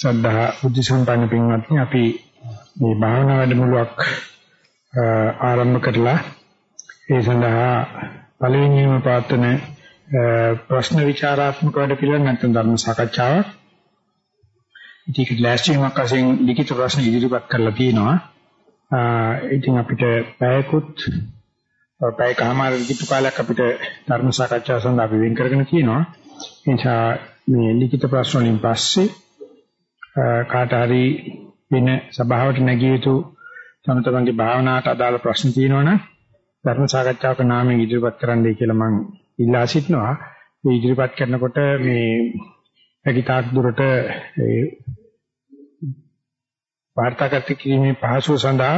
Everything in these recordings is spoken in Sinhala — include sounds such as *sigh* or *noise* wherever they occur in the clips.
සද්ධා බුද්ධ සම්පන්න පින්වත්නි අපි මේ භාවනා වැඩමුළුවක් ආරම්භ කරලා ඒ සඳහා පළවෙනිම පාත්‍රන ප්‍රශ්න විචාරාත්මක වැඩ පිළිවෙල නැත්නම් ධර්ම සාකච්ඡාවක් ඉතින් ලෑස්තිමක් වශයෙන් ලිඛිත ප්‍රශ්න ඉදිරිපත් කරලා තියෙනවා. ඉතින් අපිට පැයකුත් පැයකමාර ලිඛිත කාලයක් අපිට ධර්ම සාකච්ඡාව සඳහා අපි වෙන් කරගෙන තියෙනවා. එනිසා මේ ලිඛිත ප්‍රශ්න වලින් පස්සේ කාට හරි වෙන සභාවට නැගිය යුතු තම තමන්ගේ භාවනාවට අදාළ ප්‍රශ්න තියෙනවනම් ධර්ම සාකච්ඡාවක නාමයෙන් ඉදිරිපත් කරන්නයි කියලා මම ඉල්ලා සිටිනවා. මේ ඉදිරිපත් කරනකොට මේ පැකිතාක් දුරට ඒ වාර්තාගත කිරීමේ පහසුව සඳහා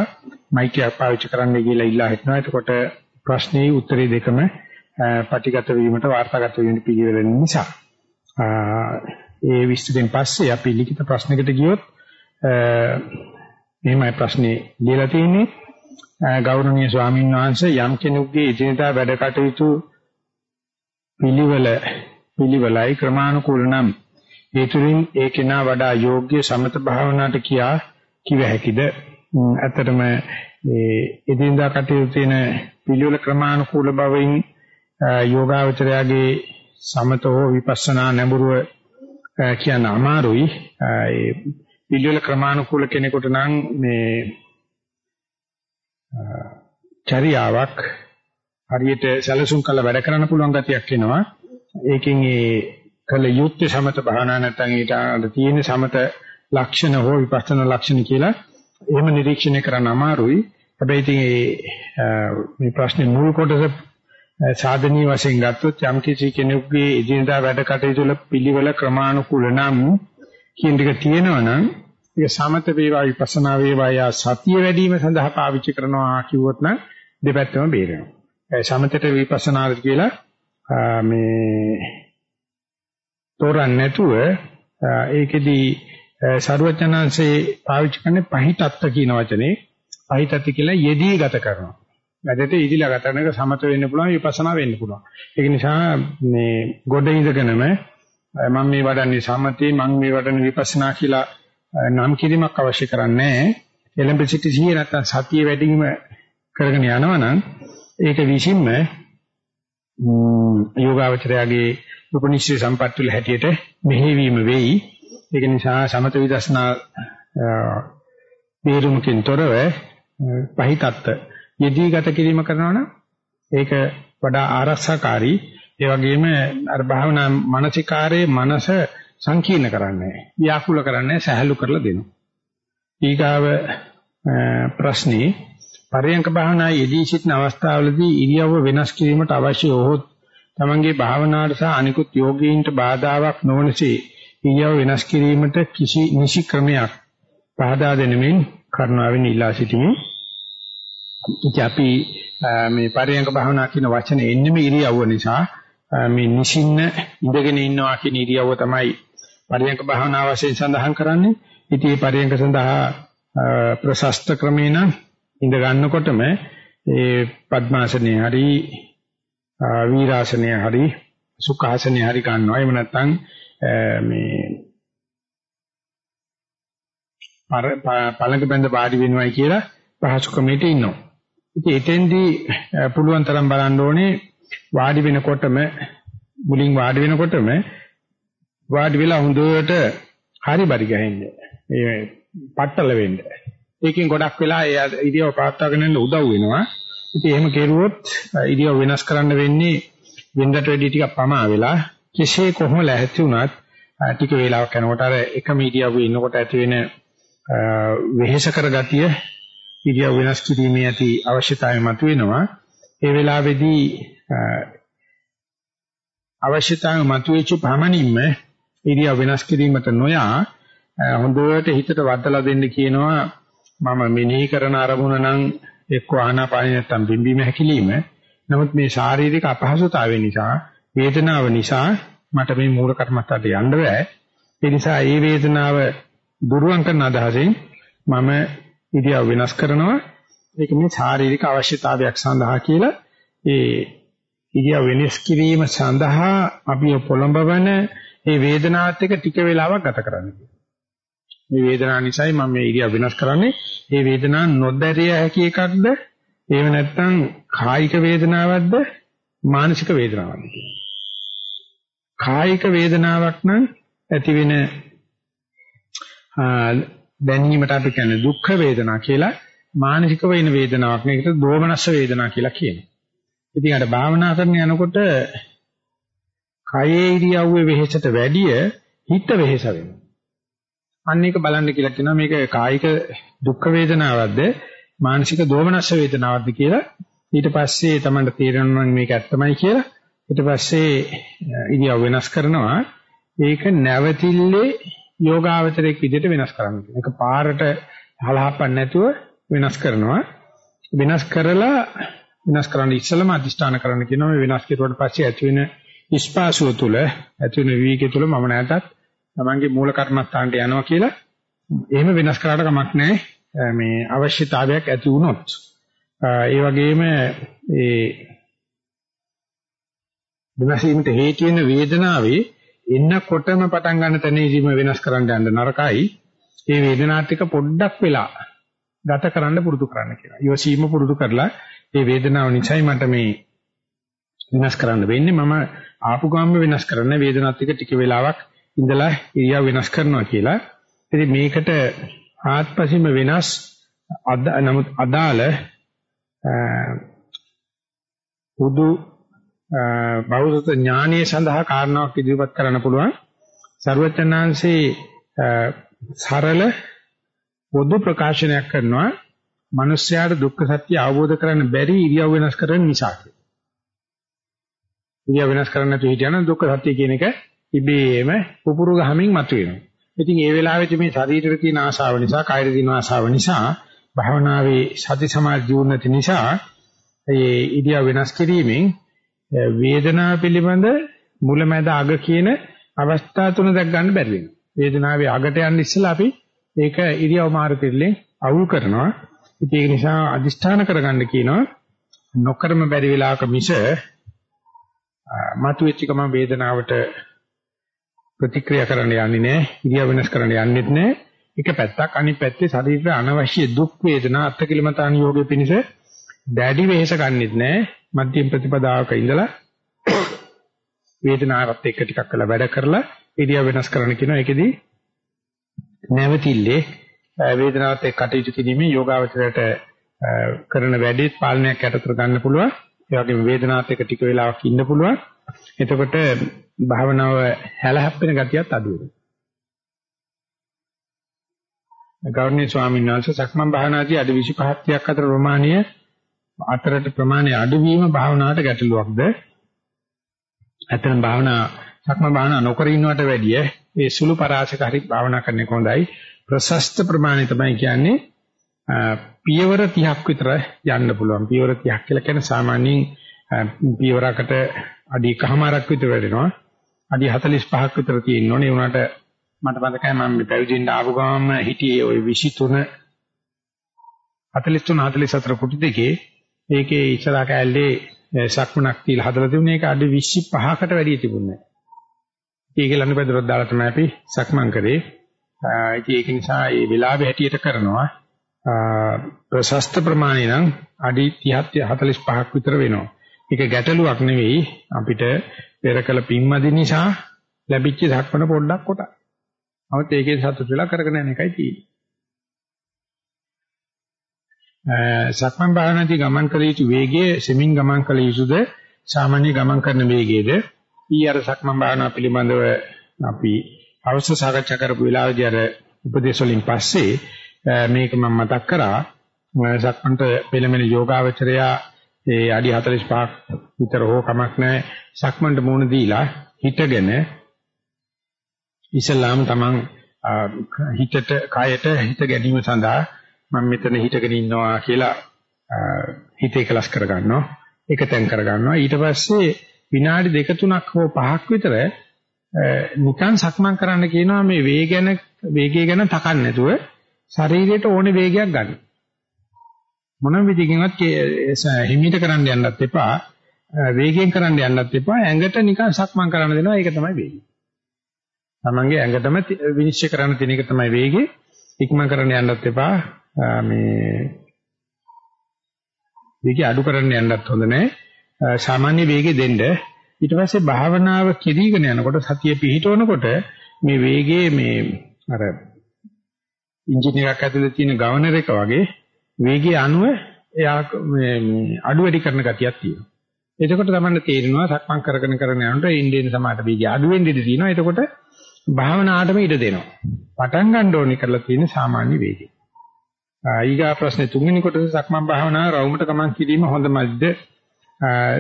මයික් එක පාවිච්චි කරන්න කියලා ඉල්ලා හිටනවා. එතකොට ප්‍රශ්නේ උත්තරේ දෙකම පටිගත වීමට වාර්තාගත වීමට පිළිවෙල නිසා. ඒ විස්තරෙන් පස්සේ අපි ලිඛිත ප්‍රශ්නයකට ගියොත් මෙහෙමයි ප්‍රශ්නේ ලියලා තියෙන්නේ. ගෞරවනීය ස්වාමීන් වහන්සේ යම් කෙනෙකුගේ එදිනදා වැඩ කටයුතු පිළිවෙල පිළිවෙලයි ක්‍රමානුකූල නම් ඒ තුලින් ඒ කෙනා වඩා යෝග්‍ය සමත භාවනාවට කියා කිව හැකිද? ඇත්තටම මේ එදිනදා කටයුතු තියෙන පිළිවෙල ක්‍රමානුකූල බවින් යෝගාවචරයාගේ සමත හෝ විපස්සනා නැඹුරුව කියන්න අමාරුයි. ඒ පිළිවෙල ක්‍රමානුකූල කෙනෙකුට නම් මේ චර්යාවක් හරියට සැලසුම් කළ වැඩ කරන්න පුළුවන් ගතියක් එනවා. ඒකෙන් ඒ කළ යුත්තේ සමත භාවනා නැත්නම් ඊට තියෙන සමත ලක්ෂණ හෝ විපස්සනා ලක්ෂණ කියලා එහෙම නිරීක්ෂණය කරන්න අමාරුයි. හැබැයි ඉතින් මේ ප්‍රශ්නේ මුල් කොටස සාධනීය වශයෙන් ගත්තොත් යම් කිසි කෙනෙකුගේ එදිනදා වැඩ කටයුතු වල පිළිවෙල ක්‍රමානුකූල නම් කියන ටික තියෙනවා නම් ඒක සමත වේවා විපස්සනා වේවා යා සතිය වැඩි වීම සඳහා පාවිච්චි කරනවා කිව්වොත් නම් දෙපැත්තම බේරෙනවා. ඒ සමතට විපස්සනාට කියලා මේ තෝරන්නේ නැතුව ඒකෙදී සරුවචනාංශේ පාවිච්චි කරන්නේ පහිතත්ත කියන වචනේ පහිතත්ත කියලා යෙදී ගත කරනවා. වැඩට ඉදිලා ගත කරන එක සමත වෙන්න පුළුවන් විපස්සනා වෙන්න පුළුවන්. ඒක නිසා මේ ගොඩ ඉඳගෙනම මම මේ වඩන්නේ සමතේ මම මේ වඩන විපස්සනා කියලා නම් කිරීමක් අවශ්‍ය කරන්නේ එලෙම්බ සිටි සිහිය නැත්තම් සතිය වැඩි වීම කරගෙන යනවනම් ඒක විසින්ම යෝගාවචරයාගේ උපනිශ්‍රේ සම්පත් වල හැටියට මෙහෙවීම වෙයි. ඒක නිසා සමත විදර්ශනා බේරුමකින් තොරව පහිතත්ත යෙදී ගත කිරීම කරනවා නම් ඒක වඩා ආරක්ෂාකාරී. ඒ වගේම අර භාවනා මානසිකාරයේ මනස සංකීර්ණ කරන්නේ ව්‍යාකූල කරන්නේ සහැල්ලු කරලා දෙනවා. ඊගාව ප්‍රශ්නේ. පරයන්ක භාවනා යෙදී සිටින අවස්ථාවලදී ඉරියව්ව වෙනස් කිරීමට අවශ්‍ය වොහොත් තමන්ගේ භාවනාවට සහ අනිකුත් යෝගීන්ට බාධාවක් නොවනසේ ඉරියව්ව වෙනස් කිරීමට කිසි නිසි ක්‍රමයක් පහදා දෙනමින් කරුණාවෙන් ඉල්ලා සිටිමි. ඉතින් අපි මේ පරියංග භාවනා කියන වචනේ එන්නේ මේ ඉරියව්ව නිසා මේ නිසින්න ඉඳගෙන ඉන්නවා කියන ඉරියව්ව තමයි පරියංග භාවනා වශයෙන් සඳහන් කරන්නේ. ඉතින් මේ පරියංග සඳහා ප්‍රශස්ත ක්‍රමේන ඉඳ ගන්නකොටම ඒ පద్මාසනේ හරි වීරාසනේ හරි සුඛාසනේ හරි ගන්නවා. එහෙම නැත්නම් මේ පළඟ බඳ වාඩි වෙනවයි කියලා පහසු ක්‍රමයකට ඉන්නවා. ඉතින් එතෙන්දී පුළුවන් තරම් බලන්න ඕනේ වාඩි වෙනකොටම මුලින් වාඩි වෙනකොටම වාඩි වෙලා හොඳට හරි බරි ගහින්නේ. ඒ පట్టල වෙන්න. ඒකෙන් ගොඩක් වෙලා ඒ ඉරියව පාත්වාගෙන යන්න උදව් වෙනවා. ඉතින් එහෙම කෙරුවොත් ඉරියව වෙනස් කරන්න වෙන්නේ වෙනදට වැඩි ටිකක් පමා වෙලා කෙසේ කොහොම ලැහැත්ති වුණත් ටික වේලාවක් යනකොට අර එකම ඉරියව්වේ ඉන්නකොට ඇති වෙන වෙහෙස කර ගතිය ඉරියව් වෙනස් කිරීමේ ඇති අවශ්‍යතාවය මතුවෙනවා. ඒ වෙලාවේදී අවශ්‍යතාවය මතුවෙච්ච පමණින්ම ඉරියව් වෙනස් කිරීමට නොයා හොඳට හිතට වදලා දෙන්න කියනවා. මම මෙනෙහි කරන අරමුණ නම් එක්ක ආනාපානිය නැත්තම් බිම්බීම හැකිලිම. නමුත් මේ ශාරීරික අපහසුතාවය නිසා වේදනාව නිසා මට මේ මූල කර්මස්ථානට යන්න බෑ. ඒ නිසා මේ වේදනාව දුරුවන් කරන අදහසෙන් මම ඉරියව් වෙනස් කරනවා ඒක මේ ශාරීරික අවශ්‍යතාවයක් සඳහා කියලා ඒ ඉරියව් වෙනස් කිරීම සඳහා අපි පොළඹවන ඒ වේදනාවත් එක්ක ටික වේලාවක් ගත කරන්න මේ වේදනාව නිසායි මම මේ ඉරියව් වෙනස් කරන්නේ. මේ වේදනාව නොදැරිය හැකි එකක්ද? එහෙම නැත්නම් කායික වේදනාවක්ද? මානසික වේදනාවක්ද කියලා. කායික වේදනාවක් නම් ඇති වෙන දැනීමට අපි කියන්නේ දුක්ඛ වේදනා කියලා මානසික වෙන වේදනාවක් මේකට දෝමනස්ස වේදනා කියලා කියනවා. ඉතින් අර භාවනා කරන යනකොට කයේ ඉරියව්වේ වෙහෙසට වැඩිය හිත වෙහෙස වෙනවා. අන්න ඒක බලන්න කියලා කියනවා මේක කායික දුක්ඛ වේදනාවක්ද මානසික දෝමනස්ස වේදනාවක්ද කියලා ඊට පස්සේ තමයි තේරෙනවා මේක ඇත්තමයි කියලා ඊට පස්සේ ඉරියව් වෙනස් කරනවා ඒක නැවතිල්ලේ යෝගාවචරයක් විදිහට වෙනස් කරන්න. ඒක පාරට හලහපන්න නැතුව වෙනස් කරනවා. වෙනස් කරලා වෙනස් කරන්න ඉස්සෙල්ලාම අදිෂ්ඨාන කරන්න කියනවා මේ වෙනස් කෙරුවට පස්සේ ඇති වෙන ස්පාසුව තුළ ඇති වෙන විවිධ තුළ මම නැවතත් තමන්ගේ මූල කර්මස්ථානට යනවා කියලා එහෙම වෙනස් කරාට කමක් නැහැ මේ අවශ්‍යතාවයක් ඇති වුණොත් ඒ වගේම ඒ වෙනසීමට හේතු වෙන වේදනාවේ එන්නකොටම පටන් ගන්න තැනදීම වෙනස් කරන්න යන්න නරකයි ඒ වේදනාත් එක්ක පොඩ්ඩක් වෙලා ගත කරන්න පුරුදු කරන්න කියලා. ඊවසීම පුරුදු කරලා ඒ වේදනාව නිසායි මට මේ වෙනස් කරන්න වෙන්නේ මම ආපු ගාම වෙනස් කරන්න වේදනාවත් එක්ක ටික වෙලාවක් ඉඳලා ඉරියව් වෙනස් කරනවා කියලා. ඉතින් මේකට ආත්පසීම වෙනස් නමුත් අදාළ පුදු බෞද්ධ ඥානයේ සඳහා කාරණාවක් ඉදිරිපත් කරන්න පුළුවන්. ਸਰවචනාංශේ සරල පොදු ප්‍රකාශනයක් කරනවා මිනිස්යාට දුක්ඛ සත්‍ය අවබෝධ කරගන්න බැරි ඉරියව් වෙනස් කරන නිසා කියලා. ඉරියව් වෙනස් කරන්න නැතුව හිටියනම් දුක්ඛ සත්‍ය කියන එක ඉබේම පුපුරු ගහමින් මතුවෙනවා. ඉතින් ඒ වෙලාවෙදි මේ ශරීරෙට තියෙන ආශාව නිසා, කායෙට තියෙන ආශාව නිසා, භාවනාවේ සති සමාධි ජීුණති නිසා ඒ ඉරියව් වෙනස් කිරීමෙන් වේදනාව පිළිබඳ මුලැමැද අග කියන අවස්ථා තුන දැක් ගන්න බැරි වෙනවා. වේදනාවේ අගට යන්න ඉස්සෙල්ලා අපි ඒක ඉරියව් මාරු පිළිලෙන් අවුල් කරනවා. ඉතින් ඒක නිසා අදිෂ්ඨාන කරගන්න කියනවා නොකරම බැරි වෙලාවක මිස මතුවෙච්ච ගමන් වේදනාවට ප්‍රතික්‍රියා කරන්න යන්නේ නැහැ. ඉරියව් වෙනස් කරන්න යන්නෙත් නැහැ. එක පැත්තක් අනිත් පැත්තේ ශරීරයට අනවශ්‍ය දුක් වේදනා අත්කිලමතාන යෝගයේ පිණිස දැඩි වෙහෙස ගන්නෙත් නැහැ. මධ්‍යම ප්‍රතිපදාවක ඉඳලා වේදනාවත් එක්ක ටිකක් වෙලා වැඩ කරලා ඉරියව් වෙනස් කරන්න කියනවා. ඒකෙදි නැවතිල්ලේ වේදනාවත් එක්ක කටයුතු කිරීමේ යෝගාවචරයට කරන වැඩේ පාලනයක් යටතට ගන්න පුළුවන්. ඒ වගේම වේදනාවත් එක්ක ටික වෙලාවක් ඉන්න පුළුවන්. එතකොට භාවනාව හැලහැප්පෙන ගතියත් අඩු වෙනවා. ගෞරවනීය ස්වාමීන් වහන්සේ සක්මන් භාවනාදී අඩ 25ක් 30ක් අතර ප්‍රමාණීය අතරට ප්‍රමාණය අඩුවීම භාවනාවට ගැටලුවක්ද? ඇත්තටම භාවනා සක්මන් භාවනා නොකර ඉන්නවට වැඩිය ඒ සුළු පරාසක හරි භාවනා කරන්නේ කොහොඳයි. ප්‍රශස්ත ප්‍රමාණය තමයි කියන්නේ පියවර 30ක් විතර යන්න පුළුවන්. පියවර 30ක් කියලා කියන්නේ සාමාන්‍යයෙන් පියවරකට අඩි එකමාරක් විතර වැඩෙනවා. අඩි 45ක් විතර තියෙන්න ඕනේ. ඒ උනාට මට මතකයි මම පැවිදෙන්න ආපු ගමන් හිටියේ ওই 23 43 44 කුටි දෙකේ ඒකේ ඉස්සරහ කැලේ සක්මනක් තියලා හදලා තිබුණේ ඒක අඩි 25කට වැඩි තිබුණේ නැහැ. ඒක ලනු බෙදරක් දාලා තමයි අපි සක්මන් කරේ. ඉතින් ඒක නිසා මේ වෙලාවේ හැටියට කරනවා ප්‍රශස්ත ප්‍රමාණය නම් අඩි 30 45ක් විතර වෙනවා. ඒක ගැටලුවක් නෙවෙයි අපිට පෙර කළ පින්මදි නිසා ලැබිච්ච ධක්මන පොඩ්ඩක් කොට. නමුත් ඒකේ සතුට වෙලා කරගෙන යන එකයි තියෙන්නේ. සක්මන් භාවනාදී ගමන් කළ යුතු වේගය සෙමින් ගමන් කළ යුතුද? සාමාන්‍ය ගමන් කරන වේගයේද? ඊ අර සක්මන් භාවනාව පිළිබඳව අපි අවශ්‍ය සාකච්ඡා කරපු වෙලාවේදී අර උපදේශ වලින් පස්සේ මේක මම මතක් කරා. සක්මන්ට පෙළමෙන යෝගාවචරයා ඒ අඩි 45ක් විතර හෝ කමක් නැහැ. සක්මන්ට මුණ දීලා හිටගෙන ඉස්ලාම් තමන් හිතට කයට හිත ගැනීම සඳහා මම මෙතන හිටගෙන ඉන්නවා කියලා හිත එකලස් කර ගන්නවා ඒක තැන් කර ගන්නවා ඊට පස්සේ විනාඩි දෙක තුනක් හෝ පහක් විතර නිකන් සක්මන් කරන්න කියනවා මේ වේගන වේගය ගැන තකන්න නැතුව ශරීරයට ඕනේ වේගයක් ගන්න. මොනම විදිහකින්වත් හිමීට කරන්න යන්නත් එපා. වේගයෙන් කරන්න යන්නත් එපා. ඇඟට නිකන් සක්මන් කරන්න දෙනවා. ඒක තමයි වේගය. තමන්ගේ ඇඟටම විනිශ්චය කරන්න තියෙන එක තමයි වේගය. ඉක්මන් කරන්න යන්නත් එපා. මේ වේගය අඩු කරන්න යන්නත් හොඳ නැහැ. සාමාන්‍ය වේගෙ දෙන්න. ඊට පස්සේ භාවනාව කිරීගෙන යනකොට සතිය පිහිටවනකොට මේ වේගයේ මේ අර එන්ජින් එකක් ඇතුලේ තියෙන ගවර්නර් එක වගේ වේගය අනුව එයා මේ අඩු වැඩි කරන ගතියක් තියෙනවා. එතකොට තමයි තේරෙනවා සක්මන් කරගෙන කරගෙන යනකොට ඉන්දියන් සමාජ වේගය අඩු වෙන්න ඉඩ තියෙනවා. එතකොට භාවනාවටම ඉඩ දෙනවා. පටන් ගන්න ඕනේ කරලා තියෙන සාමාන්‍ය වේගය. ඊගා ප්‍රශ්නේ තුන්වෙනි කොටස සක්මන් භාවනාව රවුමට ගමන් කිරීම හොඳමද?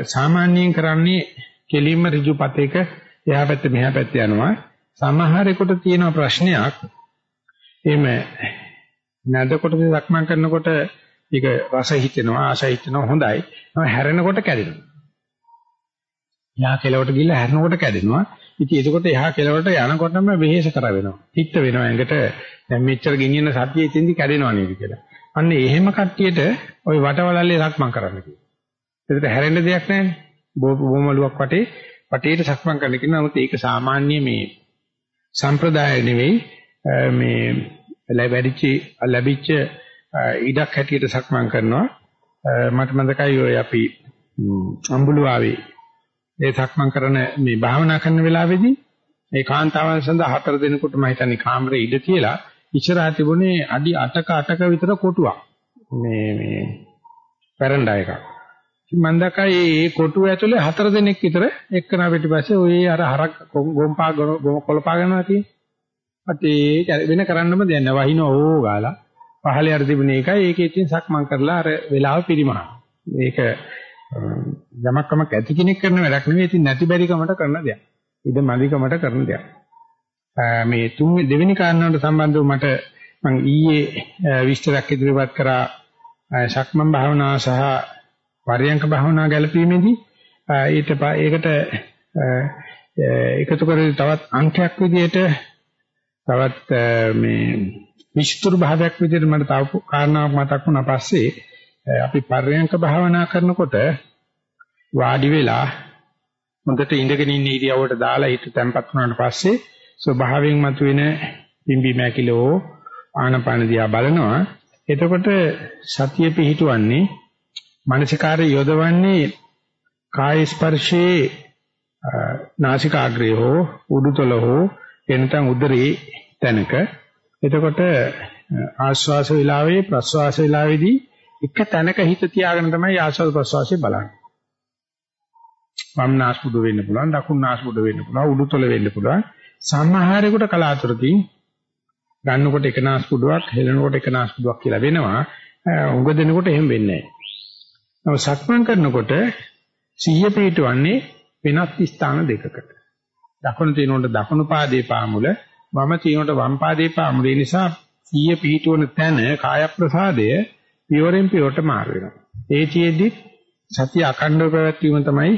සාමාන්‍යයෙන් කරන්නේ කෙලින්ම ඍජු පතේක එහා පැත්ත මෙහා පැත්ත යනවා. සමහරෙකුට තියෙන ප්‍රශ්නයක් එහෙම නැද කොටසේ සක්මන් කරනකොට ඒක රස හිතෙනවා ආශ හිතෙනවා හොඳයි. හැරෙනකොට කැඩෙනවා. එහා කෙලවට ගිහිල්ලා හැරෙනකොට කැඩෙනවා. ඉතින් එතකොට එහා කෙලවට යනකොටම වෙහෙස කර වෙනවා. හිට වෙනවා. එඟට දැන් මෙච්චර ගෙනියන සතියේ ඉතින්දි කැඩෙනවා නේද කියලා. අන්න එහෙම කට්ටියට ওই වටවලල්ලේ සක්මන් කරන්න කියනවා. ඒකට හැරෙන්න දෙයක් නැහැනේ. බොමලුවක් වටේ වටේට සක්මන් කරන්න කියනවා. නමුත් ඒක සාමාන්‍ය මේ සම්ප්‍රදාය නෙවෙයි මේ ලැබිච්ච ලැබිච්ච ඉඩක් හැටියට සක්මන් කරනවා. මට මතකයි ඔය අපි අඹුලුවාවේ ඒ සක්මන් කරන මේ භාවනා කරන වෙලාවේදී ඒ කාන්තාවන් සඳහා හතර දිනකට මම හිතන්නේ කාමරේ ඉඳ කියලා. ඉස්සරහා තිබුණේ අඩි 8ක 8ක විතර කොටුවක්. මේ මේ පැරන්ඩා එකක්. මම දැක්කයි මේ කොටුව ඇතුලේ හතර දිනක් විතර එක්කනා පිටිපස්සේ ඔය අර හරක් ගොම්පා කොළපා ගන්නවා තියෙන්නේ අතේ වෙන කරන්නම දෙයක් නැහැ. වහින ඕ ගාලා. පහලේ අර තිබුණේ එකයි. ඒකේ ඉතින් සක්මන් කරලා අර වෙලාව පිරිමහන මේක යමක්කමක් ඇති කෙනෙක් කරන වැඩක් නෙවෙයි ඉතින් නැති බැරිකමට කරන දෙයක්. ඉද මදිකමට කරන දෙයක්. මේ තුන් දෙවෙනි කාරණාවට සම්බන්ධව මට මම ඊයේ විස්තරයක් ඉදිරිපත් කරා ශක්මන් භාවනාව සහ පරියංක භාවනාව ගැලපීමේදී ඊට ඒකට එකතු කරලා තවත් අංකයක් විදිහට තවත් මේ විස්තර භාවයක් විදිහට මට තව කාරණාවක් මතක් වුණා පස්සේ අපි පර්යංක භාවනා කරනකොට වාඩි වෙලා හොඳට ඉඳගෙන ඉන්න ඉරියව්වට දාලා හිත තැම්පත් වුණාට පස්සේ ස්වභාවයෙන් මතුවෙන පිම්බි මෑකිලෝ ආනපාන දිහා බලනවා. එතකොට සතිය පිහිටුවන්නේ මානසිකාරය යොදවන්නේ කාය ස්පර්ශයේ නාසිකාග්‍රය හෝ උඩුතල හෝ එනතන් උදරේ තැනක. එතකොට ආශ්වාස වේලාවේ ප්‍රශ්වාස වේලාවේදී එක තැනක හිත තියාගෙන තමයි ආශ්වාස ප්‍රශ්වාසය බලන්නේ. වම් නාස්පුඩ වෙන්න පුළුවන්, දකුණු නාස්පුඩ වෙන්න පුළුවන්, උඩුතල වෙන්න පුළුවන්. සමහරෙකුට කලාතුරකින් ගන්නකොට එක නාස්පුඩුවක්, හෙලනකොට එක නාස්පුඩුවක් කියලා වෙනවා. උඟ දෙනකොට එහෙම වෙන්නේ නැහැ. සක්මන් කරනකොට සිහිය පිටවන්නේ වෙනත් ස්ථාන දෙකකට. දකුණු තිනොට දකුණු පාදයේ පාමුල, වම තිනොට වම් පාදයේ පාමුල. ඒ නිසා සිහිය පිටවන තැන කාය ප්‍රසාදය පියවරෙන් පියවරට මාරු වෙනවා. ඒ චේද්දි සතිය අඛණ්ඩව පැවැත්වීම තමයි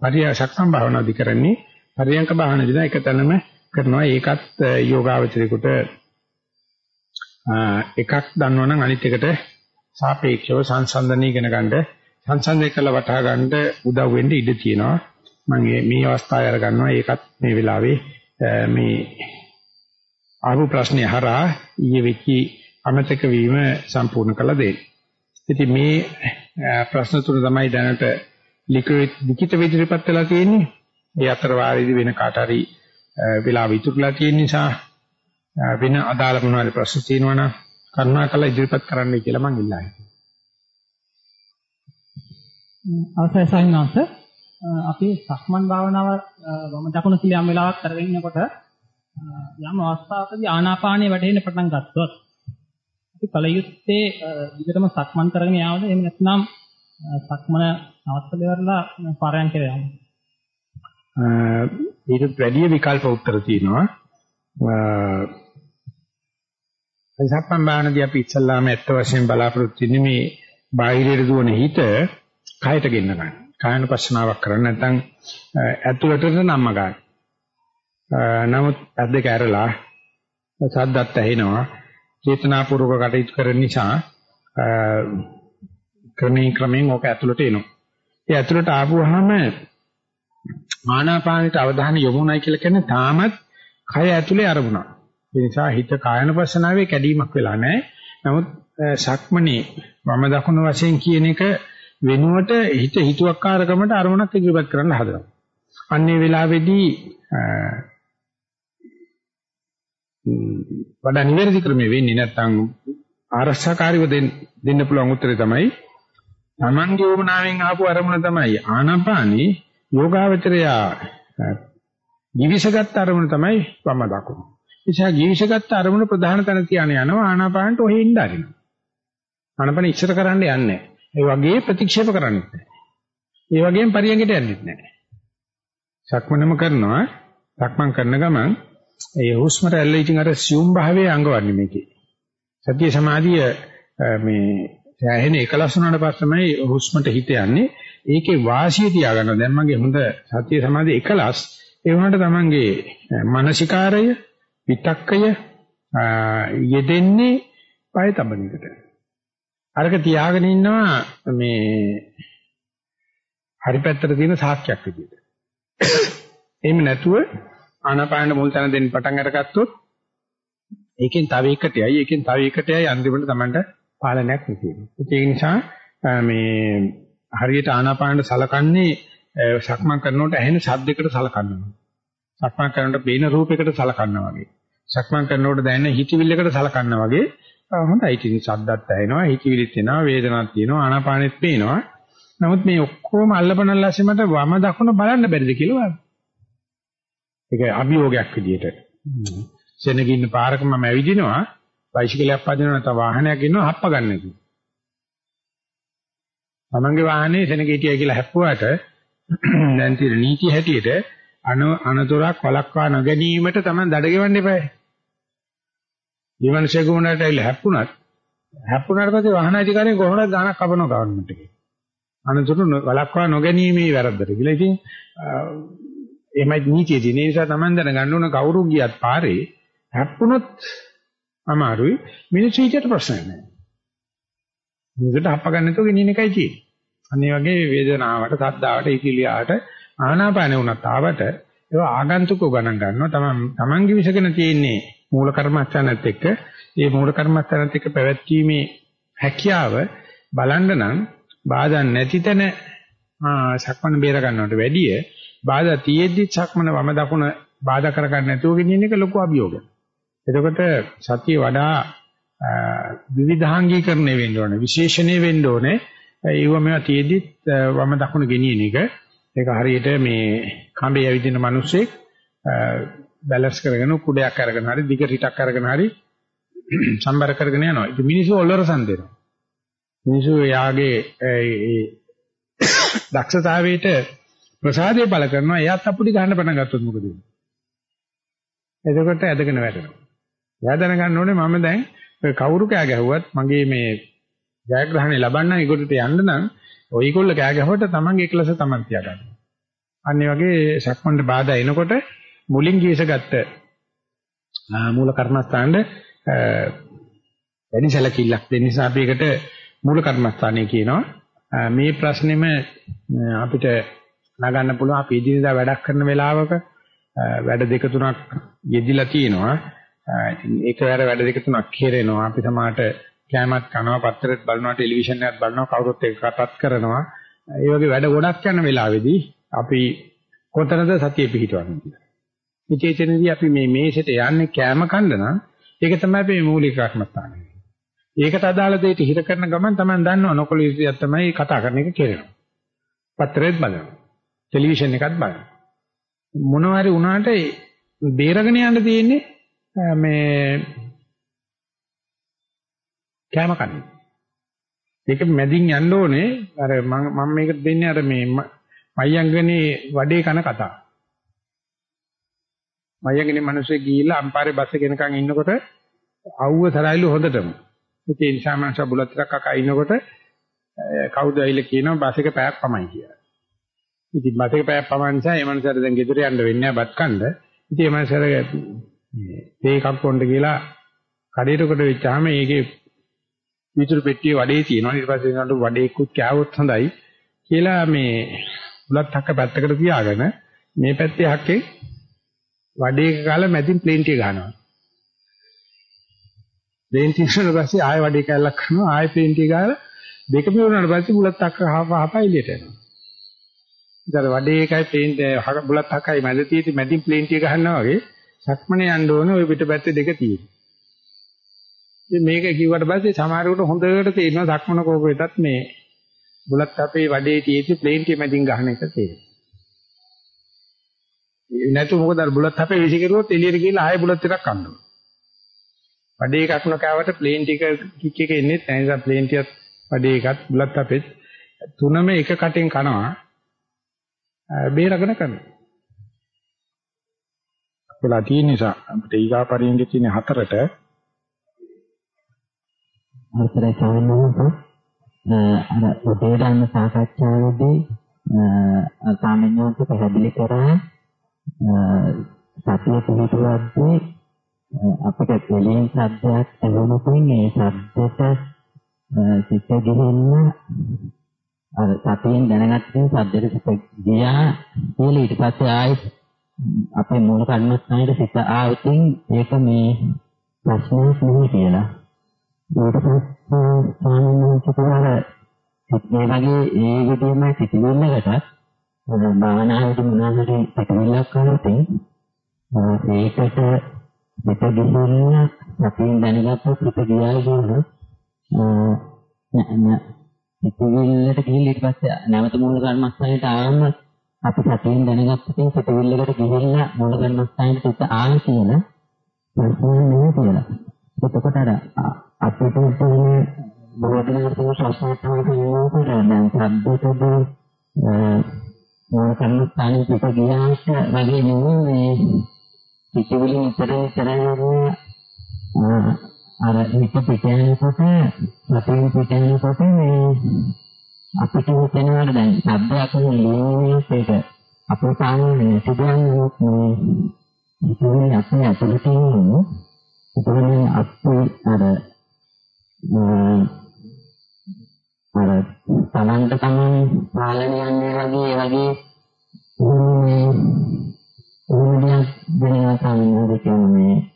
පරියශක්තම් භාවනාදි කරන්නේ. පරියංක භාවනාදී නම් එක තැනම කරනවා. ඒකත් යෝගාවචරේකට එකක් දන්නවනම් අනිත් එකට සාපේක්ෂව සංසන්දනය ඉගෙන ගන්න සංසන්දනය කළ වටහා ගන්න උදව් වෙන්න ඉඩ තියෙනවා. මම මේ අවස්ථාවේ අර ගන්නවා. ඒකත් මේ වෙලාවේ මේ ආපු ප්‍රශ්නේ හරහා ඊයේ වෙච්චි අමතක වීම සම්පූර්ණ කළ දෙන්න. ඉතින් මේ ප්‍රශ්න තුන තමයි දැනට ලිඛිත විදිහට වෙලා තියෙන්නේ. ඒ අතර වාරයේදී වෙන කාට හරි වෙලා විතුරුලා තියෙන නිසා වෙන අදාළ මොනවාරි ප්‍රශ්න තියෙනවා නම් කරුණාකරලා ඉදිරිපත් කරන්නයි කියලා මම ඉල්ලා හිටියා. අවසරයි සාහිණාස අපි සක්මන් භාවනාව වම දකුණ කියලා යම් වෙලාවක් කරගෙන ඉන්නකොට යම් අවස්ථාවකදී ආනාපානය වැටෙන්න පටන් ගත්තොත් අපි කලියුත්තේ විදිහටම සක්මන් කරගෙන යාවද එහෙම නැත්නම් සක්මන නවත්තලා ඉවරලා පරයන්කේ යමු. ඊට වැඩි විකල්ප උත්තර තියෙනවා. සක්මන් බාහනදී අපි ඉස්සල්ලාම ඇත්ත වශයෙන් බලාපොරොත්තු වෙන්නේ මේ බාහිරයට දුවන හිත කයට ගෙන්න ගන්න. කායන පස්සනාවක් කරන්න නැත්නම් ඇතුළටට නම්ම ගන්න. නමුත් ඇද්දක ඇරලා සද්දත් ඇහෙනවා චේතනාපූර්වක කටයුතු කරන නිසා ක්‍රමයෙන් ක්‍රමයෙන් ඕක ඇතුළට එනවා. ඒ ඇතුළට ආපුවාම ආනාපානෙට අවධානය යොමුණයි කියලා කියන්නේ තාමත් කය ඇතුලේ අරමුණක්. ඒ නිසා හිත කායනපස්සනාවේ කැඩීමක් වෙලා නැහැ. නමුත් සක්මණේ වම දකුණ වශයෙන් කියන එක වෙනුවට හිත හිතුවක්කාරකමට අරමුණක් ඉදිරිපත් කරන්න හදනවා. අන්නේ වෙලාවේදී වඩා නිවැරදි ක්‍රමෙ වෙන්නේ නැත්නම් ආරක්ෂාකාරීව දෙන්න පුළුවන් උත්තරේ තමයි Tamange උමනාවෙන් ආපු අරමුණ තමයි ආනාපානී යෝගාවචරය ජීවිසගත් අරමුණ තමයි වම දකුණ. එනිසා ජීවිසගත් අරමුණ ප්‍රධාන තැන තියාන යනවා ආනාපානට ඔහෙ ඉන්න අරිනවා. ආනාපාන ඉස්සර කරන්න යන්නේ ඒ වගේ ප්‍රතික්ෂේප කරන්නේ නැහැ. ඒ වගේම පරියන්කට යන්නේ නැහැ. සක්මනම කරනවා. සක්මන් කරන ගමන් ඒ හුස්ම රැල්ල ඉතින් අර සියුම් භාවයේ අංගවන්නේ මේකේ. සතිය සමාධිය මේ සෑහෙන එකලස් වුණාට පස්සෙමයි හුස්මට හිත යන්නේ. ඒකේ වාසිය තියාගන්න. දැන් මගේ හොඳ සතිය සමාධිය එකලස් ඒ වුණාට තමන්ගේ මානසිකාරය, විතක්කය යෙදෙන්නේ පය තබන එකට. අරක තියාගෙන ඉන්නවා මේ හරි පැත්තට තියෙන සාක්ෂියක් විදියට. එහෙම නැතුව ආනාපාන මුල් තැන දෙන්න පටන් අරගත්තොත් ඒකෙන් තව එකටයයි ඒකෙන් තව එකටයයි අන්තිමට Tamanට පාලනයක් නෙතියි. ඒ නිසා මේ හරියට ආනාපානට සලකන්නේ සක්මන් කරනකොට ඇහෙන ශබ්දයකට සලකනවා. සක්මන් කරනකොට පේන රූපයකට සලකනවා වගේ. සක්මන් කරනකොට දැනෙන හිතවිල්ලකට සලකනවා වගේ හොඳයි. ඉතින් ශබ්දත් ඇහෙනවා, හිතවිලිත් එනවා, වේදනාවක් තියෙනවා, ආනාපානෙත් පේනවා. නමුත් මේ ඔක්කොම අල්ලපනල්ලාසෙමට වම දකුණ බලන්න බැරිද කියලා ඒක අභියෝගයක් විදියට. සෙනගින්න පාරක මම ඇවිදිනවා, බයිසිකලයක් පදිනවා නැත්නම් වාහනයක් ඉන්නවා හප්ප ගන්න කිව්වා. තමන්ගේ වාහනේ සෙනගීටිය කියලා හැප්පුවාට *clears throat* දැන් තියෙන නීති හැටියට අන අනතුරක් වළක්වා නොගැනීමට තමයි දඩ ගෙවන්න එපා. ඊමණසේ ගුණයට ඇවිල්ලා හැප්පුණත් හැප්පුණාට පස්සේ වාහන අධිකාරියෙන් කොහොමද ගාණක් කපනවා ගවර්න්මන්ට් එකේ. අනතුරු වළක්වා නොගැනීමේ වැරද්දට කියලා. ඉතින් එහෙමයි නීතිය තියෙන නිසා Taman දැනගන්න ඕන කවුරු ගියත් පාරේ හැප්පුණොත් අමාරුයි මිනිස්සු හිතට ප්‍රශ්න නැහැ. මේකට හප්ප ගන්න නැතුව ගෙනියන එකයි තියෙන්නේ. අන්න ඒ වගේ වේදනාවට, සද්දාවට, ඉකිලියාට ආනාපානෙ උනත් ආවට ඒවා ආගන්තුකව ගණන් ගන්නවා. තමන් තමන්ගේ විසගෙන තියෙන්නේ මූල කර්මස්ථානත් එක්ක ඒ මූල කර්මස්ථානත් එක්ක පැවැත්වීමේ හැකියාව බලන්න නම් බාධා නැති තැන සක්මන බේර ගන්නවට වැඩිය බාධා තියෙද්දි සක්මන වම දකුණ බාධා කරගන්න නැතුව ගෙනියන එක ලොකු අභියෝගයක්. එතකොට සතිය වඩා විවිධාංගීකරණය වෙන්න ඕනේ විශේෂණය වෙන්න ඕනේ ඒව මේවා තියෙද්දි වම දකුණ ගෙනියන එක ඒක හරියට මේ කඹේ ඇවිදින මිනිස්සෙක් බැලන්ස් කරගෙන කුඩයක් අරගෙන හරි දිග රිටක් අරගෙන හරි සම්බර කරගෙන යනවා. ඉතින් මිනිස්සු ඔල්ලරසන් දෙනවා. මිනිස්සු යාගේ ඒ දක්ෂතාවයට ප්‍රසාදේ බල කරනවා. එයාත් අපුඩි ගන්න පටන් ගත්තොත් මොකද වෙන්නේ? එතකොට ඇදගෙන වැටෙනවා. එයා දැනගන්න ඕනේ මම දැන් කවුරු කෑ ගැහුවත් මගේ මේ ජයග්‍රහණය ලබන්න ඒකට යන්න නම් ඔයගොල්ලෝ කෑ ගැහුවට තමන්ගේ එකලස තමන් තියාගන්න. අන්න වගේ සක්මන්ට බාධා එනකොට මුලින් ගීසගත්ත මූල කර්මස්ථානයේ වැඩි සැලකිල්ලක් දෙන්න නිසා අපි ඒකට මූල කර්මස්ථානය කියනවා. මේ ප්‍රශ්නෙම අපිට නගන්න පුළුවන් අපි ඉදිරියදා වැඩක් කරන වෙලාවක වැඩ දෙක තුනක් යෙදිලා තියෙනවා. ඉතින් ඒකවර වැඩ දෙක තුනක් කෙරෙනවා. අපි සමාට කැමත් කනවා, පත්තරෙත් බලනවා, ටෙලිවිෂන් එකත් බලනවා, කවුරුත් එක්ක කතාත් කරනවා. ඒ වගේ වැඩ ගොඩක් යන වෙලාවේදී අපි කොතනද සතිය පිහිටවන්නේ කියලා. විචේතනදී අපි මේ මේසෙට යන්නේ කැම කන්න නම් ඒක තමයි අපේ මූලික කර්මස්ථානය. ඒකට අදාළ දෙයට හිර කරන ගමන් තමයි දන්නව නොකල යුතුයක් තමයි කතා කරන එක කෙරෙනවා. පත්‍රෙත් බලනවා. ටෙලිවිෂන් එකත් බලනවා. මොනවාරි වුණාට බේරගෙන යන්න තියෙන්නේ මේ කැම කන්නේ. ඒක මැදින් යන්න ඕනේ අර මම මම මේක දෙන්නේ අර මේ මයංගනේ වඩේ කන කතාව. මයංගනේ මිනිස්සු ගිහිල්ලා අම්පාරේ බස් එක එනකන් ඉන්නකොට අවුව සරයිලු හොඳටම. ඒ නිසා මනස බුලත් ටිකක් අකා ඉන්නකොට කවුද ඇවිල්ලා කියනවා බස් එක පැයක් පමයි කියලා. ඉතින් බස් එක පැයක් පමණ නිසා ඒ මනුස්සයාට දැන් ගෙදර යන්න වෙන්නේ නැහැ බත් කන්න. ඉතින් ඒ මනුස්සයාට මේ එකක් පොණ්ඩ කියලා කඩේට කොට වෙච්චාම ඒකේ විතුරු පෙට්ටියේ වඩේ තියෙනවා. ඊට පස්සේ නඩු වඩේකුත් කෑවොත් හොඳයි කියලා මේ බුලත් හක්ක පැත්තකට තියාගෙන මේ පැත්තේ හක්කේ වඩේක කාලා මැදින් ප්ලේන්ටිය ගන්නවා. ප්ලේන් ටී වුණාට පස්සේ ආයෙ වඩේ කැල්ලක් කරනවා ආයෙ ප්ලේන් ටී ගාලා දෙක පිරුණාට පස්සේ බුලත් අක්ක හපහප එළියට එනවා. ඉතින් වඩේ එකයි ප්ලේන් බුලත් අක්කයි මැද තියෙති මැදින් ප්ලේන් ටී ගහනවා වගේ සක්මනේ යන්න ඕනේ ওই පිටපැත්තේ දෙක තියෙනවා. ඉතින් මේක කිව්වට පස්සේ සමහරකට හොඳට තේරෙනවා සක්මන කෝපෙටත් මේ බුලත් අපේ වඩේ තියෙති ප්ලේන් ටී මැදින් ගහන එක තේරෙනවා. නැතු මොකද අර බුලත් අපේ විසි කරුවොත් එළියට ගිහලා ආයෙ බුලත් ටිකක් අන්නවා. වඩේ එකක් නොකෑවට ප්ලේන් ටික කික් එක එන්නේ නැහැ. ඒ නිසා ප්ලේන් ටිකත් වඩේ එකත් බුලත් අපෙත් තුනම එක කටෙන් කනවා. බේරගෙන කරනවා. වෙලා තියෙන නිසා අපිට ඊගා පරිංගෙ තියෙන හතරට අවසරයි සාමාන්‍යයෙන් අර උදේ දාන සාකච්ඡාවේදී සාමාන්‍යයෙන් පැහැදිලි කරා සතිය පිළිතුරද්දී අපිට දෙලින් සද්දයක් ඇහුනොතින් ඒ සද්දෙට සිත ගිහින්න අර සතියෙන් දැනගත්තේ සද්දෙට සිත ගියා කියලා ඊට පස්සේ ආයෙත් අපේ මූල කර්මස්ථානයේ සිත ආවතින් ඒක මේ ප්‍රශ්නයක් නෙවෙයි කියලා. ඊට පස්සේ ස්වාමීන් වහන්සේ මේ වගේ ඒ විදිහම සිතිවිල්ලකට භාවනාවේදී මොනවා හරි පිටවිල්ලක් කරනකොට ඒකට පිට ගිහින් අපින් දැනගත්තොත් පිට ගියා කියන නෑ පිටවිල්ලට ගිහින් ඊට පස්සේ නැවත මූල කර්මස්ථානයට ආවම අපි සතියෙන් දැනගත්තොත් පිටවිල්ලකට ගිහිල්ලා මූල කර්මස්ථානයට පිට ආව කියන ප්‍රශ්න නෙවෙයි කියලා. එතකොට අර අපිට තියෙන බොහෝ දෙනෙක් ප්‍රශ්න තමයි දැන් සම්බුද්ධ මම කරන ස්ථානයේ පිට ගියාට වගේ නෙමෙයි මේ පිටවිලි විතර විතර අර හිත පිට යනකොට අපේ පිට යනකොට මේ අපිට හිතෙනවා දැන් ශබ්දයක් නෙමෙයි ඒක අපේ සාමාන්‍ය සිදුවන්නේ මේ පිටවිලි අපේ අතලට එන්නේ ඒකනේ අපේ අර අර තමන්ට තමන් පාලනය යන්නේ වගේ වගේ ඕනයක් දැනගන්න තමයි කියන්නේ?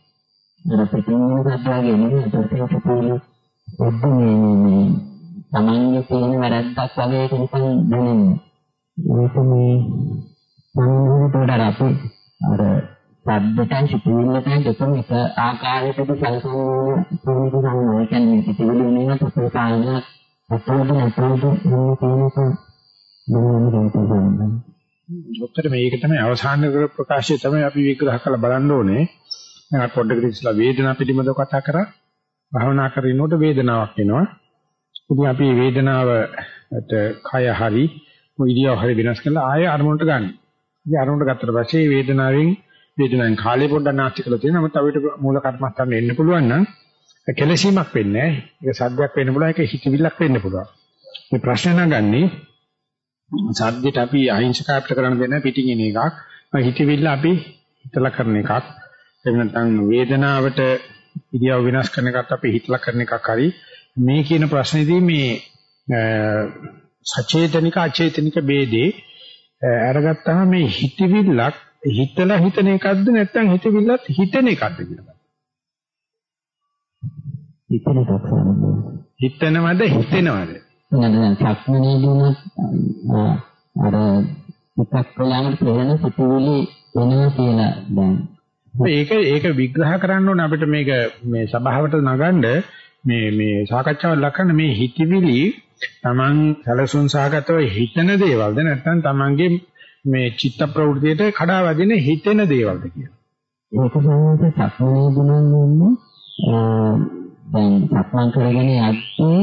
අර පිටින් සත්‍යයේ නෙමෙයි අතට පොපුල ඔබ්බනේ මේ තමන්ගේ තියෙන වැරද්දක් වගේ කෙනෙක්න් දැනෙන්නේ ඒක මේ සම්මුතියට අපි අර සද්දටයි සිතුවිල්ලටයි දෙකම එක ආකාරයකට සැලසුම් වෙන කෙනෙක් ඒ කියන්නේ සිතුවිලි වෙනකොට අපේ කායයක් අපෝද අපෝද මොන කෙනෙක් මොනවද කියන්නේ. ඔක්තර මේක තමයි අවසාන කර ප්‍රකාශය තමයි අපි විග්‍රහ කරලා බලන්න ඕනේ. මම පොඩ්ඩකට ඉස්සලා වේදනාව පිළිබඳව කතා කරා. භාවනා කරනකොට වේදනාවක් එනවා. ඉතින් අපි වේදනාවට කය හරි ඉරියව් හරි වෙනස් කරලා ආයෙ අරමුණට ගන්න. ඉතින් අරමුණට ගත්තට පස්සේ වේදනාවෙන් වේදනාවෙන් කාලේ පොඩ්ඩක් නාස්ති කරලා තියෙනවා. නමුත් අපිට මූල කර්මස්ථානෙ එන්න පුළුවන් නම් කෙලසීමක් වෙන්නේ නැහැ. ඒක සද්දයක් වෙන්න පුළුවන්, ඒක හිතවිල්ලක් වෙන්න පුළුවන්. මේ ප්‍රශ්න නගන්නේ සද්දෙට අපි අහිංසක අපිට කරන්න දෙන්නේ පිටින් එන එකක්. හිතවිල්ල අපි හිතලා කරන එකක්. එහෙම නැත්නම් වේදනාවට ඉරියව් වෙනස් කරන එකත් අපි හිතලා කරන එකක් හරි මේ කියන ප්‍රශ්නේදී මේ සචේතනික අචේතනික ભેදේ අරගත්තාම මේ හිතවිල්ලක් හිතලා හිතන එකක්ද නැත්නම් හිතවිල්ලත් හිතන එකක්ද කියලා. හිතන එකක් හිතනවද හිතෙනවද? නේද සක්මනේදීනත් අර එකක් වෙලාවට ප්‍රේරණ සිතුවිලි එනවා කියලා දැන් ඒක ඒක විග්‍රහ කරන්න ඕනේ අපිට මේක මේ සභාවට නගන්න මේ මේ සාකච්ඡාවක් ලක්කන්න මේ හිතවිලි Taman සැලසුම් සාගතව හිතන දේවල්ද? නැත්නම් Tamanගේ මේ චිත්ත ප්‍රවෘතියට කඩා වදින හිතෙන දේවල්ද කියලා. ඒක සමහරවිට සක්මනේදී නම් දැන් සක්මන් කරගෙන යද්දී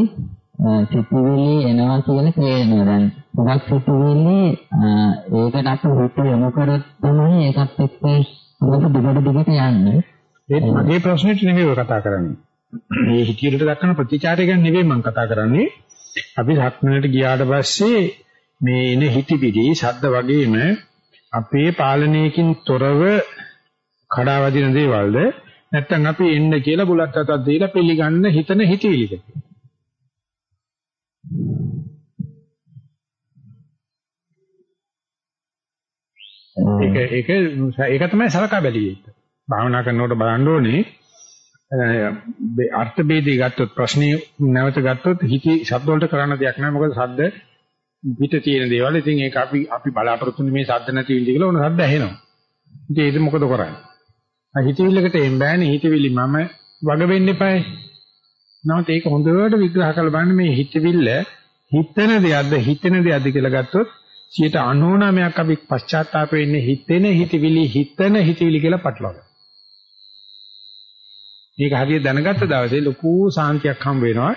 සිතුවිලි එනවා කියලා තේරෙනවා. දැන් මොකක් සිතුවිලි ඒකට අපි හිත යොමු කරොත් තමයි ඒකත් එක්ක මොකද දිගට දිගට යන්නේ? ඒත් මගේ ප්‍රශ්නෙට නෙවෙයි කතා කරන්නේ. මේ හිතියට දක්වන ප්‍රතිචාරය ගැන නෙවෙයි මම කතා කරන්නේ. අපි සක්මනට ගියාට පස්සේ මේ එන හිතිවිලි ශබ්ද වගේම අපේ පාලනයකින් තොරව කඩාවදින දේවල්ද නැත්තම් අපි එන්න කියලා බුලත් අතක් දීලා පිළිගන්න හිතන හිතවිලිද ඒක ඒක ඒක තමයි සලකා බැලිය යුත්තේ. භාවනා කරනකොට බලන්න ඕනේ අර්ථ ભેදී ගත්තොත් ප්‍රශ්නේ නැවත ගත්තොත් හිතේ ශබ්ද වලට කරන්න දෙයක් නැහැ. මොකද ශබ්ද පිට තියෙන දේවල්. ඉතින් ඒක අපි අපි බලාපොරොත්තු වෙන්නේ මේ ශබ්ද නැති වෙන්න කියලා ඕන ශබ්ද ඇහෙනවා. ඉතින් ඒක මොකද කරන්නේ? ආ හිතවිල්ලකට එම් බෑනේ. හිතවිලි මම වග වෙන්න එපායි. නමුත් ඒක හොඳට විග්‍රහ කරලා බලන්න මේ හිතවිල්ල හිතන දෙයක්ද හිතෙන දෙයක්ද කියලා ගත්තොත් 99ක් අපි පශ්චාත්තාප වෙන්නේ හිතෙන හිතවිලි හිතන හිතවිලි කියලා පටලවා මේක හරියට දැනගත්ත දවසේ ලොකු සාන්තියක් හම්බ වෙනවා.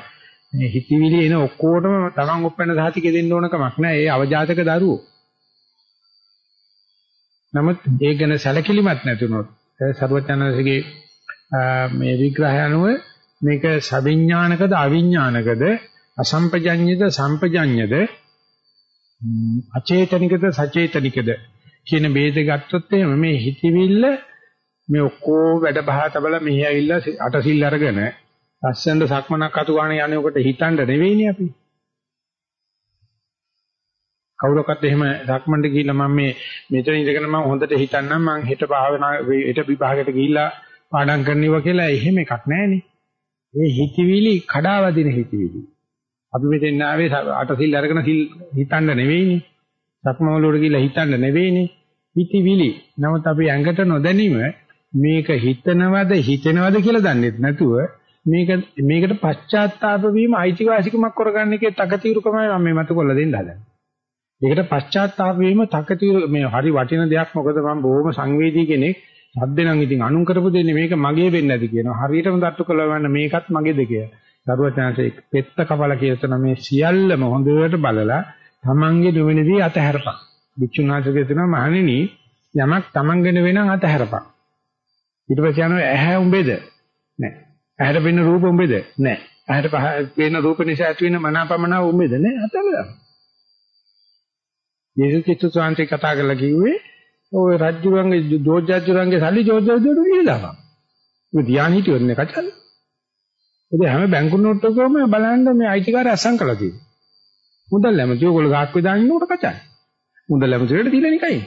මේ හිතවිලි එන ඔක්කොටම තමන් ඔප්පෙන සාතිකෙ දෙන්න ඕන කමක් නැහැ. ඒ අවජාතක දරුවෝ. නමුත් ඒ ගැන සැලකිලිමත් නැතුනොත් සර්වඥානසේගේ මේ විග්‍රහය අනුව මේක සවිඥානිකද අවිඥානිකද අසම්පජඤ්ඤද සම්පජඤ්ඤද අචේතනිකද සචේතනිකද කියන ભેද ගත්තොත් එහෙම මේ හිතවිල්ල මේ ඔක්කොම වැඩ බහ තබලා මෙහි ඇවිල්ලා අටසිල් අරගෙන ලස්සනට සක්මනක් අතු ගන්න යනකොට හිතන්න නෙවෙයිනේ අපි. කවුරක්වත් එහෙම සක්මන්ට ගිහිල්ලා මම මේ මෙතන ඉඳගෙන මම හොඳට හිතන්නම් මම හෙට භාවනා හෙට විභාගයට ගිහිල්ලා පාඩම් කරනවා කියලා එහෙම එකක් නැහැනේ. ඒ හිතවිලි කඩාවදින හිතවිලි. අපි මෙතෙන් ආවේ අටසිල් අරගෙන සිල් හිතන්න නෙවෙයිනේ. සක්මන් වලට ගිහිල්ලා හිතන්න නෙවෙයිනේ. හිතවිලි. නමුත් අපි ඇඟට නොදැනීම මේක හිතනවද හිතෙනවද කියලා දන්නෙත් නැතුව මේක මේකට පශ්චාත්තාප වීම අයිතිවාසිකමක් කරගන්න එකේ තකතිරුකමයි මම මේ මත කොල්ල දෙන්න හදන්නේ. ඒකට පශ්චාත්තාප වීම තකතිරු මේ හරි වටින දෙයක් මොකද මම බොහොම සංවේදී කෙනෙක්. සද්ද නම් ඉතින් අනුන් කරපු දෙන්නේ මේක මගේ වෙන්නේ නැති කියනවා. හරියටම දට්ටු කළා වන්න මේකත් මගේ දෙකය. දරුවචාන්සේ පෙත්ත කපල කියතන මේ සියල්ලම හොඳට බලලා තමන්ගේ දෙවෙනිදී අතහැරපන්. වික්ෂුනාථගේ තියෙනවා මහණෙනි යමක් තමන්ගෙන වෙනනම් අතහැරපන්. ඊට පස්සේ යනවා ඇහැ උඹේද? නැහැ. ඇහැට පෙනෙන රූප උඹේද? නැහැ. ඇහැට පෙනෙන රූප නිසා ඇති වෙන මනාපමනාව උඹේද? නැහැ. අතලලා. යේසුස් ක්‍රිස්තුස් වහන්සේ කතා කරලා කිව්වේ ඔය රජුරන්ගේ දෝජජුරන්ගේ සල්ලි ජෝජජුරට දීලා. ඔය ධ්‍යාන හිටියොත් නේ කචල්. ඒ හැම බැංකු නෝට්ටුවකම බලන්න මේ අයිතිකාරය අසං කළා තියෙනවා. මුදල් ලැබෙති ඔයගොල්ලෝ ගාක්කේ දාන්න උඩ කචල්. මුදල් ලැබෙතිට දීලා නිකයි.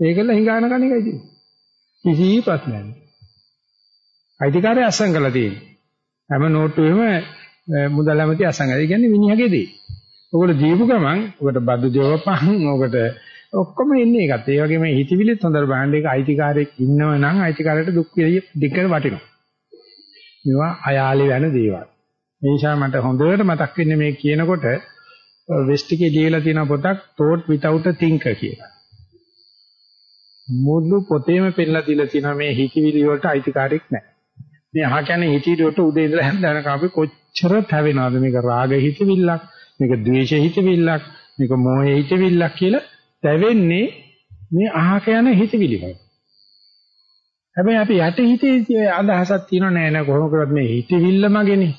ඒකල හිඟාන කණ එකයි තියෙන්නේ. කිසි ප්‍රශ්නයක් නැහැ. අයිතිකාරය අස්සම් කරලා තියෙන්නේ. හැම නෝට්ටුවෙම මුදල් ඇමති අස්සම් කරලා. ඒ කියන්නේ මිනිහගේ දේ. ඔකට දීපු ගමන් ඔකට බදු දෙවපන් ඔකට ඔක්කොම එන්නේ ඒකත්. ඒ වගේම හිතවිලිත් හොඳට බලන්න ඒක අයිතිකාරයෙක් ඉන්නව නම් අයිතිකාරයට දුක් දෙක වටිනවා. මේවා අයාලේ වෙන දේවල්. ඒ නිසා මට හොඳට මතක් වෙන්නේ මේ කියනකොට වෙස්ට් එකේ ලියලා තියෙන පොතක් thought without a thinker කියලා. මුළු පොතේම පෙන්නලා දීලා තියෙනවා මේ හිතවිලි වලට අයිතිකාරයක් නැහැ. මේ අහ කියන්නේ හිතවිලි වලට උදේ ඉඳලා හැන්ද යනකම් අපි කොච්චර තැවෙනවද මේක රාග හිතවිල්ලක්, මේක ද්වේෂ හිතවිල්ලක්, මේක මෝහ හිතවිල්ලක් කියලා තැවෙන්නේ මේ අහක යන හිතවිලි වල. හැබැයි අපි යට හිතේ අදහසක් තියෙනව නෑ නෑ කොහොම කරත් මේ හිතවිල්ල මගේනේ.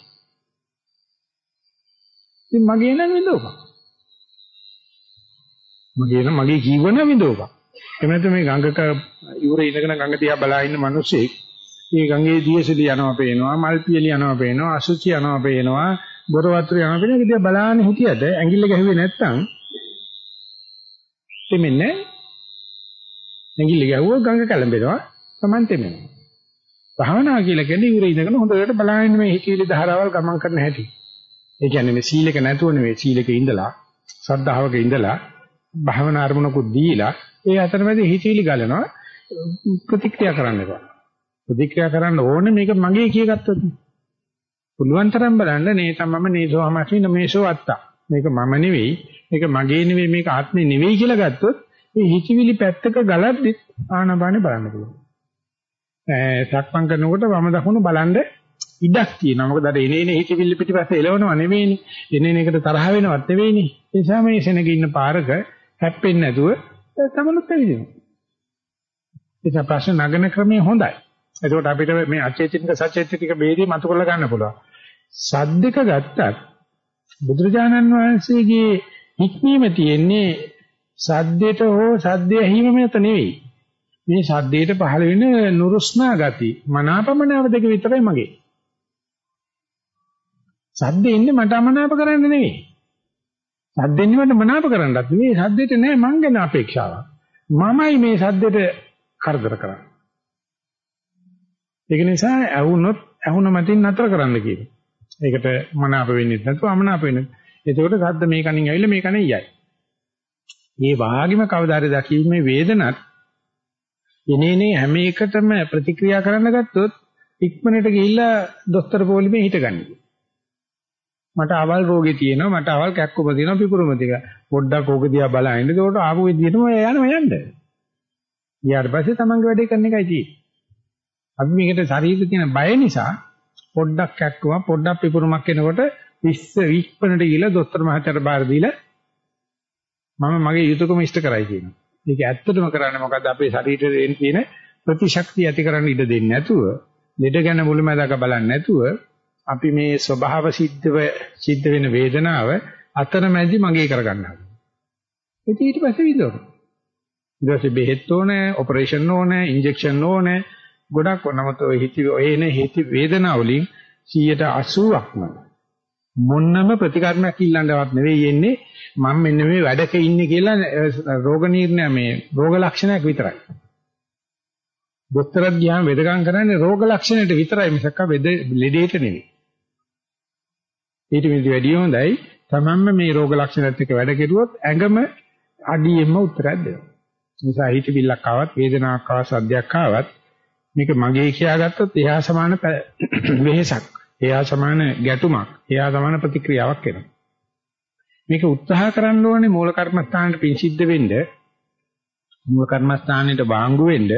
ඉතින් මගේ නම් විඳෝපා. මගේ නම් මගේ ජීවන විඳෝපා. එහෙම නැත්නම් මේ ගඟක ඉවුරේ ඉඳගෙන ගඟ දිහා බලා ඉන්න මිනිස්සෙක් මේ ගඟේ දියසෙලි යනවා පේනවා මල් පියලි යනවා පේනවා අසුචි යනවා පේනවා බොර වතුර යනවා පේනවා ඒක දිහා බලාගෙන හිටියද ඇඟිල්ල ගැහුවේ නැත්තම් තෙමෙන්නේ ඇඟිල්ල ගැහුවොත් ගඟ කැළඹෙනවා Taman තෙමෙනවා භාවනා කියලා කියන්නේ ඉවුරේ ඉඳගෙන හොඳට බලාගෙන මේ හිතවිලි ධාරාවල් ගමන් කරන හැටි ඒ කියන්නේ මේ සීලක නැතුව නෙවෙයි සීලක ඉඳලා සද්ධාවක ඉඳලා භාවනා අරමුණකුත් දීලා ඒ අතරමැද හිතවිලි ගලනවා ප්‍රතික්‍රියා කරන්න එපා. ප්‍රතික්‍රියා කරන්න ඕනේ මේක මගේ කියගත්තොත්. පුළුවන් තරම් බලන්න නේ තමම නේසෝ අමස්මින මේසෝ අත්තා. මේක මම නෙවෙයි, මේක මගේ නෙවෙයි, මේක ආත්මේ නෙවෙයි කියලා ගත්තොත් මේ හිතවිලි පැත්තක ගලද්දි ආනපානේ බලන්න පුළුවන්. ඒ සක්මන් කරනකොට වම දකුණු බලන්න ඉඩක් තියෙනවා. මොකද අර එනේ එනේ හිතවිලි පිටිපස්සේ එලවනව නෙවෙයිනේ. එනේ එනේකට තරහ වෙනවත් නෙවෙයිනේ. ඒ නිසා මේ සෙනග ඉන්න පාරක හැප්පෙන්නේ නැතුව තමනුත් ඇවිදිනවා. ඒක ප්‍රශ්න නගන ක්‍රමය හොඳයි. එතකොට අපිට මේ අචේතනික සචේතනික ભેදී මතු කරලා ගන්න පුළුවන්. සද්දක ගත්තත් බුදුරජාණන් වහන්සේගේ හික්මීම තියෙන්නේ සද්දේට හෝ සද්දය ඇහිම මත නෙවෙයි. මේ සද්දේට පහළ වෙන නුරුස්නා ගති මනාපමනාව දෙක විතරයි මගේ. සද්දේ ඉන්නේ මට අමනාප කරන්න නෙවෙයි. සද්දෙන් නිවට මනාප කරන්නත් මේ සද්දෙට නෑ මං ගැන අපේක්ෂාවක්. මමයි මේ සද්දෙට කරදර කරන්නේ. ඒක නිසා ඇහුනොත් ඇහුන මතින් නතර කරන්න කියනවා. ඒකට මනාප වෙන්නේ නැතුව අමනාප වෙන්නේ. එතකොට සද්ද මේ කණින් ඇවිල්ලා මේ කණේ යයි. මේ වාගිම කවදාද දකීමේ වේදනත් එනේනේ හැම එකටම ප්‍රතික්‍රියා කරන්න ගත්තොත් ඉක්මනට ගිහිල්ලා දොස්තර පොලිමේ හිටගන්නේ. මට අවල් රෝගේ තියෙනවා මට අවල් කැක්කුම තියෙනවා පිපුරුම තියෙනවා පොඩ්ඩක් ඕක දිහා බලහින්න ඒකට ආපු විදිහටම යනවා යන්න. ඊට පස්සේ තමන්ගේ වැඩේ කරන එකයි තියෙන්නේ. අපි මේකට ශරීරේ තියෙන බය නිසා පොඩ්ඩක් කැක්කුම පොඩ්ඩක් පිපුරුමක් එනකොට විශ්ව විශ්පනට ගිහලා දොස්තර මහත්තයාට බාර දීලා මම මගේ යුතුයකම ඉෂ්ට කරයි කියනවා. මේක ඇත්තටම කරන්නේ මොකද්ද අපේ ශරීරයේ තියෙන ප්‍රතිශක්තිය ඇති කරන්න ඉඩ දෙන්නේ නැතුව, ලෙඩ ගැන මුලමඳාක බලන්නේ නැතුව අපි මේ ස්වභාව සිද්ධව සිද්ධ වෙන වේදනාව අතරමැදි මගේ කරගන්නවා. ඉතින් ඊට පස්සේ විඳවනවා. ඊට පස්සේ බෙහෙත් ඕනේ, ඔපරේෂන් ඕනේ, ඉන්ජෙක්ෂන් ඕනේ, ගොඩක් නමුත් ඔය හිත ඔය එන හිත වේදනාව වලින් 180ක්ම මොන්නම ප්‍රතිකර්මයක් ඉල්ලන්නවත් නෙවෙයි එන්නේ මම මෙන්න මේ වැඩක ඉන්නේ කියලා රෝග නිర్ణය මේ රෝග ලක්ෂණයක් විතරයි. දොස්තර ධ්‍යාන වෙදකම් කරන්නේ රෝග ලක්ෂණයට විතරයි මිසක් වෙද ලෙඩේට නෙවෙයි. ඊට මෙදී වැඩි හොඳයි තමන්ම මේ රෝග ලක්ෂණත් එක්ක වැඩ කෙරුවොත් ඇඟම අඩියෙම උත්තරයක් දෙනවා. නිසා හිතවිල්ලක් ආවත් වේදනාවක් ආවත් සද්දයක් ආවත් මේක මගේ කියාගත්තොත් එහා සමාන වෙහෙසක්. එහා සමාන ගැටුමක්. එහා සමාන ප්‍රතික්‍රියාවක් එනවා. මේක උත්සාහ කරන්න ඕනේ මූල කර්මස්ථානට පින් සිද්ධ වෙන්න. මූල කර්මස්ථානෙට වාංගු වෙන්න.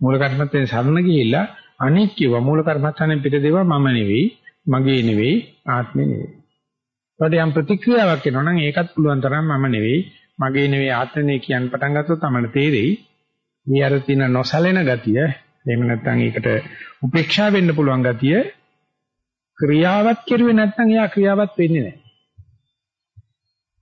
මූල කර්මස්ථානේ සරණ ගිහිල්ලා අනික් කිව්ව මූල කර්මස්ථානේ පිට දේවා මම නෙවෙයි, මගේ නෙවෙයි, ආත්මේ නෙවෙයි. ඒකට යම් ප්‍රතික්‍රියාවක් එනවා නම් ඒකත් පුළුවන් තරම් මම නෙවෙයි, මගේ නෙවෙයි ආත්මනේ කියන්න පටන් ගත්තොත් තමයි තේරෙයි. මේ අර තියෙන නොසැලෙන ගතිය, එහෙම නැත්නම් ඒකට උපේක්ෂා වෙන්න පුළුවන් ගතිය ක්‍රියාවත් කෙරුවේ නැත්නම් එයා ක්‍රියාවත් වෙන්නේ නැහැ.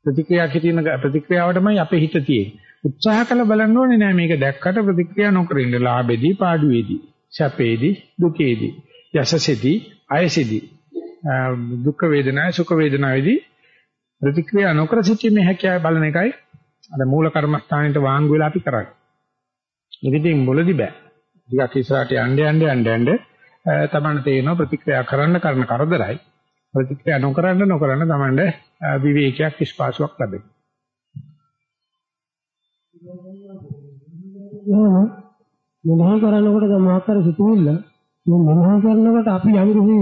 ප්‍රතික්‍රියා කිරීම ප්‍රතික්‍රියාවටමයි අපේ හිත තියෙන්නේ. උත්සාහ කළ බලන්න ඕනේ නෑ මේක දැක්කට ප්‍රතික්‍රියා නොකර ඉන්න ලාභෙදී පාඩුවේදී සැපේදී දුකේදී යසසෙදී අයසෙදී දුක් වේදනා සුඛ වේදනාවේදී ප්‍රතික්‍රියා නොකර සිටීමේ හැකියාව බලන එකයි අර මූල කර්මස්ථානෙට වාංගු වෙලා අපි කරන්නේ. ඉතින් මුලදි බෑ. ටිකක් ඉස්සරහට යන්න යන්න යන්න යන්න තමන්න තේරෙනවා ප්‍රතික්‍රියා කරන්න කරන කරදරයි ප්‍රතික්‍රියා නොකරන්න නොකරන්න තමන්න විවේකයක් ස්පාසුවක් ලැබෙනවා. මෙනෙහි කරනකොට සමාහතර සිතුවිල්ල මේ මෙනෙහි කරනකොට අපි යම් කිසි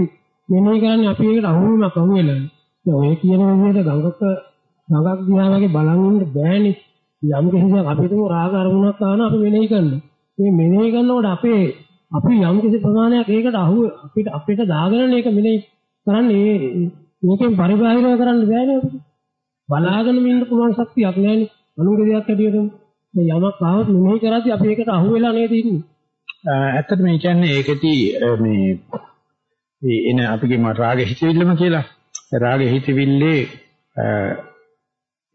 මෙනෙහි කරන්නේ අපි ඒකට අහුවීමක් අහු වෙලා. දැන් ඔය කියන විදිහට ගඟක ගඟක් දිහා වගේ බලන් ඉන්න බෑනේ. යම් කිසි අපි තුමු රාග අරමුණක් ආන අපි මෙනෙහි කරනවා. මේ මෙනෙහි කරනකොට අපේ අපි යම් කිසි ප්‍රමාණයක් ඒකට අහු අපිට අපිට දාගෙන මේක මෙනෙහි කරන්නේ මේකෙන් පරිබාහිරව කරන්න බෑනේ අපිට. බලාගෙන ඉන්න පුළුවන් ශක්තියක් නෑනේ. අනුන්ගේ දෙයක් ඇටියට මේ යමක් ආවොත් මෙනෙහි කරද්දී අපි ඒකට අහු වෙලා නේද ඉන්නේ. ඇත්තට මේ කියන්නේ ඒකෙදී මේ මේ එන අපි කියමු රාග හිතවිල්ලම කියලා. රාග හිතවිල්ලේ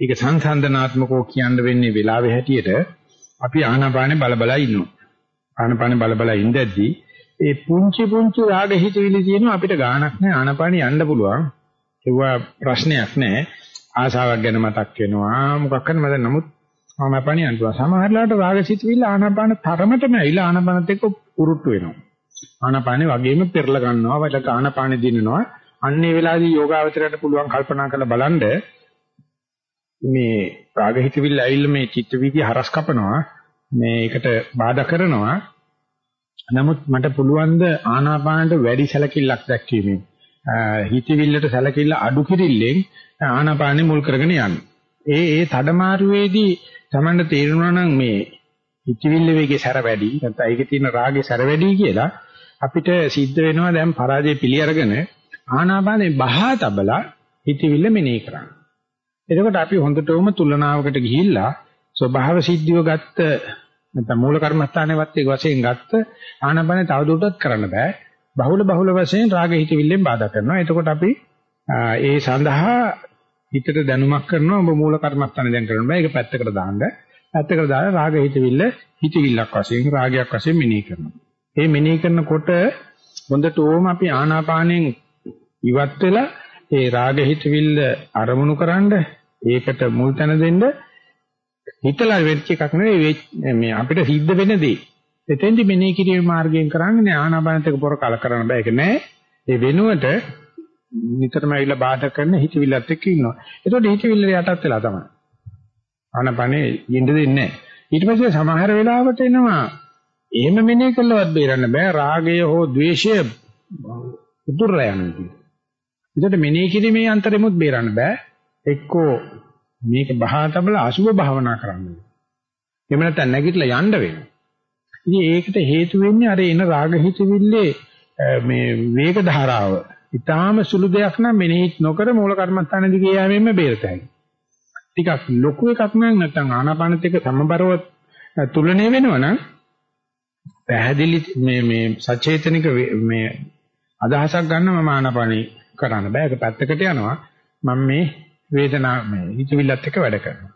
ඒක සංසන්දනාත්මකව කියන්න වෙන්නේ වෙලාවේ හැටියට අපි ආනාපානේ බල බල ඉන්නවා. ආනාපානේ බල බල ඉඳද්දී ඒ පුංචි පුංචි රාග හිතවිලි තියෙනවා අපිට ගාණක් නැහැ ආනාපානේ යන්න පුළුවන්. ඒවා ප්‍රශ්නයක් නැහැ. ආසාවක් ගැන මතක් වෙනවා. මොකක් කරන්න මම නමුත් ආනාපානිය අන්තුවා සමහරලාට රාගසිතවිල්ල ආනාපාන තරමටම ඇවිල්ලා ආනාපානත් එක්ක උරුට්ටු වෙනවා. ආනාපානෙ වගේම පෙරලා ගන්නවා. වලක ආනාපානෙ දිනනවා. අන්නේ වෙලාවේදී යෝගාවචරයට පුළුවන් කල්පනා කරලා බලන්න. මේ රාගහිතවිල්ල ඇවිල්ලා මේ චිත්ත වීදි හරස් කපනවා. මේකට බාධා කරනවා. නමුත් මට පුළුවන් ද ආනාපානට වැඩි සැලකිල්ලක් දැක්වීමෙන් හිතවිල්ලට සැලකිල්ල අඩු කිරිල්ලෙන් ආනාපානෙ මුල් කරගෙන යන්න. ඒ ඒ තඩමාරුවේදී Tamanට තේරුණා නම් මේ හිතවිල්ල වේගේ සැර වැඩි නැත්නම් ඒකේ තියෙන රාගේ සැර වැඩි කියලා අපිට සිද්ධ වෙනවා දැන් පරාජය පිළි අරගෙන ආනාපානෙ බහා තබලා හිතවිල්ල මෙනෙහි කරන්න. එතකොට අපි හොඳටම තුලනාවකට ගිහිල්ලා ස්වභාව සිද්ධිය ගත්ත නැත්නම් මූල කර්මස්ථානයේවත් ඒක වශයෙන් ගත්ත ආනාපානෙ තවදුරටත් කරන්න බෑ. බහුල බහුල වශයෙන් රාග හිතවිල්ලෙන් බාධා කරනවා. එතකොට අපි ඒ සඳහා හිතට දැනුමක් කරනවා ඔබ මූල කර්මස්ථානේ දැන් කරන්න බෑ. ඒක පැත්තකට දාන්න. පැත්තකට දාලා රාග හිතවිල්ල හිතවිල්ලක් වශයෙන් රාගයක් වශයෙන් මෙනෙහි කරනවා. මේ මෙනෙහි කරනකොට හොඳට ඕම අපි ආනාපානෙන් ඉවත් වෙලා ඒ රාග හිතවිල්ල අරමුණු කරන්ඩ ඒකට මුල් තැන දෙන්න හිතලා වෙච්ච එකක් නෙවෙයි මේ අපිට සිද්ධ වෙන දේ. එතෙන්දි මෙනෙහි කිරීමේ මාර්ගයෙන් කරන්නේ ආනාපානත් එක්ක පොර කල කරන්න බෑ ඒක නෑ. ඒ වෙනුවට නිතරම ඇවිල්ලා බාධා කරන හිතවිල්ලත් එක්ක ඉන්නවා. ඒතකොට හිතවිල්ල යටත් වෙලා තමයි. ආනාපානේ යෙන්න දෙන්නේ නෑ. ඊට පස්සේ සමහර වෙලාවට එනවා එහෙම මෙනෙහි කළවත් බේරන්න බෑ රාගය හෝ ද්වේෂය උතුර යනවා. ඒකට මෙනෙහි කිරීමේ අන්තරෙමුත් බේරන්න බෑ. එක්කෝ මේක බහා තබලා අසුභ භාවනා කරන්න. එහෙම නැත්නම් නැගිටලා යන්න වෙනවා. ඉතින් ඒකට හේතු වෙන්නේ අර එන රාග හිතවිල්ලේ මේ වේග ධාරාව. ඊටාම සුළු දෙයක් නම් මෙනෙහි නොකර මූල කර්මස්ථාන දිගේ යෑමෙන්ම බේරතයි. ටිකක් ලොකු එකක් නම් නැත්නම් ආනාපානත් එක්ක සමබරව තුලණය වෙනවනම් පැහැදිලි මේ මේ සචේතනික මේ අදහසක් ගන්න මම ආනාපානී කරන්න බෑ ඒක පැත්තකට යනවා මම මේ වේදනාව මේ හිතවිල්ලත් එක්ක වැඩ කරනවා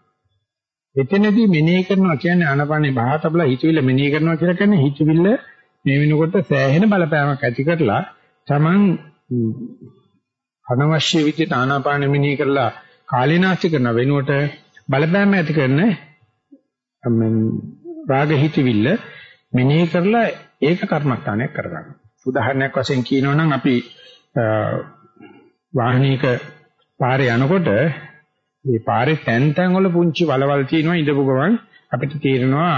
එතනදී මෙනෙහි කරනවා කියන්නේ ආනාපානේ බහතබලා හිතවිල්ල මෙනෙහි කරනවා කියලා කියන්නේ හිතවිල්ල මේ වෙනකොට සෑහෙන බලපෑමක් ඇති කරලා Taman අනවශ්‍ය විදිහට ආනාපාන මෙනෙහි කරලා කාලීනාස්ති කරන වෙනුවට බලපෑම ඇති කරන රාග හිතවිල්ල මෙනෙහි කරලා ඒක කර්මස්ථානයක් කරගන්න. උදාහරණයක් වශයෙන් කියනවා නම් අපි වාහනයක පාරේ යනකොට මේ පාරේ තැන් තැන් වල පුංචි වලවල් තියෙනවා ඉඳපු ගමන් අපිට තේරෙනවා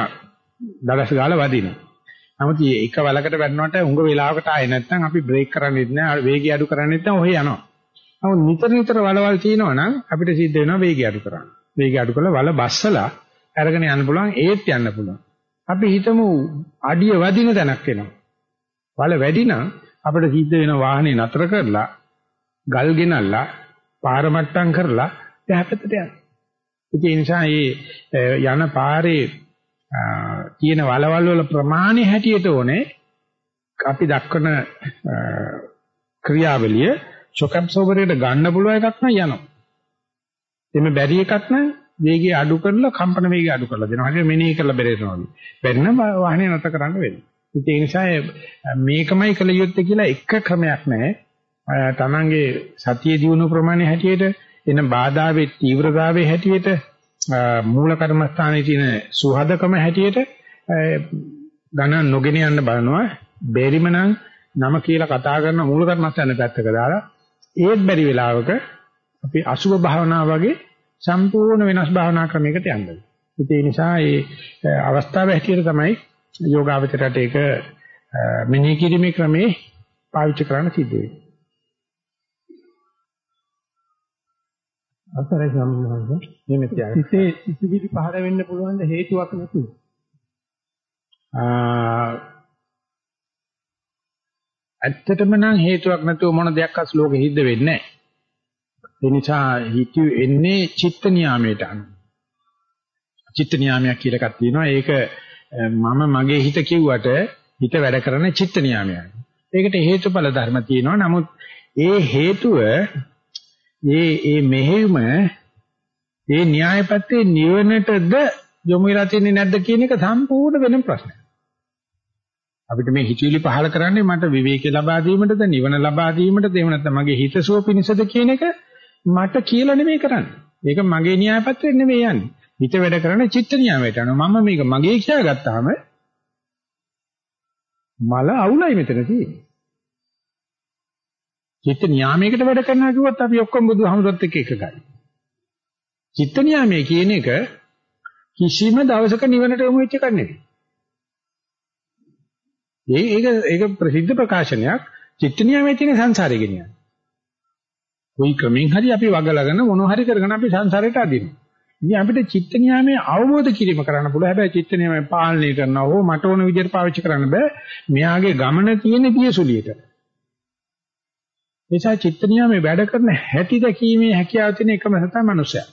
දඩස් ගාලා වදිනවා. නමුත් එක වලකට වැටෙනකොට උඟ වෙලාවකට ආයේ නැත්නම් අපි බ්‍රේක් කරන්නේත් නැහැ වේගය අඩු කරන්නේත් නැහැ ඔහේ යනවා. නමුත් නිතර නිතර වලවල් තියෙනවා නම් අපිට සිද්ධ වෙනවා වේගය අඩු කරන්න. වේගය අඩු කරලා වල බස්සලා අරගෙන යන්න පුළුවන් ඒත් යන්න පුළුවන්. අපි හිතමු අඩිය වදින තැනක් එනවා. වල වැඩි නම් අපිට සිද්ධ වෙන වාහනේ නතර කරලා ගල් ගෙනල්ලා පාර මට්ටම් කරලා දැහැපතට යන්න. ඒ නිසා මේ යන පාරේ තියෙන වලවල් වල ප්‍රමාණය හැටියට ඕනේ අපි දක්වන ක්‍රියාවලිය shock absorber එකට ගන්න පුළුවන් එකක් නම් යනවා. එimhe බැරි එකක් නම් වේගය අඩු කරලා කම්පන වේගය අඩු කරලා දෙනවා. හරියට මෙනෙහි කරලා බෙරේනවා වගේ. බැරි නම් වාහනේ නැතර කරන්න වෙනවා. ඒ නිසා මේකමයි කළ යුත්තේ කියලා එක ක්‍රමයක් නැහැ. තමන්ගේ සතිය දිනු ප්‍රමාණය හැටියට එන බාධාවේ තීව්‍රතාවයේ හැටියට මූල කර්මස්ථානයේ තියෙන සුහදකම හැටියට ගණන් නොගෙන යන්න බලනවා. බැරිම නම් නම කියලා කතා කරන මූල කර්මස්ථානේ පැත්තක දාලා ඒත් බැරි වෙලාවක අපි අසුභ භාවනා වගේ සම්පූර්ණ වෙනස් භාවනා ක්‍රමයකට යන්නේ. ඒ නිසා මේ අවස්ථාව හැටියට තමයි යෝගාවචරයට ඒක මෙනෙහි කිරීමේ ක්‍රමේ පාවිච්චි කරන්න සිද්ධ වෙන්නේ. අසරයි ස්වාමීන් වහන්සේ. මේ මෙතිය. සිතේ සිසිවිලි පහළ වෙන්න පුළුවන් ද හේතුවක් නැතුව. ඇත්තටම නම් හේතුවක් නැතුව මොන දෙයක්වත් ලෝකෙ හිද්ද වෙන්නේ නැහැ. ඒ නිසා හිතු එන්නේ චිත්ත නියාමයට අනුව. චිත්ත නියාමයක් කියලා එකක් තියෙනවා. ඒක මම මගේ හිත කිව්වට හිත වැඩ කරන චිත්ත නියාමයක්. ඒකට හේතුඵල ධර්ම තියෙනවා. නමුත් ඒ හේතුව ඒ ඒ මෙහෙම ඒ න්‍යායපත්‍යේ නිවනටද යොමු වෙලා තියෙන්නේ නැද්ද කියන එක සම්පූර්ණ වෙනම ප්‍රශ්නයක්. අපිට මේ හිතවිලි පහල කරන්නේ මට විවේකී ලබා දීමටද නිවන ලබා දීමටද එහෙම නැත්නම් මගේ හිතසුව පිණිසද කියන එක මට කියලා නෙමෙයි කරන්නේ. ඒක මගේ න්‍යායපත්‍රයෙන් නෙමෙයි යන්නේ. හිත වැඩ කරන චිත්ත නියාමයට අනුව මම මේක මගේ කියාගත්තාම මල අවුලයි මෙතන තියෙන්නේ. චිත්ත නියාමයකට වැඩ කරනවා කිව්වොත් අපි ඔක්කොම බුදුහමරත් එක්ක එකගයි. චිත්ත නියාමයේ කියන එක කිසිම දවසක නිවනට යොමු වෙච්ච එකක් නෙවෙයි. ඒක ඒක ප්‍රසිද්ධ ප්‍රකාශනයක් චිත්ත නියාමයේ තියෙන සංසාරේ ගෙනියන. කොයි ක්‍රමෙන් හරි අපි වගලාගෙන මොන හරි කරගෙන අපි සංසාරයට අදිනවා. ඉතින් අපිට චිත්ත නියාමයේ අවබෝධ කිරීම කරන්න පුළුවන්. හැබැයි චිත්ත නියාමයේ පාලනය කරනවා හෝ මට ඕන විදිහට පාවිච්චි කරන්න බෑ. මෙයාගේ ගමන තියෙන පියසුලියට. නිසා චිත්ත නියාමයේ වැඩ කරන හැටි දැකීමේ හැකියාව තියෙන එකම සතා මනුස්සයා.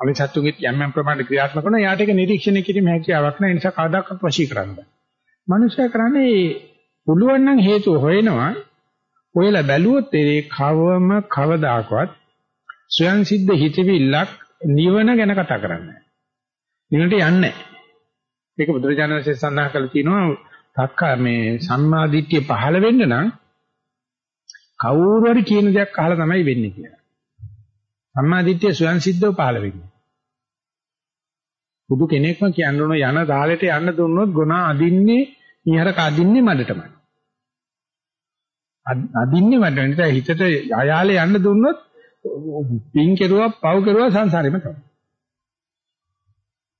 අපි සතුන්ගේ යම් යම් ප්‍රමාණයට ක්‍රියාත්මක කරන යාට ඒක නිරීක්ෂණය කිරීමේ හැකියාවක් නැහැ. ඒ නිසා කවදාකවත් වශී කරන්න බෑ. මනුස්සයා කරන්නේ පුළුවන් නම් හේතු හොයනවා. ඔයලා බැලුවොත් ඒ කවම කවදාකවත් ස්වයන් සිද්ධ හිතවිල්ලක් නිවන ගැන කතා කරන්නේ නැහැ. නිවනට යන්නේ නැහැ. ඒක බුදුරජාණන් වහන්සේ සඳහන් කරලා තියෙනවා තක්ක මේ සම්මාදිට්ඨිය පහළ වෙන්න නම් කවුරු හරි කියන දෙයක් අහලා තමයි වෙන්නේ කියලා. සම්මාදිට්ඨිය ස්වයන් සිද්ධව පහළ වෙන්නේ. බුදු කෙනෙක්ම කියන්න ඕන යන දාලෙට යන්න දුන්නොත් ගුණා අදින්නේ නිහරක අදින්නේ මඩටමයි. අදින්නේ මඩට. නිසා හිතට අයාලේ යන්න දුන්නොත් පින් කෙරුවා පව් කෙරුවා සංසාරෙම තමයි.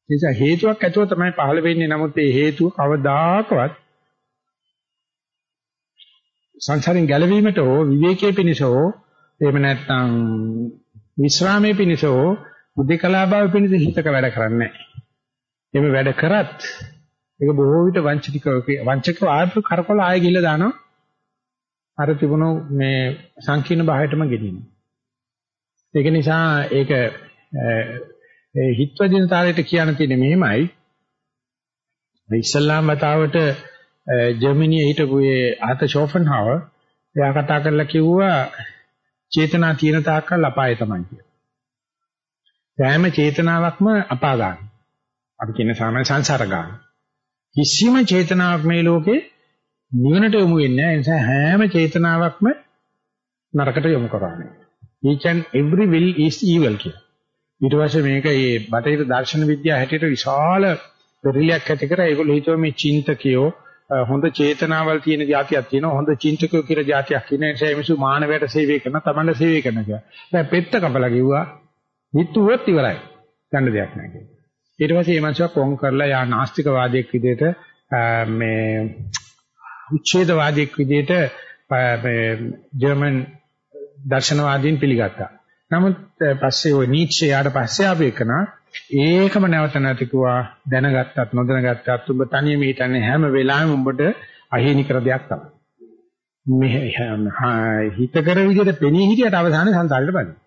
නිසා හේතුවක් ඇතුව තමයි පහළ වෙන්නේ. නමුත් ඒ හේතුව කවදාකවත් සංසාරෙන් ගැලවීමට හෝ විවේකයේ පිණිස හෝ එහෙම නැත්නම් විශ්‍රාමයේ පිණිස හෝ උදේකලා භාව පිණිස හිතක වැඩ කරන්නේ නැහැ. එimhe වැඩ කරත් ඒක බොහෝ විට වංචනික වංචකව ආයත කරකොල ආයෙ ගිහලා දානවා. අර තිබුණු මේ සංකීර්ණ භාවයටම ගෙනියනවා. ඒක නිසා ඒක ඒ හිත්වදිනතාවයට කියන්න තියෙන්නේ මෙහෙමයි. ඉස්ලාම් මතාවට ජර්මනියේ හිටපු ඒ ආත ෂෝෆන්හාවර් එයා කතා කරලා කිව්වා චේතනා තියෙන තාක්කල් අපාය තමයි කියලා. සෑම චේතනාවක්ම අපාගාමී. අපි කියන සාමාන්‍ය සංසාර ගාමී. කිසිම චේතනාවක් මේ ලෝකේ නිවනට යොමු වෙන්නේ නැහැ. ඒ නිසා හැම චේතනාවක්ම නරකට යොමු කරන්නේ. each and every will is evil කියලා. ඊට පස්සේ මේක මේ බටහිර දර්ශන විද්‍යාව හැටියට විශාල පෙරලියක් ඇති කරා. ඒගොල්ලෝ හිතුවා මේ චින්තකයෝ හොඳ චේතනාවල් තියෙන જાතියක් තියෙනවා හොඳ චින්තකයෝ කියලා જાතියක් තියෙන නිසා මිනිස්සු මානවයට සේවය කරන තමන්ට සේවය කරන කියලා. දැන් පෙත්ත කපලා කිව්වා මිත්‍තුවොත් ඉවරයි. ගන්න දෙයක් නැහැ කියලා. ඊට පස්සේ මේ මිනිස්සු කොන් කරලා යා නාස්තිකවාදයක් විදිහට මේ උච්ඡේදවාදයක් විදිහට මේ ජර්මන් දර්ශනවාදීන් පිළිගත්තා. නමුත් පස්සේ ওই නීච්චේ යාට පස්සේ ආපු එකනා ඒකම නැවත නැතිකුවා දැනගත්තත් නොදැනගත්තත් ඔබ තනියම හිටන්නේ හැම වෙලාවෙම ඔබට අහේනි කර දෙයක් තමයි. මේ හිත කර විදිහට පෙනී හිටියට අවසානයේ සංසාරයට බඳිනවා.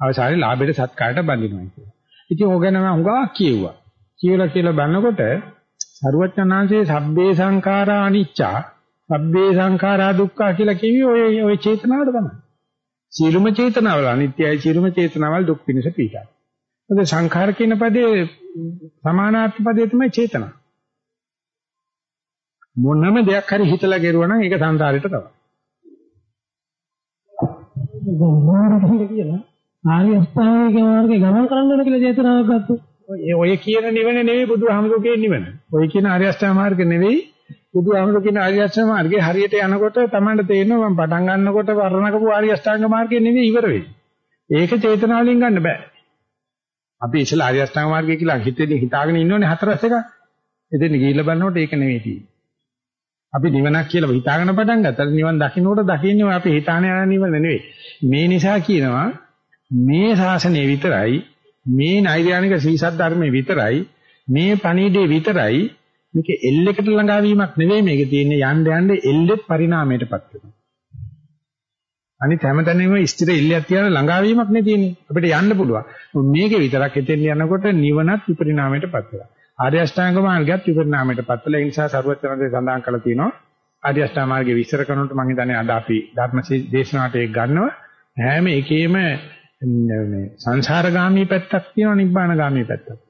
අවසානයේ ලාභයට සත්කාරයට බඳිනවා කියන්නේ. ඉතින් ඕක ගැන මම හුඟා කියෙව්වා. කියලා කියලා බලනකොට සරුවචනාංශයේ සබ්බේ සංඛාරා අනිච්චා සබ්බේ සංඛාරා දුක්ඛා කියලා කිව්වේ ඔය ඔය චේතනාවට තමයි. සියලුම චේතනාවල අනිත්‍යයි සියලුම චේතනාවල් දුක් පිණිස පිටයි. මොකද සංඛාර කියන පදේ සමානාර්ථ පදේ තමයි චේතනා. මොනම දෙයක් හරි හිතලා ගෙරුවා නම් ඒක සංසාරෙට තමයි. මොනවද කියලා ආර්ය අෂ්ටාංගික මාර්ගේ ගමන් කරන්න ඕන කියලා චේතනාවක් ගත්තොත් ඔය කියන නිවන නෙවෙයි බුදුහාමුදුරුවෝ කියන නිවන. ඔය කියන ආර්ය අෂ්ටාංග මාර්ග නෙවෙයි බුදුහාමුදුරුවෝ කියන ආර්ය අෂ්ටාංග මාර්ගේ හරියට යනකොට Tamanට තේරෙනවා මම පටන් ගන්නකොට වර්ණකපු ආර්ය අෂ්ටාංග මාර්ගය නෙවෙයි ඉවර වෙන්නේ. ඒක චේතනාවලින් ගන්න බෑ. අපි ඉස්සලා ආර්ය අෂ්ටාංග මාර්ගය කියලා හිතේදී හිතාගෙන ඉන්නෝනේ හතරස් එක. එතෙන් ගිහිල්ලා බලනකොට ඒක නෙවෙයි තියෙන්නේ. අපි නිවනක් කියලා හිතාගෙන පටන් ගත්තා. නිවන් දකින්නකොට දකින්නේ අපි හිතාන යන නිවන නෙවෙයි. මේ නිසා කියනවා මේ ශාසනය විතරයි මේ නෛර්යානික සීසත් ධර්මයේ විතරයි මේ පණීඩේ විතරයි මේක එල්ලෙකට ළඟාවීමක් නෙවෙයි මේක තියෙන්නේ යන්න යන්න එල්ලෙත් පරිණාමයටපත් වෙනවා. අනිත් හැමතැනම ස්ථිර එල්ලයක් තියන ළඟාවීමක් නේ තියෙන්නේ. අපිට යන්න පුළුවන්. මේක විතරක් එතෙන් යනකොට නිවනත් විපරිණාමයටපත් වෙනවා. ආර්ය අෂ්ටාංග මාර්ගයත් විපරිණාමයටපත් වෙලා ඒ නිසා සරුවචනන්දේ සඳහන් කළා තියෙනවා. ආර්ය අෂ්ටාංග මාර්ගයේ විස්තර කරනකොට මම හිතන්නේ අද අපි ධර්ම දේශනාවට ඒක ගන්නවා. හැම එකේම මේ සංසාරගාමී පැත්තක් තියෙනවා නිබ්බානගාමී පැත්තක්.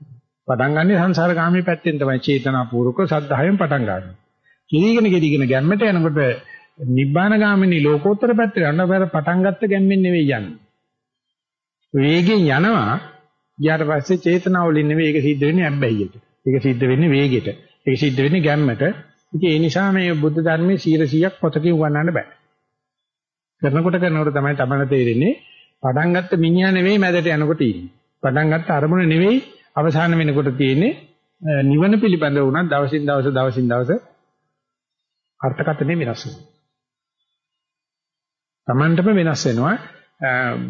පටන් ගන්නෙ සංසාරගාමී පැත්තෙන් තමයි චේතනාපූර්වක සද්ධායෙන් පටන් ගන්න. කිරීගෙන කිරීගෙන ගැම්මට යනකොට නිබ්බානගාමිනී ලෝකෝත්තර පැත්තට යන්න බෑ පටන් ගත්ත ගැම්මෙන් නෙවෙයි යන්නේ. වේගෙන් යනවා ඊට පස්සේ චේතනාවලින් නෙවෙයි ඒක සිද්ධ වෙන්නේ අබ්බැහියට. ඒක සිද්ධ වෙන්නේ වේගෙට. ඒක සිද්ධ වෙන්නේ ගැම්මට. ඉතින් ඒ නිසා මේ බුද්ධ ධර්මයේ 100ක් පොතකින් උගන්වන්න බෑ. කරනකොට කරනකොට තමයි තමයි තේරෙන්නේ පටන් ගත්ත මිනිහා නෙවෙයි මැදට යනකොට ඉන්නේ. පටන් ගත්ත අරමුණ නෙවෙයි අවසාන වෙනකොට තියෙන්නේ නිවන පිළිබඳව උනත් දවසින් දවස දවසින් දවස අර්ථකථනය වෙනස් වෙනවා. Tamanටම වෙනස් වෙනවා.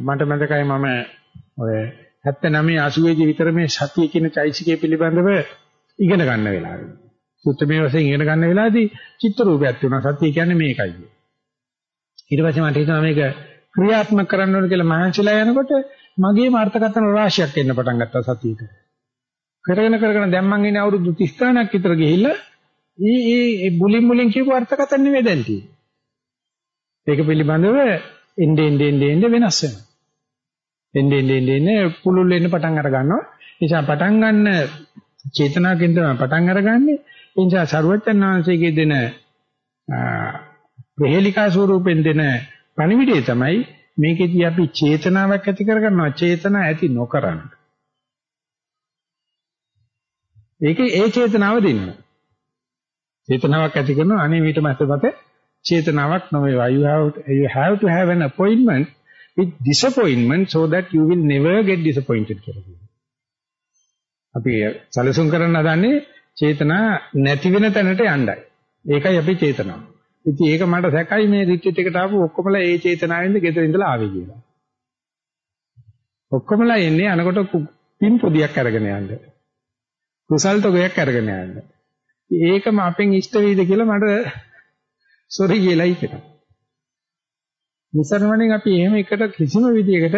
මට මතකයි මම ඔය 79 80 දී විතර මේ සතිය කියන චෛසිකය පිළිබඳව ඉගෙන ගන්න වෙලාවෙ. සුත්තමේ වශයෙන් ඉගෙන ගන්න වෙලාවේදී චිත්‍ර රූපයක් තියෙනවා. සතිය කියන්නේ මේකයි. ඊට පස්සේ මට හිතෙනවා මේක ක්‍රියාත්මක කරන්න ඕන කියලා මහන්සිලා යනකොට මගේම අර්ථකථන රාශියක් එන්න පටන් ගත්තා සතියේට. කරගෙන කරගෙන දැන් මං ඉන්නේ අවුරුදු 30 ගණක් විතර ගිහිල්ලා ඊ ඊ බුලින් බුලින් කියපු අර්ථකථන නෙවෙයි දැන් තියෙන්නේ. ඒක පිළිබඳව එnde ende ende ende වෙනස් වෙනවා. එnde ende ende ende පුළුල් වෙන්න පටන් අර ගන්නවා. නිසා පටන් ගන්න චේතනාවෙන් තමයි පටන් අරගන්නේ. ඒ නිසා සරුවචන් වහන්සේගේ දෙන ප්‍රහේලිකා ස්වරූපෙන් දෙන පණිවිඩය තමයි මේකෙදී අපි චේතනාවක් ඇති කරගන්නවා චේතනා ඇති නොකරන. ඒකේ ඒ චේතනාව දෙන්න. චේතනාවක් ඇති කරනවා අනේ මීට මැත්තපත චේතනාවක් නොවේවා. You have you have to have an appointment with disappointment so that you will never get disappointed කියලා කියනවා. අපි සැලසුම් කරන්න හදන්නේ චේතනා නැති වෙන තැනට යන්නයි. ඒකයි අපි චේතනාව. ඉතින් ඒක මට සැකයි මේ රිට්‍රීට් එකට ආපු ඔක්කොමලා ඒ චේතනාවෙන්ද ගෙදර ඉඳලා ආවේ කියලා. ඔක්කොමලා එන්නේ අනකොට පින් පොදියක් අරගෙන යන්න. කුසල් තොගයක් අරගෙන යන්න. ඒකම අපෙන් ඉෂ්ට වෙයිද කියලා මට සොරි කියලායි කියනවා. නිසරණයෙන් අපි එහෙම එකට කිසිම විදියකට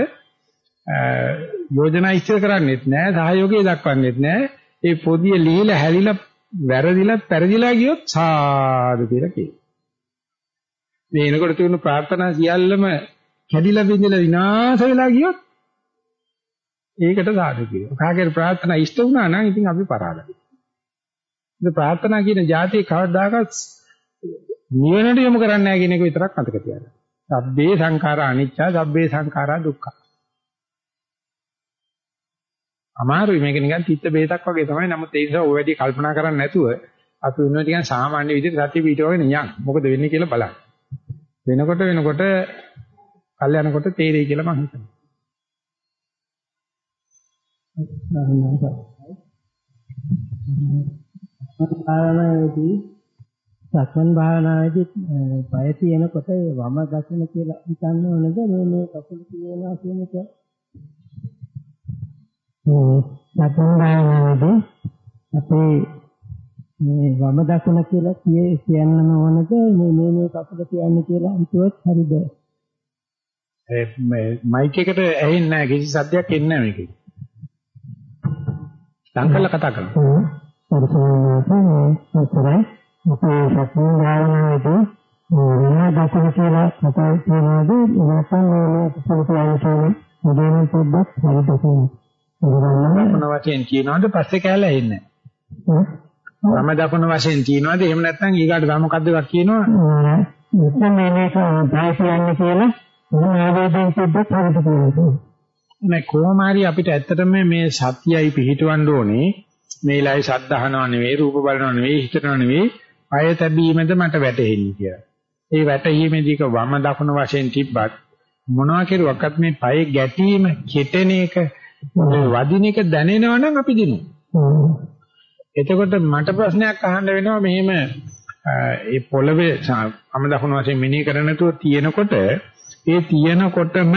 යෝජනා ඉස්තර කරන්නේත් නැහැ, සහයෝගය දක්වන්නේත් නැහැ. ඒ පොදිය ලිහිලා හැලිලා වැරදිලා පෙරදිලා ගියොත් සාදු කියලා කියනවා. මේ එනකොට තියුණු ප්‍රාර්ථනා සියල්ලම කැඩිලා බිඳිලා විනාශ වෙලා ගියොත් ඒකට සාදු කියනවා. කාගේ ප්‍රාර්ථනා ඉෂ්ට වුණා නම් ඉතින් අපි පරාදයි. ඉතින් ප්‍රාර්ථනා කියන જાතිය කවදාකවත් නිවනට යොමු කරන්නේ නැහැ කියන එක විතරක් මතක තියාගන්න. සබ්බේ සංඛාරා අනිච්චා සබ්බේ සංඛාරා දුක්ඛ. අමාරුයි මේක නිකන් තිත්ත බේතක් වගේ තමයි. නමුත් ඒ නිසා ඔය වැඩි කල්පනා කරන්නේ නැතුව අපි උන්ව ටිකන් සාමාන්‍ය විදිහට සත්‍ය පිටවගෙන යන්. මොකද වෙන්නේ කියලා බලන්න. වෙනකොට වෙනකොට කල් යනකොට තේරෙයි කියලා මම හිතනවා. භාවනාවේදී සක්මන් භාවනාවේදී බය තියෙනකොට වම දකුණ කියලා හිතන්න ඕනද? මේ මේ කකුල තියෙනවා කියන එක. සක්මන් භාවනාවේදී අපේ මේ වම දකුණ කියලා කියේ කියන්නම ඕනද? මේ මේ මේ කකුල කියන්නේ කියලා හිතුවත් හරිද? ඒ මයික් එකට ඇහෙන්නේ නැහැ. කිසි සද්දයක් එන්නේ නැහැ මේකේ. ලංකල්ල කතා කරනවා. පරිසරයේ අපේ සක්මන් භාවනාවේදී වෙන දකුණ කියලා කතා කරනවාද නැත්නම් මේ කුසල කියන්නේ මොදෙන පොඩ්ඩක් හරි දකුණ. දකුණ වශයෙන් කියනවාද? පස්සේ කැලේ නැහැ. වම දකුණ වශයෙන් තියනවාද එහෙම නැත්නම් ඊගාට ගම මොකද්ද එකක් කියනවා? මෙතන මේක ප්‍රාය කියන්නේ කියලා මොන ආවේදයෙන් සුද්ධ හරිද කියලා නෑ කොහොම හරි අපිට ඇත්තටම මේ සත්‍යයි පිහිටවන්න ඕනේ. මේ ලයි සද්ධාහනව නෙවෙයි රූප බලනව නෙවෙයි හිතනව නෙවෙයි අය තැබීමද මට වැටහෙන්නේ කියලා. ඒ වැටහීමේදීක වම දකුණ වශයෙන් තිබ්බත් මොනවා කෙරුවක්වත් මේ පයේ ගැටීම කෙටෙන එක වදින එක දැනෙනවා නම් අපි දිනු. එතකොට මට ප්‍රශ්නයක් අහන්න වෙනවා මෙහෙම ඒ පොළවේ වම දකුණ වශයෙන් මෙනෙහි කරන්නේ නැතුව තියෙනකොට ඒ තියෙනකොටම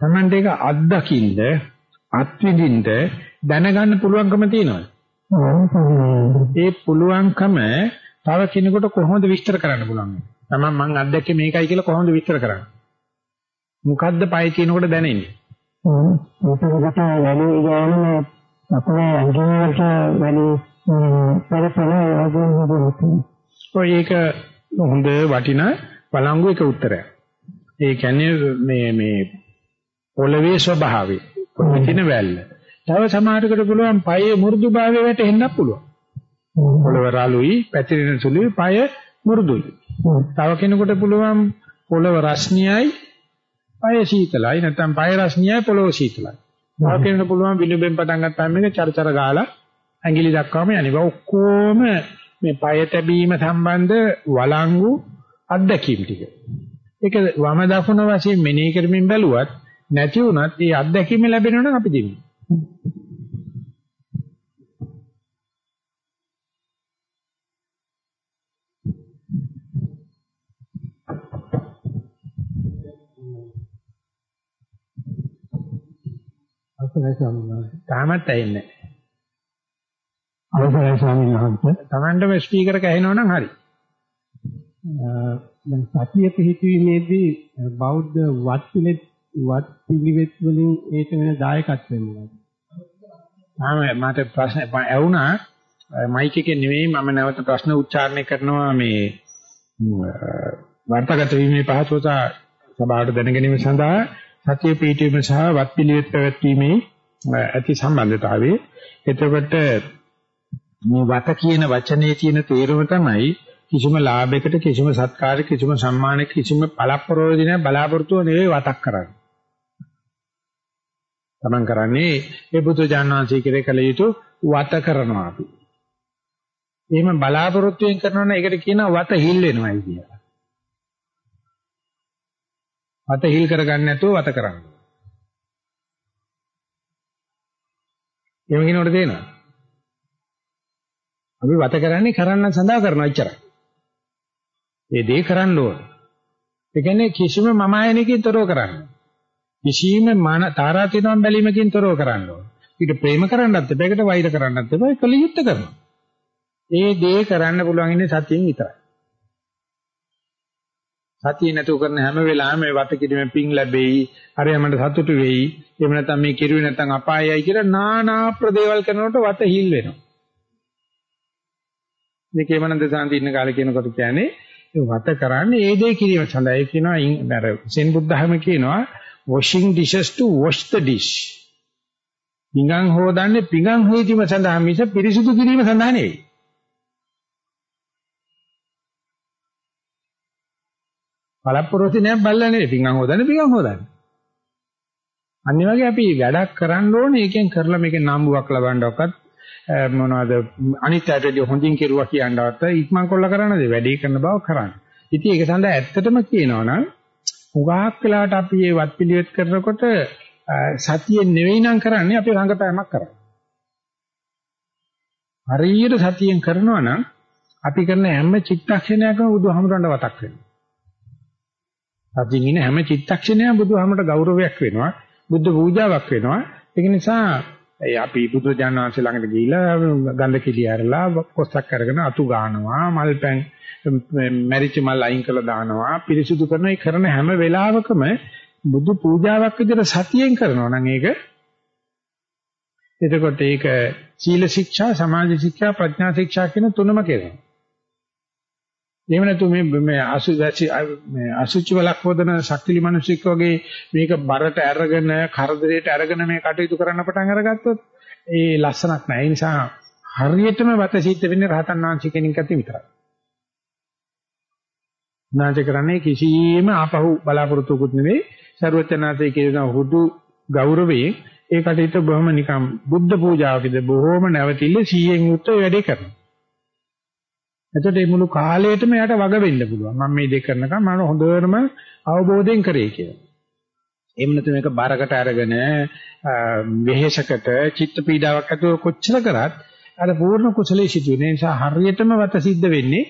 Tamante එක අත්දකින්න අත්විඳින්න දැනගන්න පුළුවන්කම තියෙනවා. ඒ පුළුවන්කම තව කෙනෙකුට කොහොමද විස්තර කරන්න පුළුවන්? තමන් මං අත්දැකේ මේකයි කියලා කොහොමද විස්තර කරන්නේ? මොකද්ද පය කියනකොට දැනෙන්නේ? ඒකකට වැඩි ගානේ අපේ අංගවලට වැඩි පෙරපල යෝගුන් ඔය ඒක හොඳ වටිනා බලංගු එක උත්තරයක්. ඒ කියන්නේ මේ මේ පොළවේ ස්වභාවය. මෙතන වැල්ල. තව සමහරකට පුළුවන් පයේ මෘදු භාවය වැටෙන්නත් පුළුවන්. පොළව රළුයි, පැතිරෙන සුළුයි, පය මෘදුයි. තව කෙනෙකුට පුළුවන් පොළව රස්නියයි, පය සීතලයි, නැත්නම් පය රස්නියයි, පොළව සීතලයි. තව කෙනෙකුට පුළුවන් විලුඹෙන් පටන් ගත්තාම මේක චරචර ගාලා ඇඟිලි දක්වාම යනවා. ඔක්කොම මේ පය තැබීම සම්බන්ධ වළංගු අත්දැකීම් ටික. ඒක වම දකුණ වශයෙන් මෙනෙහි කරමින් බැලුවත් නැති වුණත් ඒ අත්දැකීම ලැබෙනවා නම් අපි දෙන්නේ. අවසරයි ස්වාමීන් වහන්සේ. තාමත් ඇහෙන්නේ අවසරයි ස්වාමීන් වහන්සේ. Tamandම ස්පීකර් එක ඇහෙනවා නම් හරි. දැන් සතිය පිහිටීමේදී බෞද්ධ වත් පිළිත් වත් පිළිවෙත් වලින් ඒක වෙන දායකත්වය මොකක්ද? තාම මට ප්‍රශ්න ඇහුණා මයික් එකේ නෙවෙයි මම නැවත ප්‍රශ්න උච්චාරණය කරනවා මේ වර්තගත වීමේ පහසුතා සභාවට දැන ගැනීම සඳහා සතිය පිහිටීම සහ වත් පිළිවෙත් පැවැත්වීමේ ඇති සම්බන්ධතාවය. එතකොට මේ වත කියන වචනේ තියෙන තේරුම තමයි කිසිම ලාභයකට කිසිම සත්කාරයක කිසිම සම්මානයක කිසිම පළප්‍රයෝජනයක් බලාපොරොත්තු නෙවෙයි වතක් කරන්නේ. තමන් කරන්නේ ඒ බුදු ජානනාංශී කෙරේ කළ යුතු වත කරනවා අපි. එහෙම බලාපොරොත්තුෙන් කරනවා නම් ඒකට කියනවා වත හිල් වෙනවයි කියලා. වත හිල් කරගන්න නැතුව වත කරන්න. එහෙම කියනකොට තේනවා. අපි වත කරන්නේ කරන්න සඳහා කරනවා එච්චරයි. ඒ දේ කරන්න ඕන. ඒ කියන්නේ කිසිම මම ආයනකින් තොරව කරන්න. කිසිම මන තාරාතිරම් බැලීමකින් තොරව කරන්න ඕන. ඊට ප්‍රේම කරන්නත් එපා, ඒකට වෛර කරන්නත් එපා, කල යුත්තේ කරනවා. ඒ දේ කරන්න පුළුවන් ඉන්නේ සතියෙන් විතරයි. සතිය නැතුව කරන හැම වෙලාවෙම මේ වත කිරීමෙන් පිං ලැබෙයි, හරියමඩ සතුටු වෙයි. එහෙම නැත්නම් මේ කිරුවේ නැත්නම් අපායයි කියලා නානා ප්‍රදේවල් කරනකොට වත හිල් වෙනවා. මේ කේමනන්ද සාන්ති ඉන්න කාලේ කියනකොට කියන්නේ වත කරන්නේ ඒ දේ කිරීම සඳහා. ඒ කියනවා අර සෙන් බුද්ධහම කියනවා washing dishes to wash the dish. පිඟන් හොදන්නේ පිඟන් හොයීම සඳහා මිස පිරිසුදු කිරීම සඳහා නෙවෙයි. බලප්පුරොති නෑ බල්ලා නෙවෙයි පිඟන් හොදන්නේ පිඟන් හොදන්නේ. අනිත් වගේ අපි වැඩක් කරන්න ඕනේ ඒකෙන් කරලා මේකේ නම්බුවක් ලබන්නවක්වත් මොනවද අනිත් ඇටදී හොඳින් කෙරුවා කියනවත් ඉක්මන් කොල්ල කරන්නද වැඩේ කරන බව කරන්න. ඉතින් ඒක සඳහා ඇත්තටම කියනවා නම් උගාක් වෙලාවට අපි මේ වත් පිළිවෙත් කරනකොට සතියෙන් නෙවෙයි නම් කරන්නේ අපි රංගපෑමක් කරන්නේ. හරියට සතියෙන් කරනවා නම් අපි කරන හැම චිත්තක්ෂණයකම බුදුහාමුදුරන්ට වතක් වෙනවා. සතියින් ඉන්න හැම චිත්තක්ෂණයම බුදුහාමුදුරට ගෞරවයක් වෙනවා. බුද්ධ පූජාවක් වෙනවා. ඒක නිසා ඒ අපි බුදු ජානනාංශ ළඟට ගිහිලා ගඳ කිලි ඇරලා කොස්සක් අරගෙන අතු ගානවා මල් පැන් මැරිච්ච මල් අයින් කරලා දානවා පිරිසුදු කරන ඒ කරන හැම වෙලාවකම බුදු පූජාවක් විදිහට සතියෙන් කරනවා. නම් ඒක එතකොට ඒක සීල ශික්ෂා සමාධි ශික්ෂා ප්‍රඥා ශික්ෂා කියන තුනම කරනවා. එහෙම නැතු මේ මේ අසුචි මේ අසුචි වලක් හොදන ශක්තිලි මිනිස්සෙක් වගේ මේක බරට අරගෙන කරදරයට අරගෙන මේ කටයුතු කරන්න පටන් අරගත්තොත් ඒ ලස්සනක් නෑ. ඒ නිසා හරියටම වත සිද්ධ වෙන්නේ රහතන් වහන්සේ කෙනෙක් අතේ විතරයි. නාජ කරන්නේ කිසියම් ආපහු බලාපොරොත්තුකුත් නෙවෙයි. ਸਰවචනාතේ කියන හුදු ගෞරවයෙන් ඒ කටයුතු බොහොම නිකම් බුද්ධ පූජාවකද බොහොම නැවතිල්ල 100න් යුක්ත වැඩේ කරනවා. එතකොට මේ මුළු කාලයටම යාට වග වෙන්න පුළුවන්. මම මේ දෙක කරනකම් මම හොඳටම අවබෝධයෙන් කරේ කියලා. එහෙම නැත්නම් මේක බරකට අරගෙන වෙහෙසකට චිත්ත පීඩාවක් ඇතුව කොච්චර කරත් අර පූර්ණ කුසලයේ සිදුවෙන නිසා හරියටම වත සිද්ධ වෙන්නේ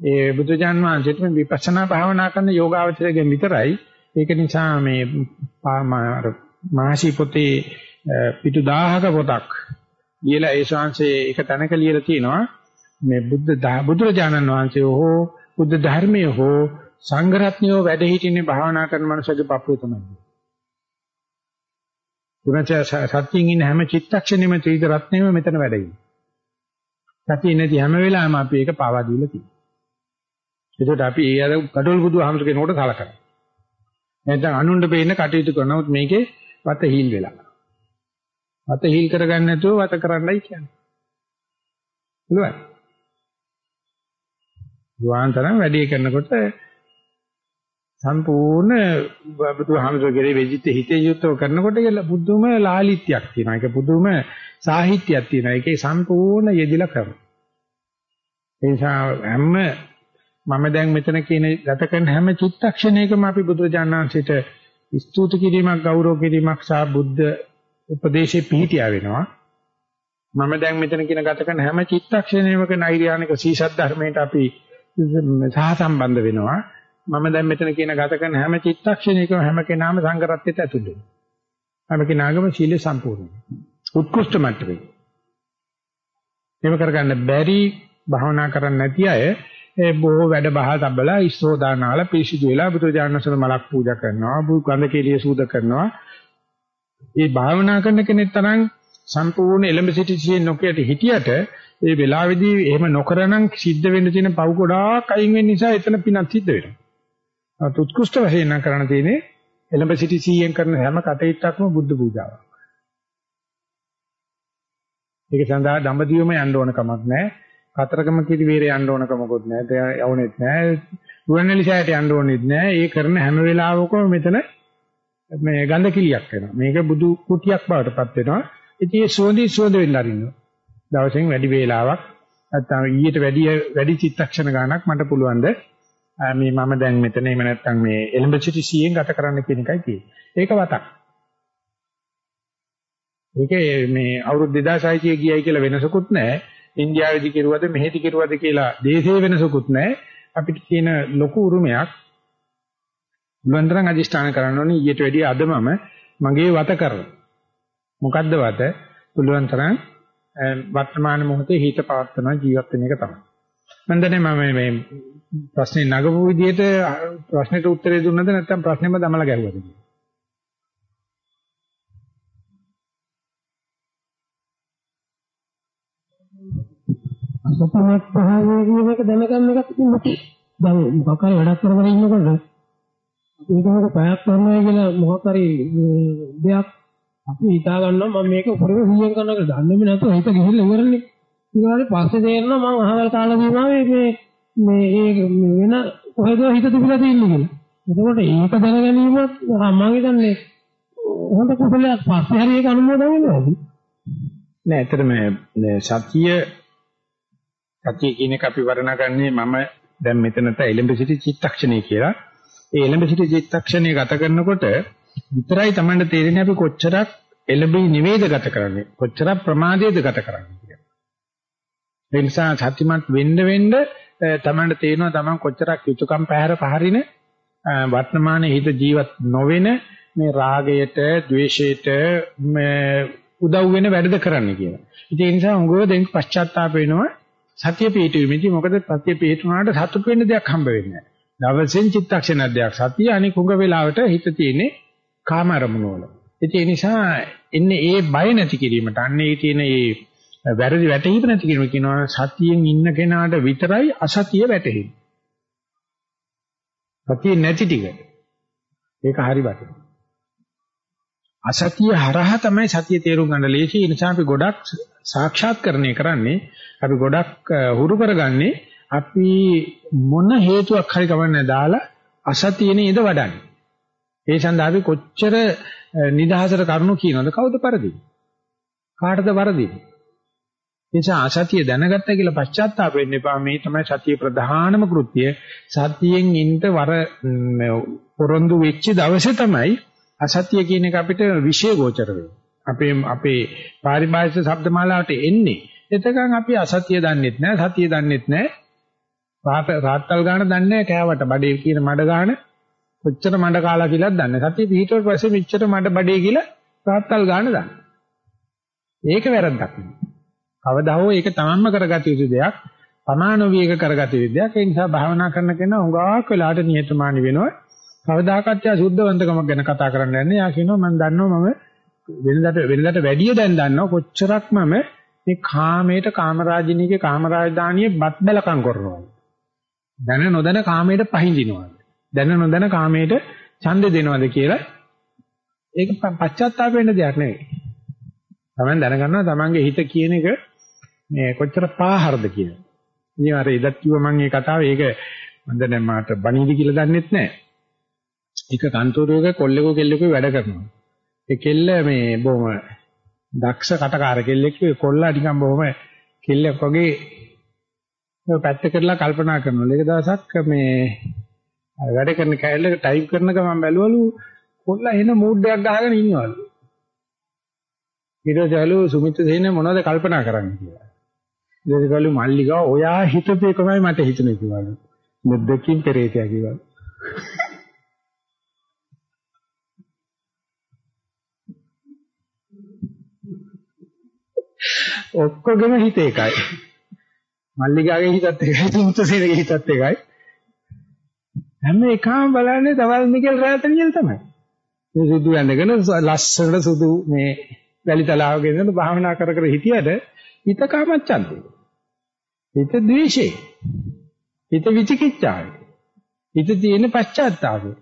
ඒ බුදුජාන් වහන්සේට මේ විපස්සනා භාවනා කරන යෝගාවචරයෙන් විතරයි. ඒක නිසා මේ මහසි පොතේ පිටු 1000ක පොතක් ලියලා ඒ ශාංශයේ එක තැනක ලියලා තියෙනවා මේ බුද්ධ බුදුරජාණන් වහන්සේ හෝ බුද්ධ ධර්මයේ හෝ සංඝ රත්නියෝ වැඩ සිටින්නේ භාවනා කරන මනුස්සයගේ පපුව තමයි. උනච සත්‍යයෙන් ඉන්න හැම චිත්තක්ෂණෙම ත්‍රිවිධ රත්නෙම මෙතන වැඩ ඉන්නේ. සතිය නැති හැම වෙලාවෙම අපි ඒක පාවා දීලා තියෙනවා. ඒකට අපි ඒ අර gadol බුදු ආමර කෙනෙකුට කලකරනවා. නැත්නම් අනුණ්ඩ බේන්න කටයුතු කරනවොත් මේකේ වත හීල් වෙලා. වත හීල් කරගන්න නැතුව වත කරන්නයි කියන්නේ. පුළුවන්. දුආන්තරම් වැඩි කරනකොට සම්පූර්ණ බුදුහාමසෝගේ වෙජිත හිතේ යුක්තව කරනකොට ඒක බුදුම ලාලිත්‍යයක් තියෙනවා. ඒක බුදුම සාහිත්‍යයක් තියෙනවා. ඒකේ සම්පූර්ණ යෙදිලා කරනවා. ඒ නිසා හැම මම දැන් මෙතන කියන ගත කරන හැම චිත්තක්ෂණයකම අපි බුදුරජාණන්සේට ස්තුති කිරීමක් ගෞරව කිරීමක් සහ බුද්ධ උපදේශේ පිහිටියා වෙනවා. මම දැන් මෙතන කියන ගත කරන හැම චිත්තක්ෂණයකම නෛර්යානික සීසත් ධර්මයට අපි සහසම්බන්ධ වෙනවා. මම දැන් මෙතන කියන ගත කරන හැම චිත්තක්ෂණයකම හැම කෙනාම සංගරත්වයට ඇතුල් වෙනවා. හැම කෙනාගම සීලය සම්පූර්ණයි. උත්කෘෂ්ඨ මට්ටමේ. එහෙම කරගන්න බැරි භාවනා කරන්න නැති අය ඒ බොහෝ වැඩ බහා තබලා ඉස්සෝදානාල පිරිසිදු වෙලා බුදුජානසන මලක් පූජා කරනවා. බුදු ගඳ කෙලිය සූද කරනවා. මේ භාවනා කරන කෙනෙක් තරම් සම්පූර්ණ එලඹ සිටි සිහින් නොකියට හිටියට ඒ වෙලාවේදී එහෙම නොකරනම් සිද්ධ වෙන්න තියෙන පව් ගොඩාක් අයින් වෙන්න නිසා එතන පිනක් සිද්ධ වෙනවා. අත උත්කෘෂ්ඨ වශයෙන් නම් කරන්න තියෙන්නේ එලඹ සිටි සිහියෙන් කරන හැම කටයුත්තක්ම බුද්ධ පූජාවක්. ඒක සඳහා දඹදිවම යන්න ඕන කමක් නැහැ. කතරගම කිරි වීරේ යන්න ඕන කමකුත් නැහැ. යවුනෙත් නැහැ. රුවන්වැලිසෑයට යන්න ඕනෙත් නැහැ. ඒ කරන හැම වෙලාවකම මෙතන මේ ගඳ කිලියක් වෙනවා. මේක බුදු කුටියක් බවට පත් වෙනවා. ඉතින් ඒ සුවඳි සුවඳ වෙන්න අරින්නවා. දවසෙන් වැඩි වේලාවක් නැත්නම් ඊට වැඩි වැඩි චිත්තක්ෂණ ගානක් මට පුළුවන් ද මේ මම දැන් මෙතන එහෙම නැත්නම් මේ එලඹ සිටි සියෙන් ගත කරන්න කියන එකයි තියෙන්නේ. ඒක වතක්. ඒකේ මේ අවුරුදු 2600 ගියයි කියලා වෙනසකුත් නැහැ. ඉන්දියාවේදී කෙරුවද මෙහෙදි කෙරුවද කියලා දේශේ වෙනසකුත් නැහැ. අපිට තියෙන ලොකු උරුමයක් බුලන්තරන් අදිෂ්ඨාන කරන්න ඕනේ ඊට වැඩිය අද මම මගේ වත කරනවා. මොකද්ද වත? පුළුවන් තරම් වර්තමාන මොහොතේ හිත පවත්වන ජීවත් වෙන එක තමයි. මම දන්නේ මම මේ ප්‍රශ්නේ නගපු විදිහට ප්‍රශ්නෙට උත්තරේ දුන්නද නැත්නම් ප්‍රශ්නෙම දමලා ගැහුවද කියලා. අසපමත් භාවය කියන එක දැනගන්න එකක් තිබුණා. දැන් මොකක් හරි වැඩක් කරගෙන ඉන්නකොට ඒකමක පැයක් කරනවා කියලා මොකක් හරි දෙයක් අපි හිතා ගන්නවා මම මේක උපරිම 100න් කරනවා කියලා දන්නේම නැතුව හිත ගිහිල්ලා ඉවරනේ. ඊට පස්සේ තේරෙනවා මම අහවල් කාලා දීමාවේ මේ මේ වෙන කොහෙද හිත තිබිලා තියෙන්නේ කියලා. එතකොට ඒක දැන ගැනීමත් මම හිතන්නේ හොඳ කුසලයක් පස්සේ හරි ඒක අනුමෝදන් වෙනවා. නෑ ඇත්තටම සතිය සතිය කියන එක අපි වර්ණගන්නේ මම දැන් මෙතනට එළඹ සිටි චිත්තක්ෂණය කියලා. ඒ එළඹ සිටි චිත්තක්ෂණය ගත කරනකොට විතරයි Tamanට තේරෙන්නේ අපි කොච්චරක් එළඹී නිවේද ගත කරන්නේ කොච්චරක් ප්‍රමාදයේද ගත කරන්නේ කියලා. ඒ නිසා සත්‍යමත් වෙන්න වෙන්න Tamanට තේරෙනවා Taman කොච්චරක් යුතුයකම් පැහැර පහරින වර්තමානයේ හිත ජීවත් නොවෙන මේ රාගයට, ద్వේෂයට උදව් වෙන වැඩද කරන්න කියලා. ඉතින් ඒ නිසා උගව දැන් පශ්චාත්තාප වෙනවා සතිය පිටුවීමේදී මොකද සතිය පිටුනාට සතුට වෙන්න දෙයක් හම්බ වෙන්නේ නැහැ. දවසෙන් චිත්තක්ෂණ දෙයක් සතිය අනික උග වෙලාවට හිත තියෙන්නේ කාම අරමුණ වල. ඒ නිසා එන්නේ ඒ බය නැති කිරීමට අන්නේ තියෙන ඒ වැරදි වැටහීම නැති කිරීම කියනවා සතියෙන් ඉන්න කෙනාට විතරයි අසතිය වැටහෙන්නේ. සතිය නැති ටික. ඒක හරි වටිනවා. අසතිය හරහා තමයි සතිය තේරුම් ගන්න ලේසි. ඒ නිසා අපි ගොඩක් සාක්ෂාත්කරණය කරන්නේ අපි ගොඩක් හුරු කරගන්නේ අපි මොන හේතුවක් හරි කවන්නේ දාලා අසතියේ නේද වඩන්නේ. ඒ සඳහා අපි කොච්චර නිදහසට කරුණු කියනවද කවුද පරදි? කාටද වරදි? නිසා අසතිය දැනගත්තා කියලා පශ්චාත්තාප වෙන්න එපා. මේ තමයි සතිය ප්‍රධානම කෘත්‍යය. සතියෙන් ඉන්න වර පොරොන්දු වෙච්ච දවසේ තමයි අසතිය කියන එක අපිට විශේෂ ගෝචර වෙන්නේ. අපේ අපේ පාරිභාෂික ශබ්දමාලාවට එන්නේ. එතකන් අපි අසතිය දන්නෙත් නැහැ, සතිය දන්නෙත් නැහැ. රාත රාත්තල් ගාන දන්නේ නැහැ කෑවට බඩේ කියන මඩ ගාන කොච්චර මඩ කාලා කියලාත් දන්නේ නැහැ. සතිය පිටවට පස්සේ මෙච්චර මඩ බඩේ කියලා රාත්තල් ගාන දන්නේ. ඒක වැරද්දක් නෙවෙයි. කවදා හෝ ඒක තමන්ම කරගත යුතු දෙයක්. සමානෝවී එක කරගත යුතු දෙයක්. ඒ නිසා භාවනා කරන කෙනා හුඟක් වෙලාට නියතමානී වෙනවා. කවදාකවත් යා සුද්ධවන්තකමක් ගැන කතා කරන්න යන්නේ. යා කියනවා මම දන්නවා මම වෙනදට වෙනදට වැඩිය දැන් දන්නවා කොච්චරක් මම මේ කාමයට කාමරාජිනීගේ කාමරාජධානියේ බත් බැලකම් කරනවා. දැන නොදැන කාමයට පහඳිනවා. දැන නොදැන කාමයට ඡන්ද දෙනවද කියලා ඒක පශ්චාත්තාප වෙන්න දෙයක් නෙවෙයි. Taman දැනගන්නවා Tamanගේ හිත කියන එක මේ කොච්චර පාහරද කියලා. ඉතින් අර ඉදත් කිව්ව මම මේ කතාව ඒක මන්ද දැන් මාට බණීදි කියලා දන්නෙත් නැහැ. එක කන්තෝරුවක කොල්ලෙකෝ කෙල්ලෙකෝ වැඩ කරනවා. ඒ කෙල්ල මේ බොහොම දක්ෂ කටකාර කෙල්ලෙක් කොල්ලා නිකන් බොහොම කෙල්ලෙක් වගේ පැත්ත කරලා කල්පනා කරනවා. ඒක දවසක් මේ වැඩ කරන කැලේක ටයිප් කරන ගමන් බැලුවලු කොල්ලා එන මූඩ් එකක් ගහගෙන ඉන්නවලු. ඊට පස්සේ සුමිත් සේන මොනවද කල්පනා කරන්නේ කියලා. ඊට පස්සේ මල්ලිකා ඔයා හිතපේ කොමයි මට හිතුනේ කිව්වලු. මුද්දකින් පෙරේතයා කිව්වලු. ඔක්කොගෙම හිත එකයි. මල්ලිකාගේ හිතත් එකයි, තුන්තසේනගේ හිතත් එකයි. හැම එකම බලන්නේ තවල් නිකල් රැයට නියල් තමයි. මේ සුදු ඇඳගෙන ලස්සනට සුදු මේ වැලි තලාවක ඉඳන් භාවනා කර කර හිටියට හිත කාමච්ඡන්දේ. හිත ද්වේෂේ. හිත විචිකිච්ඡාවේ. හිත තියෙන පශ්චාත්තාපේ.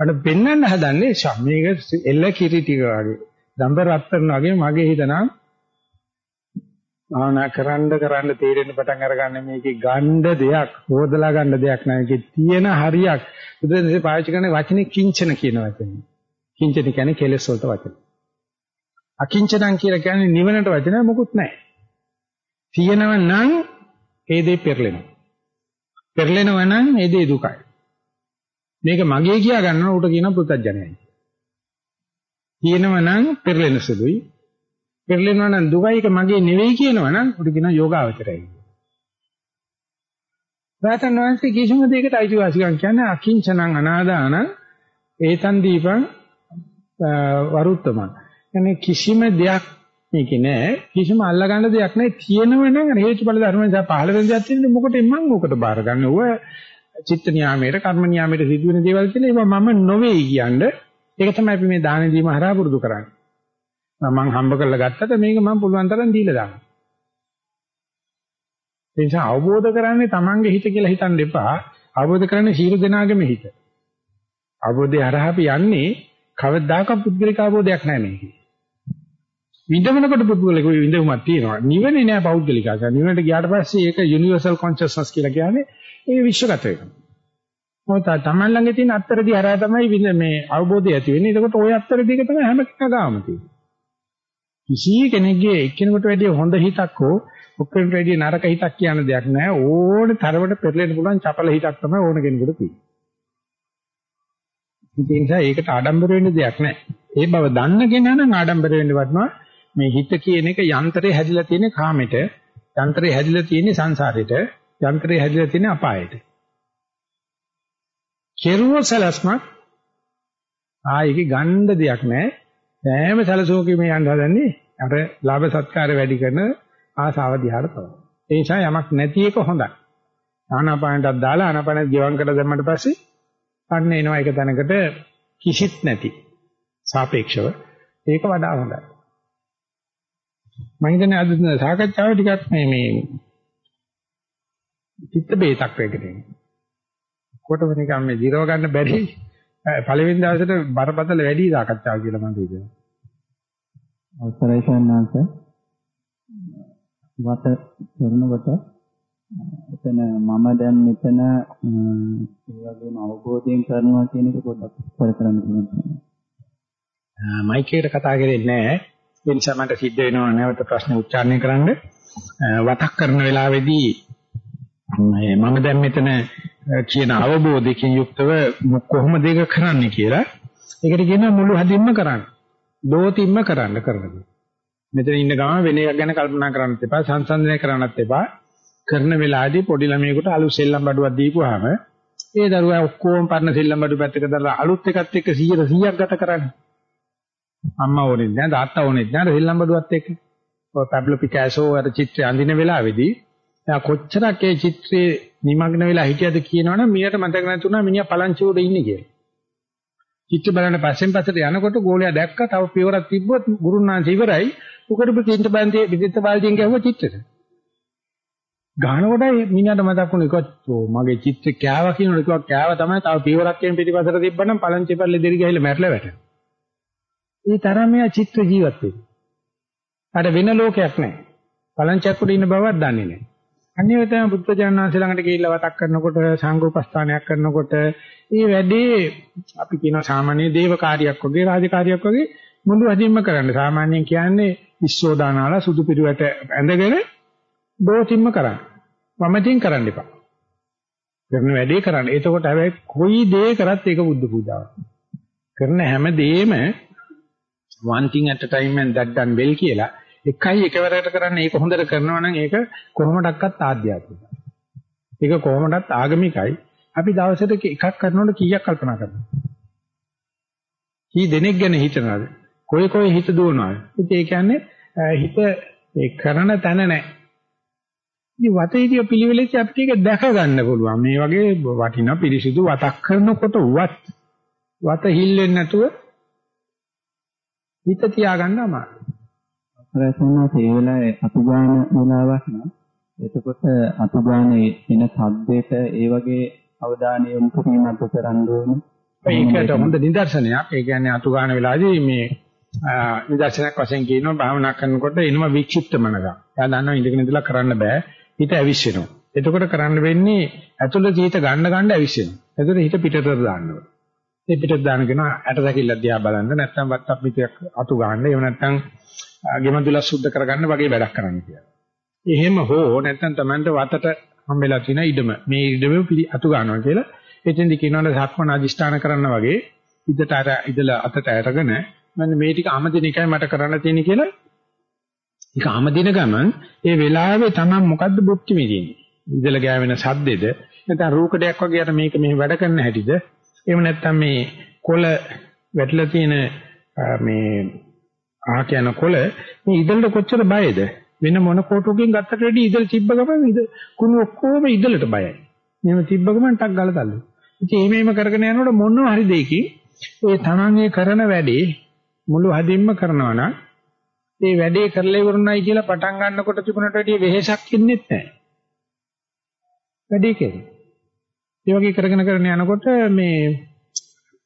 අර පෙන්වන්න හදන්නේ මේක එල්ල කිරි ටික වගේ. දඹ රත්තරන් වගේ මගේ හිත නම් භාවනා කරන්න කරන්න තීරෙන්න පටන් අරගන්න මේකේ ගණ්ඩ දෙයක් හොදලා ගන්න දෙයක් නෑ ඒකේ තියෙන හරියක් බුදුන්සේ පාවිච්චි කරන වචනේ කිංචන කියන වචනේ කිංචන කියන්නේ කෙලෙස් වලට වචන අකිංචනං කියලා කියන්නේ නිවනට වචන මොකුත් නැහැ. තියෙනව නම් ඒ දේ පෙරලෙනවා. පෙරලෙනවා නම් ඒ දේ දුකයි. මේක මගේ කියා ගන්නවා උට කියන පුතඥයයි. තියෙනව නම් පෙරලෙන සුළුයි. පෙරලෙනවා නම් දුකයි ඒක මගේ නෙවෙයි කියනවා නම් උට කියන යෝගාවචරයි. රාතන් වහන්සේ කිසිම දෙයකට අයිතිවාසිකම් කියන්නේ අකිංචනං අනාදාන ඒතන් දීපං වරුත්තමං. يعني කිසිම දෙයක් මේකේ නෑ කිසිම අල්ලගන්න දෙයක් නෑ තියෙනව නම් හේතුඵල ධර්ම නිසා පහළ වෙන දෙයක් තියෙන්නේ මොකටද මම ඕකට බාර ගන්න ඕව චිත්ත නියාමයට කර්ම නියාමයට සිදුවෙන දේවල් කියන ඒවා මම නොවේ කියන්නේ ඒක තමයි අපි මේ දාන දීම හරහා පුරුදු කරන්නේ මම හම්බ කරලා ගත්තට මේක මම පුළුවන් තරම් දීලා දානවා ඒ නිසා අවබෝධ කරන්නේ Tamange හිත කියලා හිතන්න එපා අවබෝධ කරන්නේ සීල දෙනාගේම හිත අවබෝධය හරහා අපි යන්නේ කවදාකවත් පුද්ගලික අවබෝධයක් නැහැ මේකේ විඳවනකොට පුද්ගලික විඳවුමක් තියෙනවා. නිවනේ නෑ පෞද්ගලිකක. නිවනට ගියාට පස්සේ ඒක යුනිවර්සල් කොන්ෂස්නස් කියලා කියන්නේ ඒක විශ්වගත වෙනවා. මොකද තමන් ළඟ තියෙන අත්තරදී හරහා තමයි මේ අවබෝධය ඇති වෙන්නේ. එතකොට ওই අත්තරදී එක තමයි හැම කෙනාගාම තියෙන්නේ. කිසි කෙනෙක්ගේ එක්කෙනෙකුට වැඩිය හොඳ හිතක් හෝ ඔක්කොමට වැඩිය නරක හිතක් කියන දෙයක් නෑ. ඕනේ තරමට පෙරලෙන්න පුළුවන් චපල හිතක් තමයි ඕන කෙනෙකුට තියෙන්නේ. ඒ නිසා ඒකට ආඩම්බර වෙන්න දෙයක් නෑ. ඒ බව දන්න කෙනා නම් ආඩම්බර වෙන්න වටනවා. මේ හිත කියන එක යන්ත්‍රේ හැදිලා තියෙන කාමෙට, යන්ත්‍රේ හැදිලා තියෙන සංසාරෙට, යන්ත්‍රේ හැදිලා තියෙන අපායට. කෙරුව සලස්මක් ආයේ ගණ්ඩ දෙයක් නැහැ. සෑම සැලසුමකින් යන්න හදන්නේ අර ලාභ සත්කාර වැඩි කරන ආසාව දිහාට තමයි. ඒ නිසා යමක් නැති එක හොඳයි. ආනාපානටත් දාලා ආනාපානෙත් ගෙවම් කරලා දැම්මට පස්සේ අන්න එනවා එක තැනකට කිසිත් නැති සාපේක්ෂව ඒක වඩා හොඳයි. මම හිතන්නේ අද සාකච්ඡාව ටිකක් මේ මේ චිත්ත බේතක් වෙගෙන. කොටම නිකන් මේ දිරව ගන්න බැරි පළවෙනි දවසට බරපතල වැඩි සාකච්ඡාව කියලා මම හිතනවා. අවසරයි සන්නාංශ. වත කරනකොට එතන මම දැන් මෙතන ඒ වගේම අවබෝධයෙන් කරනවා කියන එක පොඩ්ඩක් විස්තර කරන්න පුළුවන්. මයික් එකට කතා කරන්නේ නැහැ. ඒ නිසා මට සිද්ධ වෙනවා නැවත ප්‍රශ්න උච්චාරණය කරන්න. වතක් කරන වෙලාවේදී මම දැන් මෙතන කියන අවබෝධයකින් යුක්තව කොහොමද ඒක කරන්නේ කියලා. ඒකට කියනවා මුළු හදින්ම කරන්න. දෝතිම්ම කරන්න කරනවා. මෙතන ඉන්න ගම වෙන එකක් ගැන කල්පනා කරන්නත් එපා, සංසන්දනය කරන්නත් එපා. කරන වෙලාවේදී පොඩි ළමයෙකුට අලුත් සෙල්ලම් බඩුවක් දීපුවාම ඒ දරුවා ඔක්කොම පරණ සෙල්ලම් බඩු පැත්තක දාලා අලුත් එකත් එක්ක 100 100ක් ගත කරන්නේ. අම්මා ඕනෙත් නෑ තාත්තා ඕනෙත් නෑ සෙල්ලම් බඩුවත් එක්ක. ඔය පැබ්ලෝ පිකාසෝ අර චිත්‍රය අඳින වෙලාවේදී එයා කොච්චරක් ඒ චිත්‍රේ නිමග්න වෙලා හිටියද කියනවනම් මියට මතක නැතුණා මිනිහා පලංචි උඩ ඉන්නේ කියලා. චිත්‍ර බලන්න පස්සෙන් පස්සට යනකොට ගෝලයා දැක්ක තව පියවරක් තිබ්බොත් ගුරුනාන්සේ ඉවරයි. උකට පිටින්ට බන්දේ පිටින්ට බාල්දියෙන් ගැහුවා චිත්‍රෙට. ගහනකොට මිනිහට මතක් වුණා ඒකෝ මගේ චිත්‍රේ කෑවා කියනකොට කිව්වා කෑවා තමයි තව පියවරක් කියන පිටිපස්සට තිබ්බනම් පලංචි පල්ලේ දෙරි ගහලා මැරලා වැටෙනවා. ඒ තරම් මෙයා චිත්‍ර ජීවත් වෙන්නේ. අර වෙන ලෝකයක් නැහැ. පලංචක් උඩ ඉන්න බවක් දන්නේ නැහැ. අනිත් තමයි බුද්ධජනනාංශ ළඟට ගිහිල්ලා වතක් කරනකොට සංඝෝපස්ථානයක් කරනකොට මේ වැඩේ අපි කියන සාමාන්‍ය දේව කාර්යයක් වගේ රාජකාරියක් වගේ මුළු අදින්ම කරන්න. සාමාන්‍යයෙන් කියන්නේ විශ්වදානාලා සුදු පිරුවට ඇඳගෙන දෝතිම්ම කරන්න. වමතින් කරන්න එපා. කරන වැඩේ කරන්න. එතකොට හැබැයි කොයි දේ කරත් ඒක බුද්ධ පූජාවක්. කරන හැම දෙෙම one thing at a time and that done well කියලා එකයි එකවරකට කරන්නේ ඒක හොඳට කරනවා නම් ඒක කොහොමඩක්වත් ආධ්‍යාත්මිකයි. ඒක කොහොමඩත් ආගමිකයි. අපි දවසට එකක් කරනකොට කීයක් කල්පනා කරනවද? කී දෙනෙක් ගැන හිතනවද? කොයි කොයි හිත දුවනවද? ඉතින් ඒ කියන්නේ හිත ඒ කරන තැන නැහැ. ඉතින් වතේදී පිළිවෙලෙත් අපිට ඒක දැක ගන්න පුළුවන්. මේ වගේ වටිනා පිරිසිදු වතක් කරනකොට වත් වත හිල්ලෙන්නේ නැතුව හිත තියාගන්න අමාරුයි. රසනා ඒ වෙලාවේ අතුගාන වෙලාවක් නම් එතකොට අතුගානේ එන සද්දේට ඒ වගේ අවධානය යොමු කිරීමක් කරන්න ඕනේ. ඒකට හොඳ නිදර්ශනයක්. ඒ කියන්නේ අතුගාන වෙලාවේදී මේ නිදර්ශනයක් වශයෙන් කියනවා භාවනා කරනකොට එනම වික්ෂිප්ත මනග. එයා දන්නවා ඉඳගෙන ඉඳලා කරන්න බෑ. හිත ඇවිස්සෙනවා. එතකොට කරන්න වෙන්නේ ඇතුළත හිත ගන්න ගන්න ඇවිස්සෙනවා. එතකොට හිත පිටතට දාන්න ඕනේ. ඒ පිටට දාන කෙනා ඇට දැකිල්ල දිහා බලන්න නැත්නම් වත්තක් පිටයක් අතු ගන්න එහෙම නැත්නම් ගෙමදුල සුද්ධ කරගන්න වගේ වැඩක් කරන්න කියලා. එහෙම හෝ නැත්නම් Tamanට වතට හම්බෙලා තියෙන ඉඩම මේ ඉඩම අතු ගන්නවා කියලා එතෙන්දි කියනවාට සක්මන අදිෂ්ඨාන කරන්න වගේ ඉදට අර ඉදලා අතට අරගෙන මම මේ ටික ආමදින එකයි මට කරන්න තියෙන්නේ කියලා. ඒක ආමදින ගමන් ඒ වෙලාවේ Taman මොකද්ද බුද්ධි මෙදින්නේ ඉදලා ගෑවෙන සද්දෙද? නැත්නම් රූකඩයක් වගේ අර මේක මෙහෙම වැඩ කරන හැටිද? එහෙම නැත්නම් මේ කොළ වැටලා තියෙන මේ ආ කියන කොළ මේ ඉදලට කොච්චර බයද වෙන මොන කොටුවකින් ගත්තට වැඩි ඉදල තිබ්බ ගමන් ඉද කුණු ඔක්කොම ඉදලට බයයි. එහෙම තිබ්බ ගමන් ටක් ගාලා තල්ලු. ඉතින් එහෙම එහෙම කරගෙන යනකොට මොනවා හරි දෙයකින් ඒ තමන්ගේ කරන වැඩේ මුළු හදින්ම කරනවා නම් ඒ වැඩේ කරලා ඉවරුණයි කියලා පටන් ගන්නකොට තිබුණට වැඩිය වෙහෙසක් ඉන්නේ නැහැ. වැඩේ කෙරේ. ඒ වගේ කරගෙන කරගෙන යනකොට මේ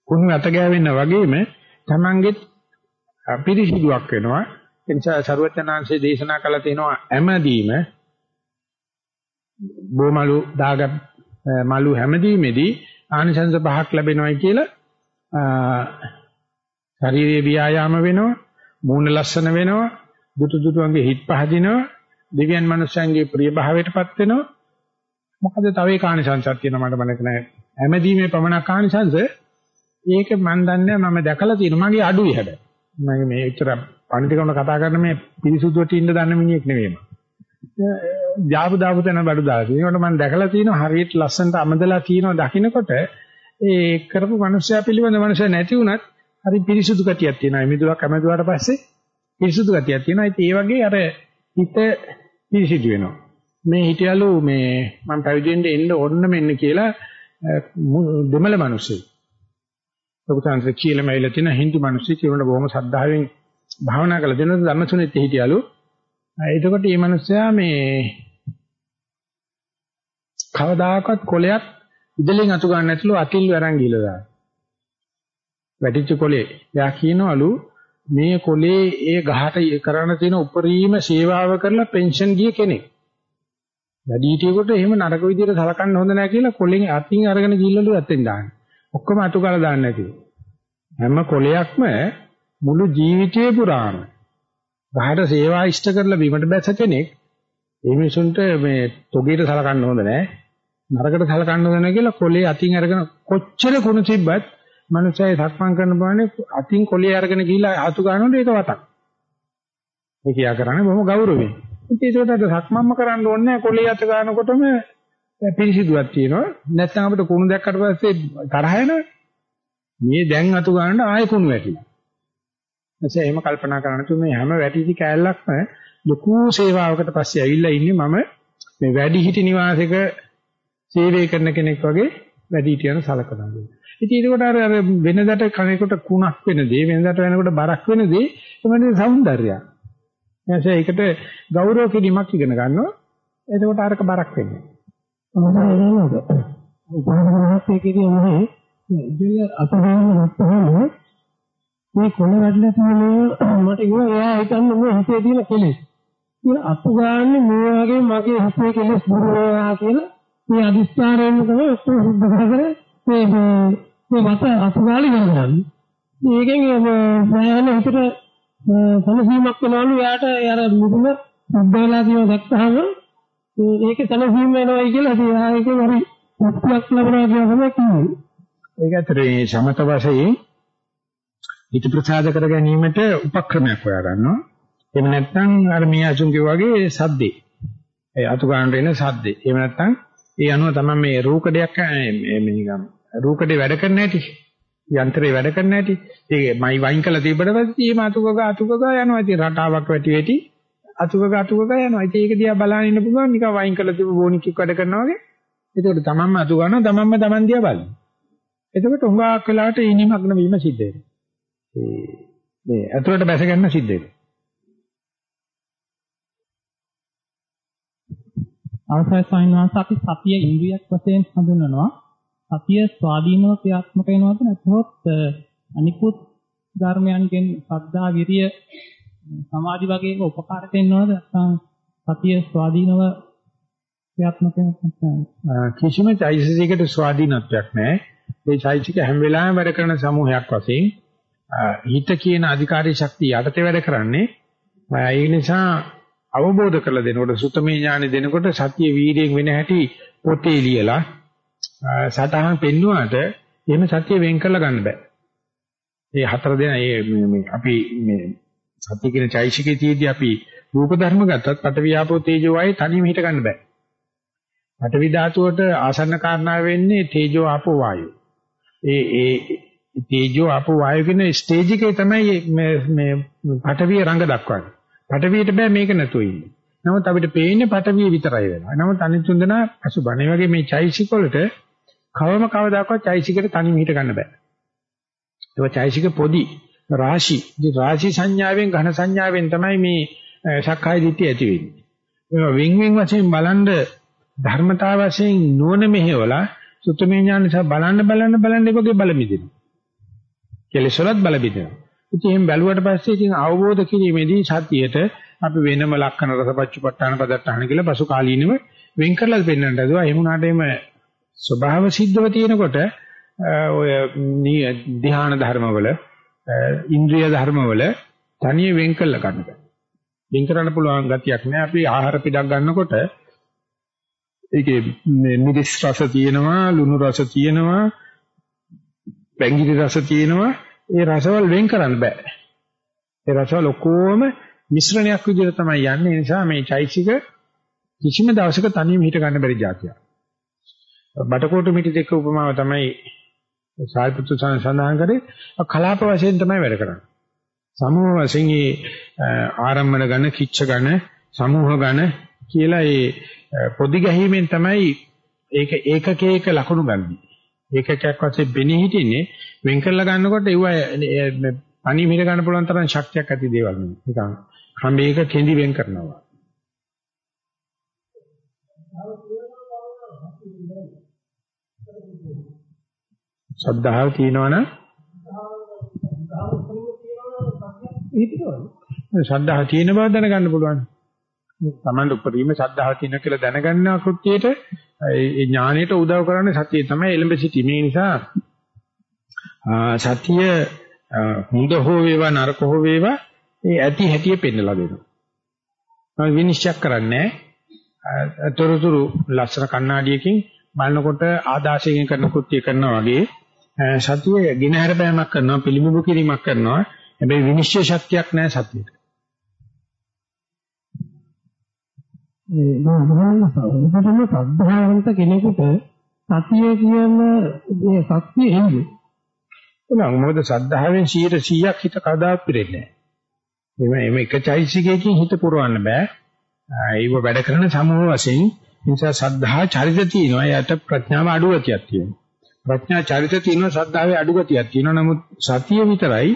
කුණු අත ගෑවෙන්න වගේම තමන්ගේ පිරිසිදුවක් වෙනවා. ඒ නිසා ਸਰවඥාන්සේ දේශනා කළ තියෙනවා හැමදීම බොමලු දාගත් මලු හැමදීමේදී ආනිසංස පහක් ලැබෙනවායි කියලා ශාරීරික ව්‍යායාම වෙනවා මූණ ලස්සන වෙනවා දුටු දුටුවන්ගේ හිත් පහදිනවා දෙවියන් මනුෂ්‍යයන්ගේ ප්‍රිය භාවයටපත් වෙනවා. මොකද තව ඒ කානිසංසක් තියෙනවා මට මතක නැහැ. හැමදීමේ පමණක් කානිසංස ඒක මම දන්නේ මම දැකලා තියෙනවා. මගේ අඩුයි හැබැයි. මම මේ එච්චර පඬිතුකම කතා කරන මේ පිරිසුදුවට ඉන්න දන්න මිනිහෙක් නෙවෙයි මම. ජාබු දාපු තැන බඩු දාලා තියෙනකොට මම දැකලා තියෙනවා හරියට ලස්සනට අමදලා තියෙනවා දකින්නකොට ඒ කරපු මනුස්සයා පිළිබඳ මනුස්සයා නැති වුණත් හරි පිරිසුදු ගතියක් තියෙනවා. මිදුවක් අමදුවාට පස්සේ පිරිසුදු ගතියක් තියෙනවා. ඒ වගේ අර හිත පිරිසිදු වෙනවා. මේ හිටියලු මේ මම පැවිදෙන්න එන්න ඕන්න මෙන්න කියලා දෙමළ මිනිස්සු. ලොකුසාංශ කියලා මයිල තියෙන හින්දු මිනිස්සු කියනකොට බොහොම සද්ධාවෙන් භාවනා කළ දෙනොත් ධම්මසුනෙත් හිටියලු. එතකොට මේ මිනිස්සයා මේ කවදාකවත් කොලයක් ඉදලෙන් අතු ගන්න නැතුළු අතිල් වරන් ගිහලා දානවා. වැටිච්ච කොලේ. එයා කියනවලු මේ කොලේ ඒ ගහට කරන්න තියෙන උපරිම සේවාව කරලා පෙන්ෂන් ගිය කෙනෙක්. වැඩිහිටියෙකුට එහෙම නරක විදියට සලකන්න හොඳ නැහැ කියලා කොලෙන් අතින් අරගෙන ගිහිල්ලලු ඇත්තෙන් දාන්නේ. ඔක්කොම අතු කාලා දාන්න නැතිව. හැම කොලයක්ම මුළු ජීවිතේ පුරාම ගහට සේවා ඉෂ්ට කරලා බීමට බැස කෙනෙක් ඒ මිනිසුන්ට මේ තොගේට සලකන්න හොඳ නැහැ. නරකට සලකන්න හොඳ නැහැ කියලා කොලේ අතින් අරගෙන කොච්චර කුණු තිබ්බත් මනුස්සයෙක් සක්මන් කරන බානේ අතින් කොලේ අරගෙන ගිහිලා අතු ගන්නකොට ඒක වතක්. ඒ කියා කරන්නේ බොහොම ගෞරවයෙන්. ඉතින් ඒකට සක්මන්ම කරන්න ඕනේ නැහැ කොලේ අත ගන්නකොටම පිරිසිදුවක් තියෙනවා. නැත්නම් අපිට කුණු දැක්කට පස්සේ තරහ යනවා. මේ දැන් අතු ගන්න ආයෙ කුණු වැටිලා. එසේ එහෙම කල්පනා කරන තු මේ හැම වැටිසි කෑල්ලක්ම ලොකු සේවාවකට පස්සේ ඇවිල්ලා ඉන්නේ මම මේ වැඩි හිටි නිවාසයක සේවය කරන කෙනෙක් වගේ වැඩි හිටියන සලකනවා. ඉතින් ඒකට අර අර වෙනදට කණේකට කුණක් වෙන දේ වෙනදට වෙනකොට බරක් වෙන දේ එමණේ సౌందර්යය. එයාට ඒකට ගෞරව කිරීමක් ඉගෙන ගන්නවා. එතකොට අරක බරක් වෙන්නේ. මොනවද උපහාරකයේදී මොනේ ඉතින් අතහාම නැත්නම් මේ කොන වැඩිලා තියෙන මට ඉන්න එයා හිතන්නේ මේ හිතේ තියෙන කෙලෙස්. ඉතින් අතු ගන්න මේ වගේ මගේ හිතේ කෙලෙස් දුරවා කියලා මේ අදිස්ථානයෙන් තමයි ඔක්කොම සුද්ධ කරගෙන මේ මේ මත අතු ගාලි කරගන්නේ. මේකෙන් ප්‍රයහන හිතට සමසීමක් වෙනවලු එයාට අර මුදුන සුද්ධ වෙලා තියෙන දැක්කහම ඒකේ සැලසීම වෙනවයි කියලා තියා ඒකේ හරි මුක්තියක් ලැබෙනවා කියන තමයි කියන්නේ. ඒක ඇත්තටම සමත වශයෙන් හිත ප්‍රසාද කර ගැනීමට උපක්‍රමයක් හොයා ගන්නවා. එහෙම නැත්නම් අර මේ අසුන්ගේ වගේ සද්දේ. ඒ අතු ගන්නට එන සද්දේ. එහෙම නැත්නම් ඒ අනුව තමයි මේ රූකඩයක් මේ නිකම් රූකඩේ වැඩ කරන්න ඇති. යන්ත්‍රේ වැඩ කරන්න ඇති. ඒක මයි වයින් කළා තිබ්බට පස්සේ මේ අතුකක අතුකක යනවා. ඉතින් රටාවක් වැටි වැටි අතුකක අතුකක යනවා. ඉතින් ඒක දිහා බලන් ඉන්න පුළුවන් නිකන් වයින් කළා තිබ්බ බෝනික්ක් වැඩ කරනවා වගේ. එතකොට තමන්ම අතු ගන්නවා තමන්ම තමන් දිහා බලනවා. එතකොට උඟාක් වෙලාවට ඉනිමග්න වීම සිද්ධ වෙනවා. ඒ මේ ඇතුළට බැස ගන්න සිද්ධ වෙනවා. අවසරයි ස්වාමීන් අපි සතිය ඉන්ද්‍රියක් වශයෙන් හඳුන්වනවා. සතිය ස්වාධීනව ක්‍රියාත්මක වෙනවද නැත්නම් අනිකුත් ධර්මයන්ගෙන් සද්ධා විරිය සමාධි වගේ උපකාරක වෙනවද නැත්නම් සතිය ස්වාධීනව ක්‍රියාත්මක වෙනවද කිසිම චෛතසිකයකට ස්වාධීනත්වයක් නැහැ. මේ චෛතසික හැම වෙලාවෙම වැඩ කරන සමූහයක් වශයෙන් හිත කියන අධිකාරී ශක්තිය යටතේ වැඩ කරන්නේ ඒ නිසා අවබෝධ කරලා දෙනකොට සුතමේ ඥානෙ දෙනකොට සතිය වීර්යයෙන් වෙන හැටි පොතේ ලියලා සතහන් පෙන්නුවාට එහෙම සතිය වෙන් කරලා ගන්න බෑ. මේ හතර දෙනා මේ අපි මේ සතිය කියන චෛසිකේ තියදී අපි රූප ධර්ම ගත්තත් පටවියාපෝ තේජෝ ආයේ තනියම හිට ගන්න බෑ. පටවි ධාතුවට ආසන්න කාරණා වෙන්නේ තේජෝ ආපෝ වායෝ. ඒ ඒ තේජෝ ආපෝ වායෝ කියන ස්ටේජ් එකේ තමයි මේ මේ පටවිය රඟ දක්වන්නේ. පටවියට බෑ මේක නැතුව ඉන්න. නමුත් අපිට පේන්නේ පටවිය විතරයි වෙනවා. නමුත් අනිත් තුන් දෙනා අසුබනේ වගේ මේ චෛසික වලට කවම කවදාකවත් චෛසිකට තනියම හිට ගන්න බෑ. ඒක චෛසික පොඩි රාශි. ඉතින් රාශි සංඥාවෙන් ඝන සංඥාවෙන් තමයි මේ සක්කාය දිට්ඨිය ඇති වෙන්නේ. මේවා වින් වින් වශයෙන් බලන්ද ධර්මතාව වශයෙන් නුවණ මෙහෙवला සුත්තමේ ඥාන නිසා බලන්න බලන්න බලන්න ඒකගේ බල මිදෙනවා. කෙලෙස් වලත් බල මිදෙනවා. ඉතින් එහෙන් බැලුවට පස්සේ ඉතින් අවබෝධ කිරීමේදී සතියට අපි වෙනම ලක්කන රසපච්චපට්ඨාන පදට්ටාන කියලා පසු කාලීනව වෙන් කරලා පෙන්වන්නට දුවා. එහෙම උනාට එම ස්වභාව සිද්ධව තියෙනකොට ඔය ධ්‍යාන ධර්මවල ඉන්ද්‍රිය ධර්මවල තනිය වෙන් කළ ගන්න බෑ. වෙන් කරන්න පුළුවන් ගතියක් නෑ. අපි ආහාර පිටක් ගන්නකොට ඒකේ මිරිස් රස තියෙනවා, ලුණු රස තියෙනවා, පැංගිරි රස තියෙනවා. ඒ රසවල වෙන් කරන්න බෑ. ඒ රසවල ඔක්කොම මිශ්‍රණයක් විදිහට තමයි යන්නේ. ඒ නිසා මේ චෛසික කිසිම දවසක තනියම හිට ගන්න බැරි જાතියක්. බටකොටු මිටි දෙක උපමාව තමයි සාහිත්‍ය සඳහන් කරේ කලාප වශයෙන් තමයි වැඩ කරන්නේ. සමූහ වශයෙන් ඒ ආරම්භන ගණ, කිච්ච ගණ, සමූහ ගණ කියලා ඒ පොදි ගැහිමෙන් තමයි ඒක ඒකකයක ලකුණු ගන්නේ. ඒකකයක් වශයෙන් බෙනී හිටින්නේ වෙන් කරලා ගන්නකොට ඒව අනිත් මිල ගන්න පුළුවන් තරම් ශක්තියක් ඇති දේවල් නෙවෙයි. නිකන් කම්බේක කෙඳි වෙන් කරනවා. ශ්‍රද්ධාව තියෙනවනම් ශ්‍රද්ධාව තියෙන බව දැනගන්න පුළුවන්. තමන්ට උපරිම ශ්‍රද්ධාව තියෙන කියලා දැනගන්න කෘත්‍යයට ඒ ඥාණයට උදව් කරන්නේ සතිය තමයි එළඹ සිටීම. ඒ නිසා සතිය හොඳ හෝ වේවා නරක හෝ වේවා ඒ ඇති හැටිය පෙන්නලා දෙනවා. මම විනිශ්චය කරන්නේ තොරතුරු ලස්සන කණ්ණාඩියකින් බලනකොට ආදාසයෙන් කරන කෘත්‍ය කරනවා වගේ සතිය ගිනහැර බෑමක් කරනවා පිළිඹු කිරීමක් කරනවා හැබැයි විනිශ්චය ශක්තියක් නැහැ සතියට. ඒ නෝනහම සද්ධාවන්ත කෙනෙකුට සතිය කියන මේ ශක්තිය එන්නේ. එහෙනම් මොකද සද්ධාවෙන් 100%ක් හිත කදාත් පිරෙන්නේ නැහැ. එimhe එක චෛසිකයකින් හිත පුරවන්න බෑ. ඒව වැඩ කරන සමූහ වශයෙන් නිසා සද්ධා චරිත තියෙනවා. එයාට ප්‍රඥාව අඩු ගතියක් තියෙනවා. ප්‍රඥා චරිත තියෙනවා සද්ධාවේ අඩු ගතියක් තියෙනවා. නමුත් සතිය විතරයි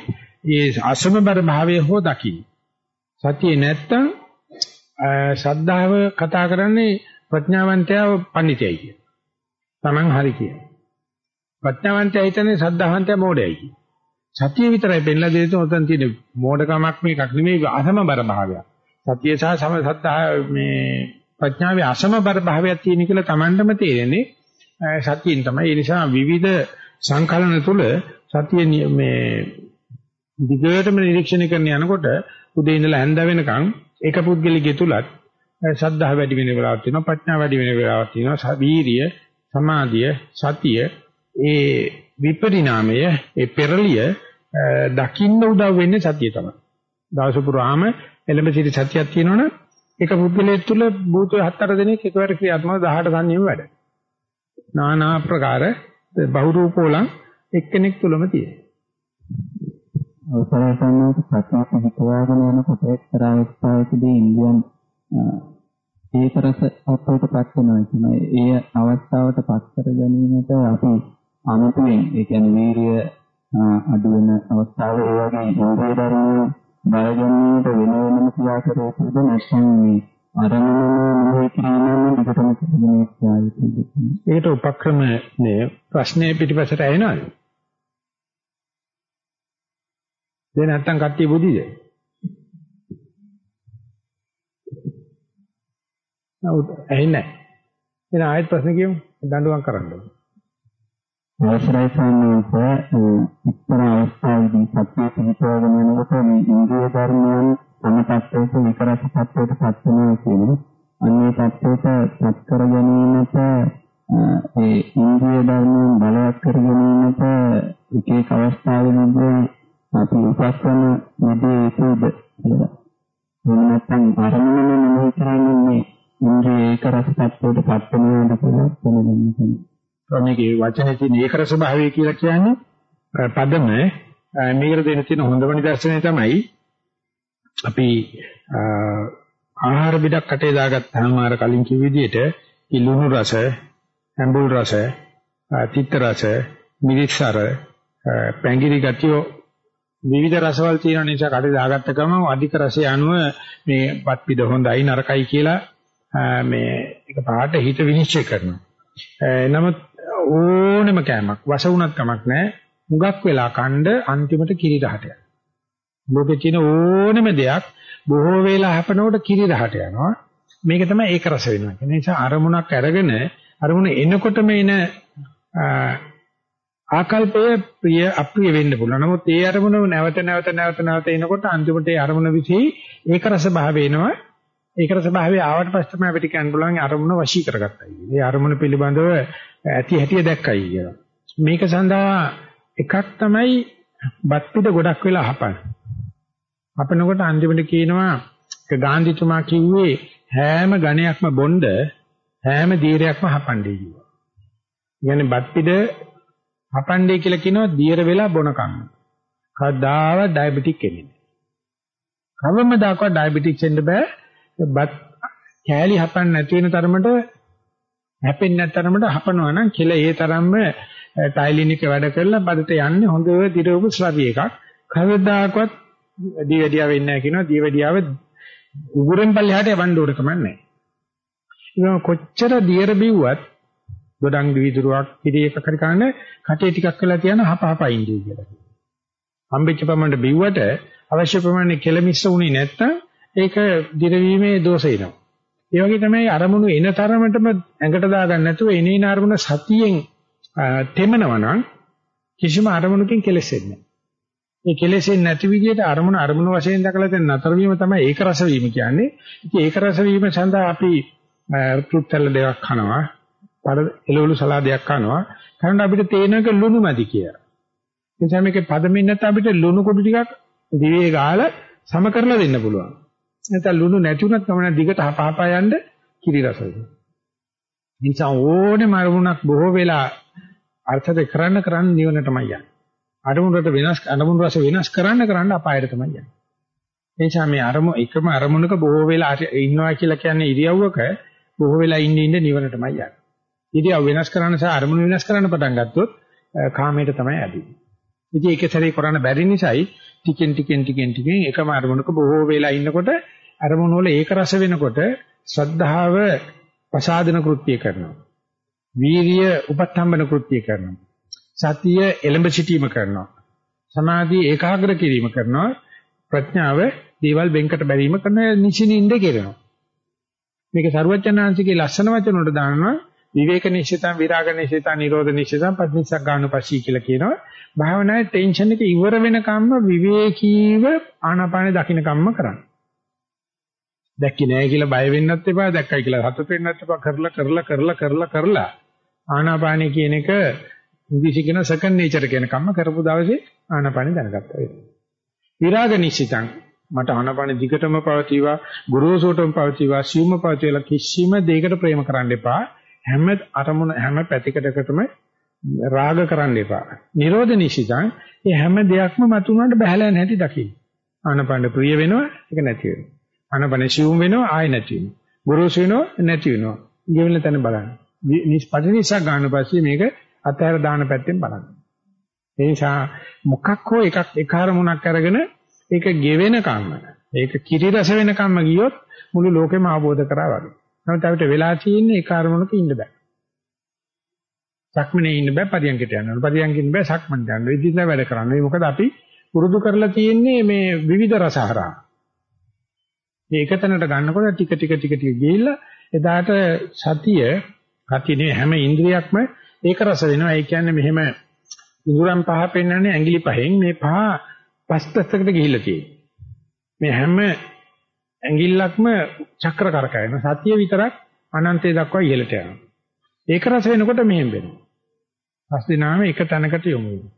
මේ අසමබර භාවයේ හෝ දකින්න. සතිය නැත්තම් ශ්‍රද්ධාව කතා කරන්නේ ප්‍රඥාවන්තයව පඬිතයයි කියන. Taman හරි කියන. ප්‍රඥාවන්තය හිතන්නේ ශ්‍රද්ධාවන්තය මෝඩයයි කියන. සතිය විතරයි පෙන්ලා දෙන්නේ උතන් තියෙන මෝඩකමක් මේකක් නෙමෙයි අසමබර භාවයක්. සතිය සහ සම සද්ධා මේ ප්‍රඥාවේ අසමබර භාවයක් තියෙන කියලා Tamanටම තේරෙන්නේ සතියෙන් තමයි. ඒ නිසා විවිධ සංකලන තුළ සතිය මේ දිගටම නිරීක්ෂණය කරන යනකොට උදේ ඉඳලා හැන්ද වෙනකන් ඒක පුද්ගලිකයේ තුලත් ශ්‍රද්ධාව වැඩි වෙන වෙලාවක් තියෙනවා ප්‍රඥාව වැඩි වෙන වෙලාවක් තියෙනවා වීරිය සමාධිය සතිය ඒ විපරිණාමය ඒ පෙරලිය දකින්න උදව් වෙන්නේ සතිය තමයි දවස පුරාම එළඹ සිටි සතියක් තියෙනවනේ එක පුද්ගලයෙක් තුල භූත හතර දෙනෙක් එකවර ක්‍රියාත්මක 18 සංයම වැඩ. নানা ආකාර බහුරූපෝලං එක්කෙනෙක් තුලම තියෙනවා. අවසරයි සම්මාත සත්‍යක හිතවාගෙන යනකොට එක්තරා අවස්ථාවකදී ඉන්දියන් ඒක රස අපවටපත් වෙනවා කියනවා. ඒ අවස්ථාවට පත් කර ගැනීමට අපි අනුතුෙන් ඒ කියන්නේ වීරිය අඩු වෙන අවස්ථාව ඒ වගේ ඉන්ද්‍රිය ධර්ම බය ගැනීමට වෙන වෙනම ක්‍රියා කරේද නැත්නම් මේ අරමුණ මොහේ කිරීමෙන් විකටම සිදුවෙන ක්‍රියාවයි. ඒකට උපක්‍රම නේ ප්‍රශ්නේ පිටිපසට ඇහෙනවද? ඒ නැත්තම් කට්ටිය බුදිද? නමුත් ඇහෙන්නේ නැහැ. එහෙනම් ආයෙත් ප්‍රශ්න කියමු. දඬුවම් කරන්න. අවසරයි සම්මානසේ ඉතර අවස්ථාවේදී සත්‍ය පිළිපදගෙන යනකොට මේ ඉන්ද්‍රිය ධර්මයන් සමතත්වයට විකරස තත්වයට පත් වෙනවා කියන්නේ අන්නේ තත්වයට පත් කර ගැනීමට ඒ ඉන්ද්‍රිය ධර්මයන් බලවත් කර ගැනීමට එක එක අවස්ථාවලදී අපි උපස්වන නිදී යුතුද කියලා. එහෙම නැත්නම් අරමුණ නෙමෙයි කරන්නේ ඉන්ද්‍රිය ඒක රස තත්වයට පත් වෙනවාද කියලා දැනගන්න මේකේ වචනේ තියෙන ඒකර ස්වභාවය කියලා කියන්නේ පදම මේකට දෙන්න තියෙන හොඳම නිදර්ශනය තමයි අපි ආහාර බිඩක් කටේ දාගත්තාම අර කලින් කිව් විදිහට ඉලුණු රස, ඇඹුල් රස, තිත්ත රස, මිරිස්සර, පැංගිරි ගතිය විවිධ රසවල තියෙන නිසා කටේ දාගත්ත ගමන් අධික රසය අනුව මේ පත් පිට හොඳයි නරකයි කියලා මේ එක පාට හිත විනිශ්චය කරනවා. නමුත් ඕනෙම කෑමක් වස වුණත් කමක් නැහැ. මුගක් වෙලා කණ්ඩ අන්තිමට කිරි රහට යනවා. ලෝකේ තියෙන ඕනෙම දෙයක් බොහෝ වෙලා හැපෙනකොට කිරි රහට යනවා. මේක තමයි ඒක රස වෙනවා. ඒ නිසා අරමුණක් අරගෙන අරමුණ එනකොටම එන ආකල්පය ප්‍රිය අප්‍රිය වෙන්න පුළුවන්. නමුත් ඒ අරමුණ නැවත නැවත නැවත නැවත එනකොට අන්තිමට ඒ අරමුණ විසී ඒක රස භාවය එනවා. ඒක රස භාවය ආවට පස්සේ තමයි අපිට කියන්න පුළුවන් අරමුණ වශී කරගත්තා. ඒ අරමුණ පිළිබඳව ඇති හැටිය දැක්කයි කියලා. මේක සඳහා එකක් තමයි බත් පිට ගොඩක් වෙලා අහපන. අපනකොට අන්තිමට කියනවා ගාන්ධිතුමා කිව්වේ හැම ඝණයක්ම බොණ්ඩ හැම දීරයක්ම හපන්නේ කිව්වා. කියන්නේ බත් පිට හපන්නේ කියලා කියනවා දීර වෙලා බොන කන්න. කවදාව ඩයබටික් එන්නේ. කවමදාකවත් ඩයබටික්ස් එන්න බෑ. බත් කෑලි හපන්න නැති වෙන තරමට හැපෙන්නේ නැතරමට හපනවා නම් කෙල ඒ තරම්ම ටයිලිනික වැඩ කරලා බඩට යන්නේ හොඳ දිරවපු ස්ලරි එකක්. කවදාකවත් දීවැඩියාව වෙන්නේ නැහැ කියනවා. දීවැඩියාව උගුරෙන් පල්ලෙහාට යවන්න ඕන කමක් නැහැ. ඒක කොච්චර දියර බිව්වත් ගොඩක් විදුරුවක් පිළි එකක් හරි කන්න කටේ ටිකක් වෙලා තියන හපහපා ඉන්නේ කියලා. හම්බෙච්ච ප්‍රමාණයට බිව්වට අවශ්‍ය ප්‍රමාණය කෙල මිස්ස වුණේ නැත්තම් ඒක දිරවීමේ දෝෂ එනවා. ඒ වගේ තමයි අරමුණු එන තරමටම ඇඟට දාගන්න නැතුව එනේන අරමුණ සතියෙන් තෙමනවා නම් කිසිම අරමුණකින් කෙලෙසෙන්නේ නැහැ. මේ කෙලෙසෙන්නේ නැති විදිහට අරමුණ අරමුණ වශයෙන් දැකලා දැන් නතර වීම තමයි ඒක රස වීම කියන්නේ. ඉතින් ඒක රස වීම සඳහා අපි ෆෘට් දෙකක් කනවා, පඩ එළවලු සලාදයක් කනවා. කරන අපිට තේනක ලුණු මදි කියලා. ඒ නිසා මේකේ පදමින් නැත්නම් අපිට ලුණු කුඩු ටිකක් දිවේ ගාලා සම කරලා දෙන්න පුළුවන්. නැත්නම් ලුණු නැති වුණත් තමයි දිගට හපහපා යන්න කිරි රස වෙනවා. නිසා ඕනෙම අරමුණක් බොහෝ වෙලා අර්ථ දෙක කරන්න කරන්න නිවනටමයි යන්නේ. අරමුණට වෙනස් අරමුණු රස වෙනස් කරන්න කරන්න අපායට තමයි යන්නේ. එනිසා මේ අරමුණ එකම අරමුණක බොහෝ වෙලා ඉන්නවා කියලා කියන්නේ ඉරියව්වක බොහෝ වෙලා ඉන්න ඉන්න නිවනටමයි යන්නේ. ඉරියව් වෙනස් කරන්න සහ අරමුණු වෙනස් කරන්න පටන් ගත්තොත් කාමයට තමයි ඇදෙන්නේ. ඉතින් ඒක සැරේ කරන්න බැරි නිසායි ටිකෙන් ටිකෙන් ටිකෙන් ටිකෙන් එකම අරමුණක බොහෝ වෙලා ඉන්නකොට අරමුණ වල ඒක රස වෙනකොට ශ්‍රද්ධාව ප්‍රසාදන කෘත්‍ය කරනවා. වීරිය උපස්තම්බන කෘත්‍ය කරනවා. සතිය එළඹ සිටීම කරනවා. සමාධිය ඒකාග්‍ර කිරීම කරනවා. ප්‍රඥාව දේවල් වෙන්කට බැරීම කරන නිසිනින්ද කෙරෙනවා. මේක සරුවචනාංශිකේ ලස්සන වචන වලට දානවා විවේක නිශ්චිතං විරාග නිශ්චිතං නිරෝධ නිශ්චිතං පටිච්චසක් ගන්නපස්සී කියලා කියනවා. භාවනාවේ ටෙන්ෂන් එක ඉවර වෙනකම්ම විවේකීව ආනාපානෙ දකින්න කම්ම කරන්න. දැක්කේ නැහැ කියලා බය වෙන්නත් එපා දැක්කයි කියලා හතට වෙන්නත් එපා කරලා කරලා කරලා කරලා කරලා ආනාපානිය කියන එක ඉංග්‍රීසි කියන සෙකන්ඩ් නේචර් කියන කම්ම කරපු දවසේ ආනාපානිය දැනගත්තා වෙනවා. විරාග නිශ්චිතං මට ආනාපාන දිගටම පවතිවා ගුරුසෝටම පවතිවා සියුම්ම පවතිලා කිසිම දෙයකට ප්‍රේම කරන්න එපා හැම අරමුණ හැම පැතිකඩකටම රාග කරන්න එපා. නිරෝධ නිශ්චිතං මේ හැම දෙයක්ම මතුනට බහැලා නැති දකින්න. ආනාපාන ප්‍රිය වෙනවා ඒක නැති වෙනවා. අනබන සිවුම් වෙනවා ආය නැති වෙනවා. ගොරෝසු වෙනවා නැති වෙනවා. ගෙවෙන තැන බලන්න. නිස්පටිනිසක් ගන්න පස්සේ මේක අතහැර දාන පැත්තෙන් බලන්න. ඒ නිසා මොකක් හෝ එකක් එක අරමුණක් අරගෙන ඒක ගෙවෙන කම්ම. ඒක කිරි රස වෙන කම්ම ගියොත් මුළු ලෝකෙම ආબોධ කරා වගේ. නමුත් අපිට වෙලා තියෙන්නේ ඒ කාර්මණක ඉන්න බෑ. සක්මනේ ඉන්න බෑ පරියන්කට යන්න ඕන. පරියන්කින් බෑ සක්මන්ට යන්න. ඉතින් වැඩ කරන්නේ. මොකද අපි පුරුදු කරලා තියෙන්නේ මේ විවිධ රසහරා. මේ එකතැනට ගන්නකොට ටික ටික ටික ටික ගිහිල්ලා එදාට සතිය සතියේ හැම ඉන්ද්‍රියක්ම ඒක රස වෙනවා. ඒ කියන්නේ මෙහෙම ඉඳුරන් පහ පෙන්වන්නේ ඇඟිලි පහෙන් මේ පහ පස් පැත්තකට ගිහිල්ලා තියෙනවා. මේ හැම ඇඟිල්ලක්ම චක්‍ර කරකැවෙන. සතිය විතරක් අනන්තය දක්වා ඉහළට යනවා. ඒක රස වෙනකොට මෙහෙම වෙනවා. පස් දිනාම එක තැනකට යොමු වෙනවා.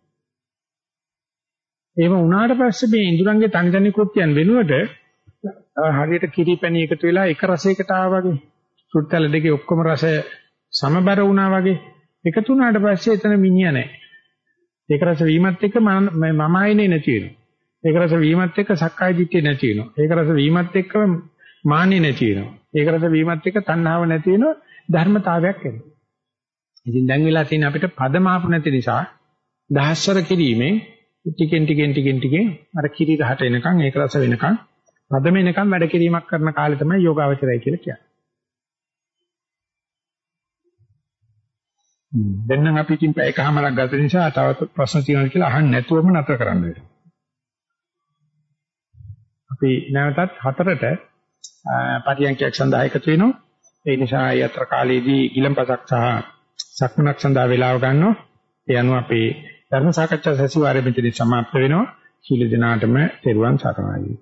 එහෙම වුණාට පස්සේ මේ ඉඳුරන්ගේ තනි තනි කෘත්‍යයන් වෙනුවට හරියට කිරි පැණි එකතු වෙලා එක රසයකට ආවා වගේ සුට්ටල දෙකේ ඔක්කොම රස සමබර වුණා වගේ එකතු වුණාට පස්සේ එතන මිනිහා නැහැ. ඒක රස වීමත් එක්ක මම ආයිනේ නැති වෙනවා. ඒක රස වීමත් එක්ක සක්කාය දිට්ඨිය නැති වෙනවා. ඒක රස වීමත් එක්ක මාන්නේ නැති වෙනවා. ඒක රස වීමත් එක්ක තණ්හාව නැති වෙනවා ධර්මතාවයක් එනවා. ඉතින් දැන් වෙලා තියෙන අපිට පදමාපු නැති නිසා දහස්වර කිරීමෙන් ටිකෙන් ටිකෙන් ටිකෙන් ටිකෙන් අර කිරි ගහට එනකන් ඒක රස වෙනකන් පදම එනකන් වැඩ කිරීමක් කරන කාලේ තමයි යෝගාවචරය කියලා කියන්නේ. දැන් නම් අපි ඉතින් පැයකමාරක් ගත නිසා තව ප්‍රශ්න තියෙනවා කියලා අහන්න නැතුවම නතර කරන්න වෙනවා. අපි නැවතත් හතරට පරියන්කයක් සඳහා එකතු වෙනවා. ඒ නිසා යතර කාලයේදී ගිලම්පසක් සහ සක්මනක් සඳහා වේලාව ගන්නවා. ඒ අනුව අපේ ධර්ම සාකච්ඡා සැසිවාරය මෙතන සමාප්ත වෙනවා. සීල දිනාටම තෙරුවන් සරණයි.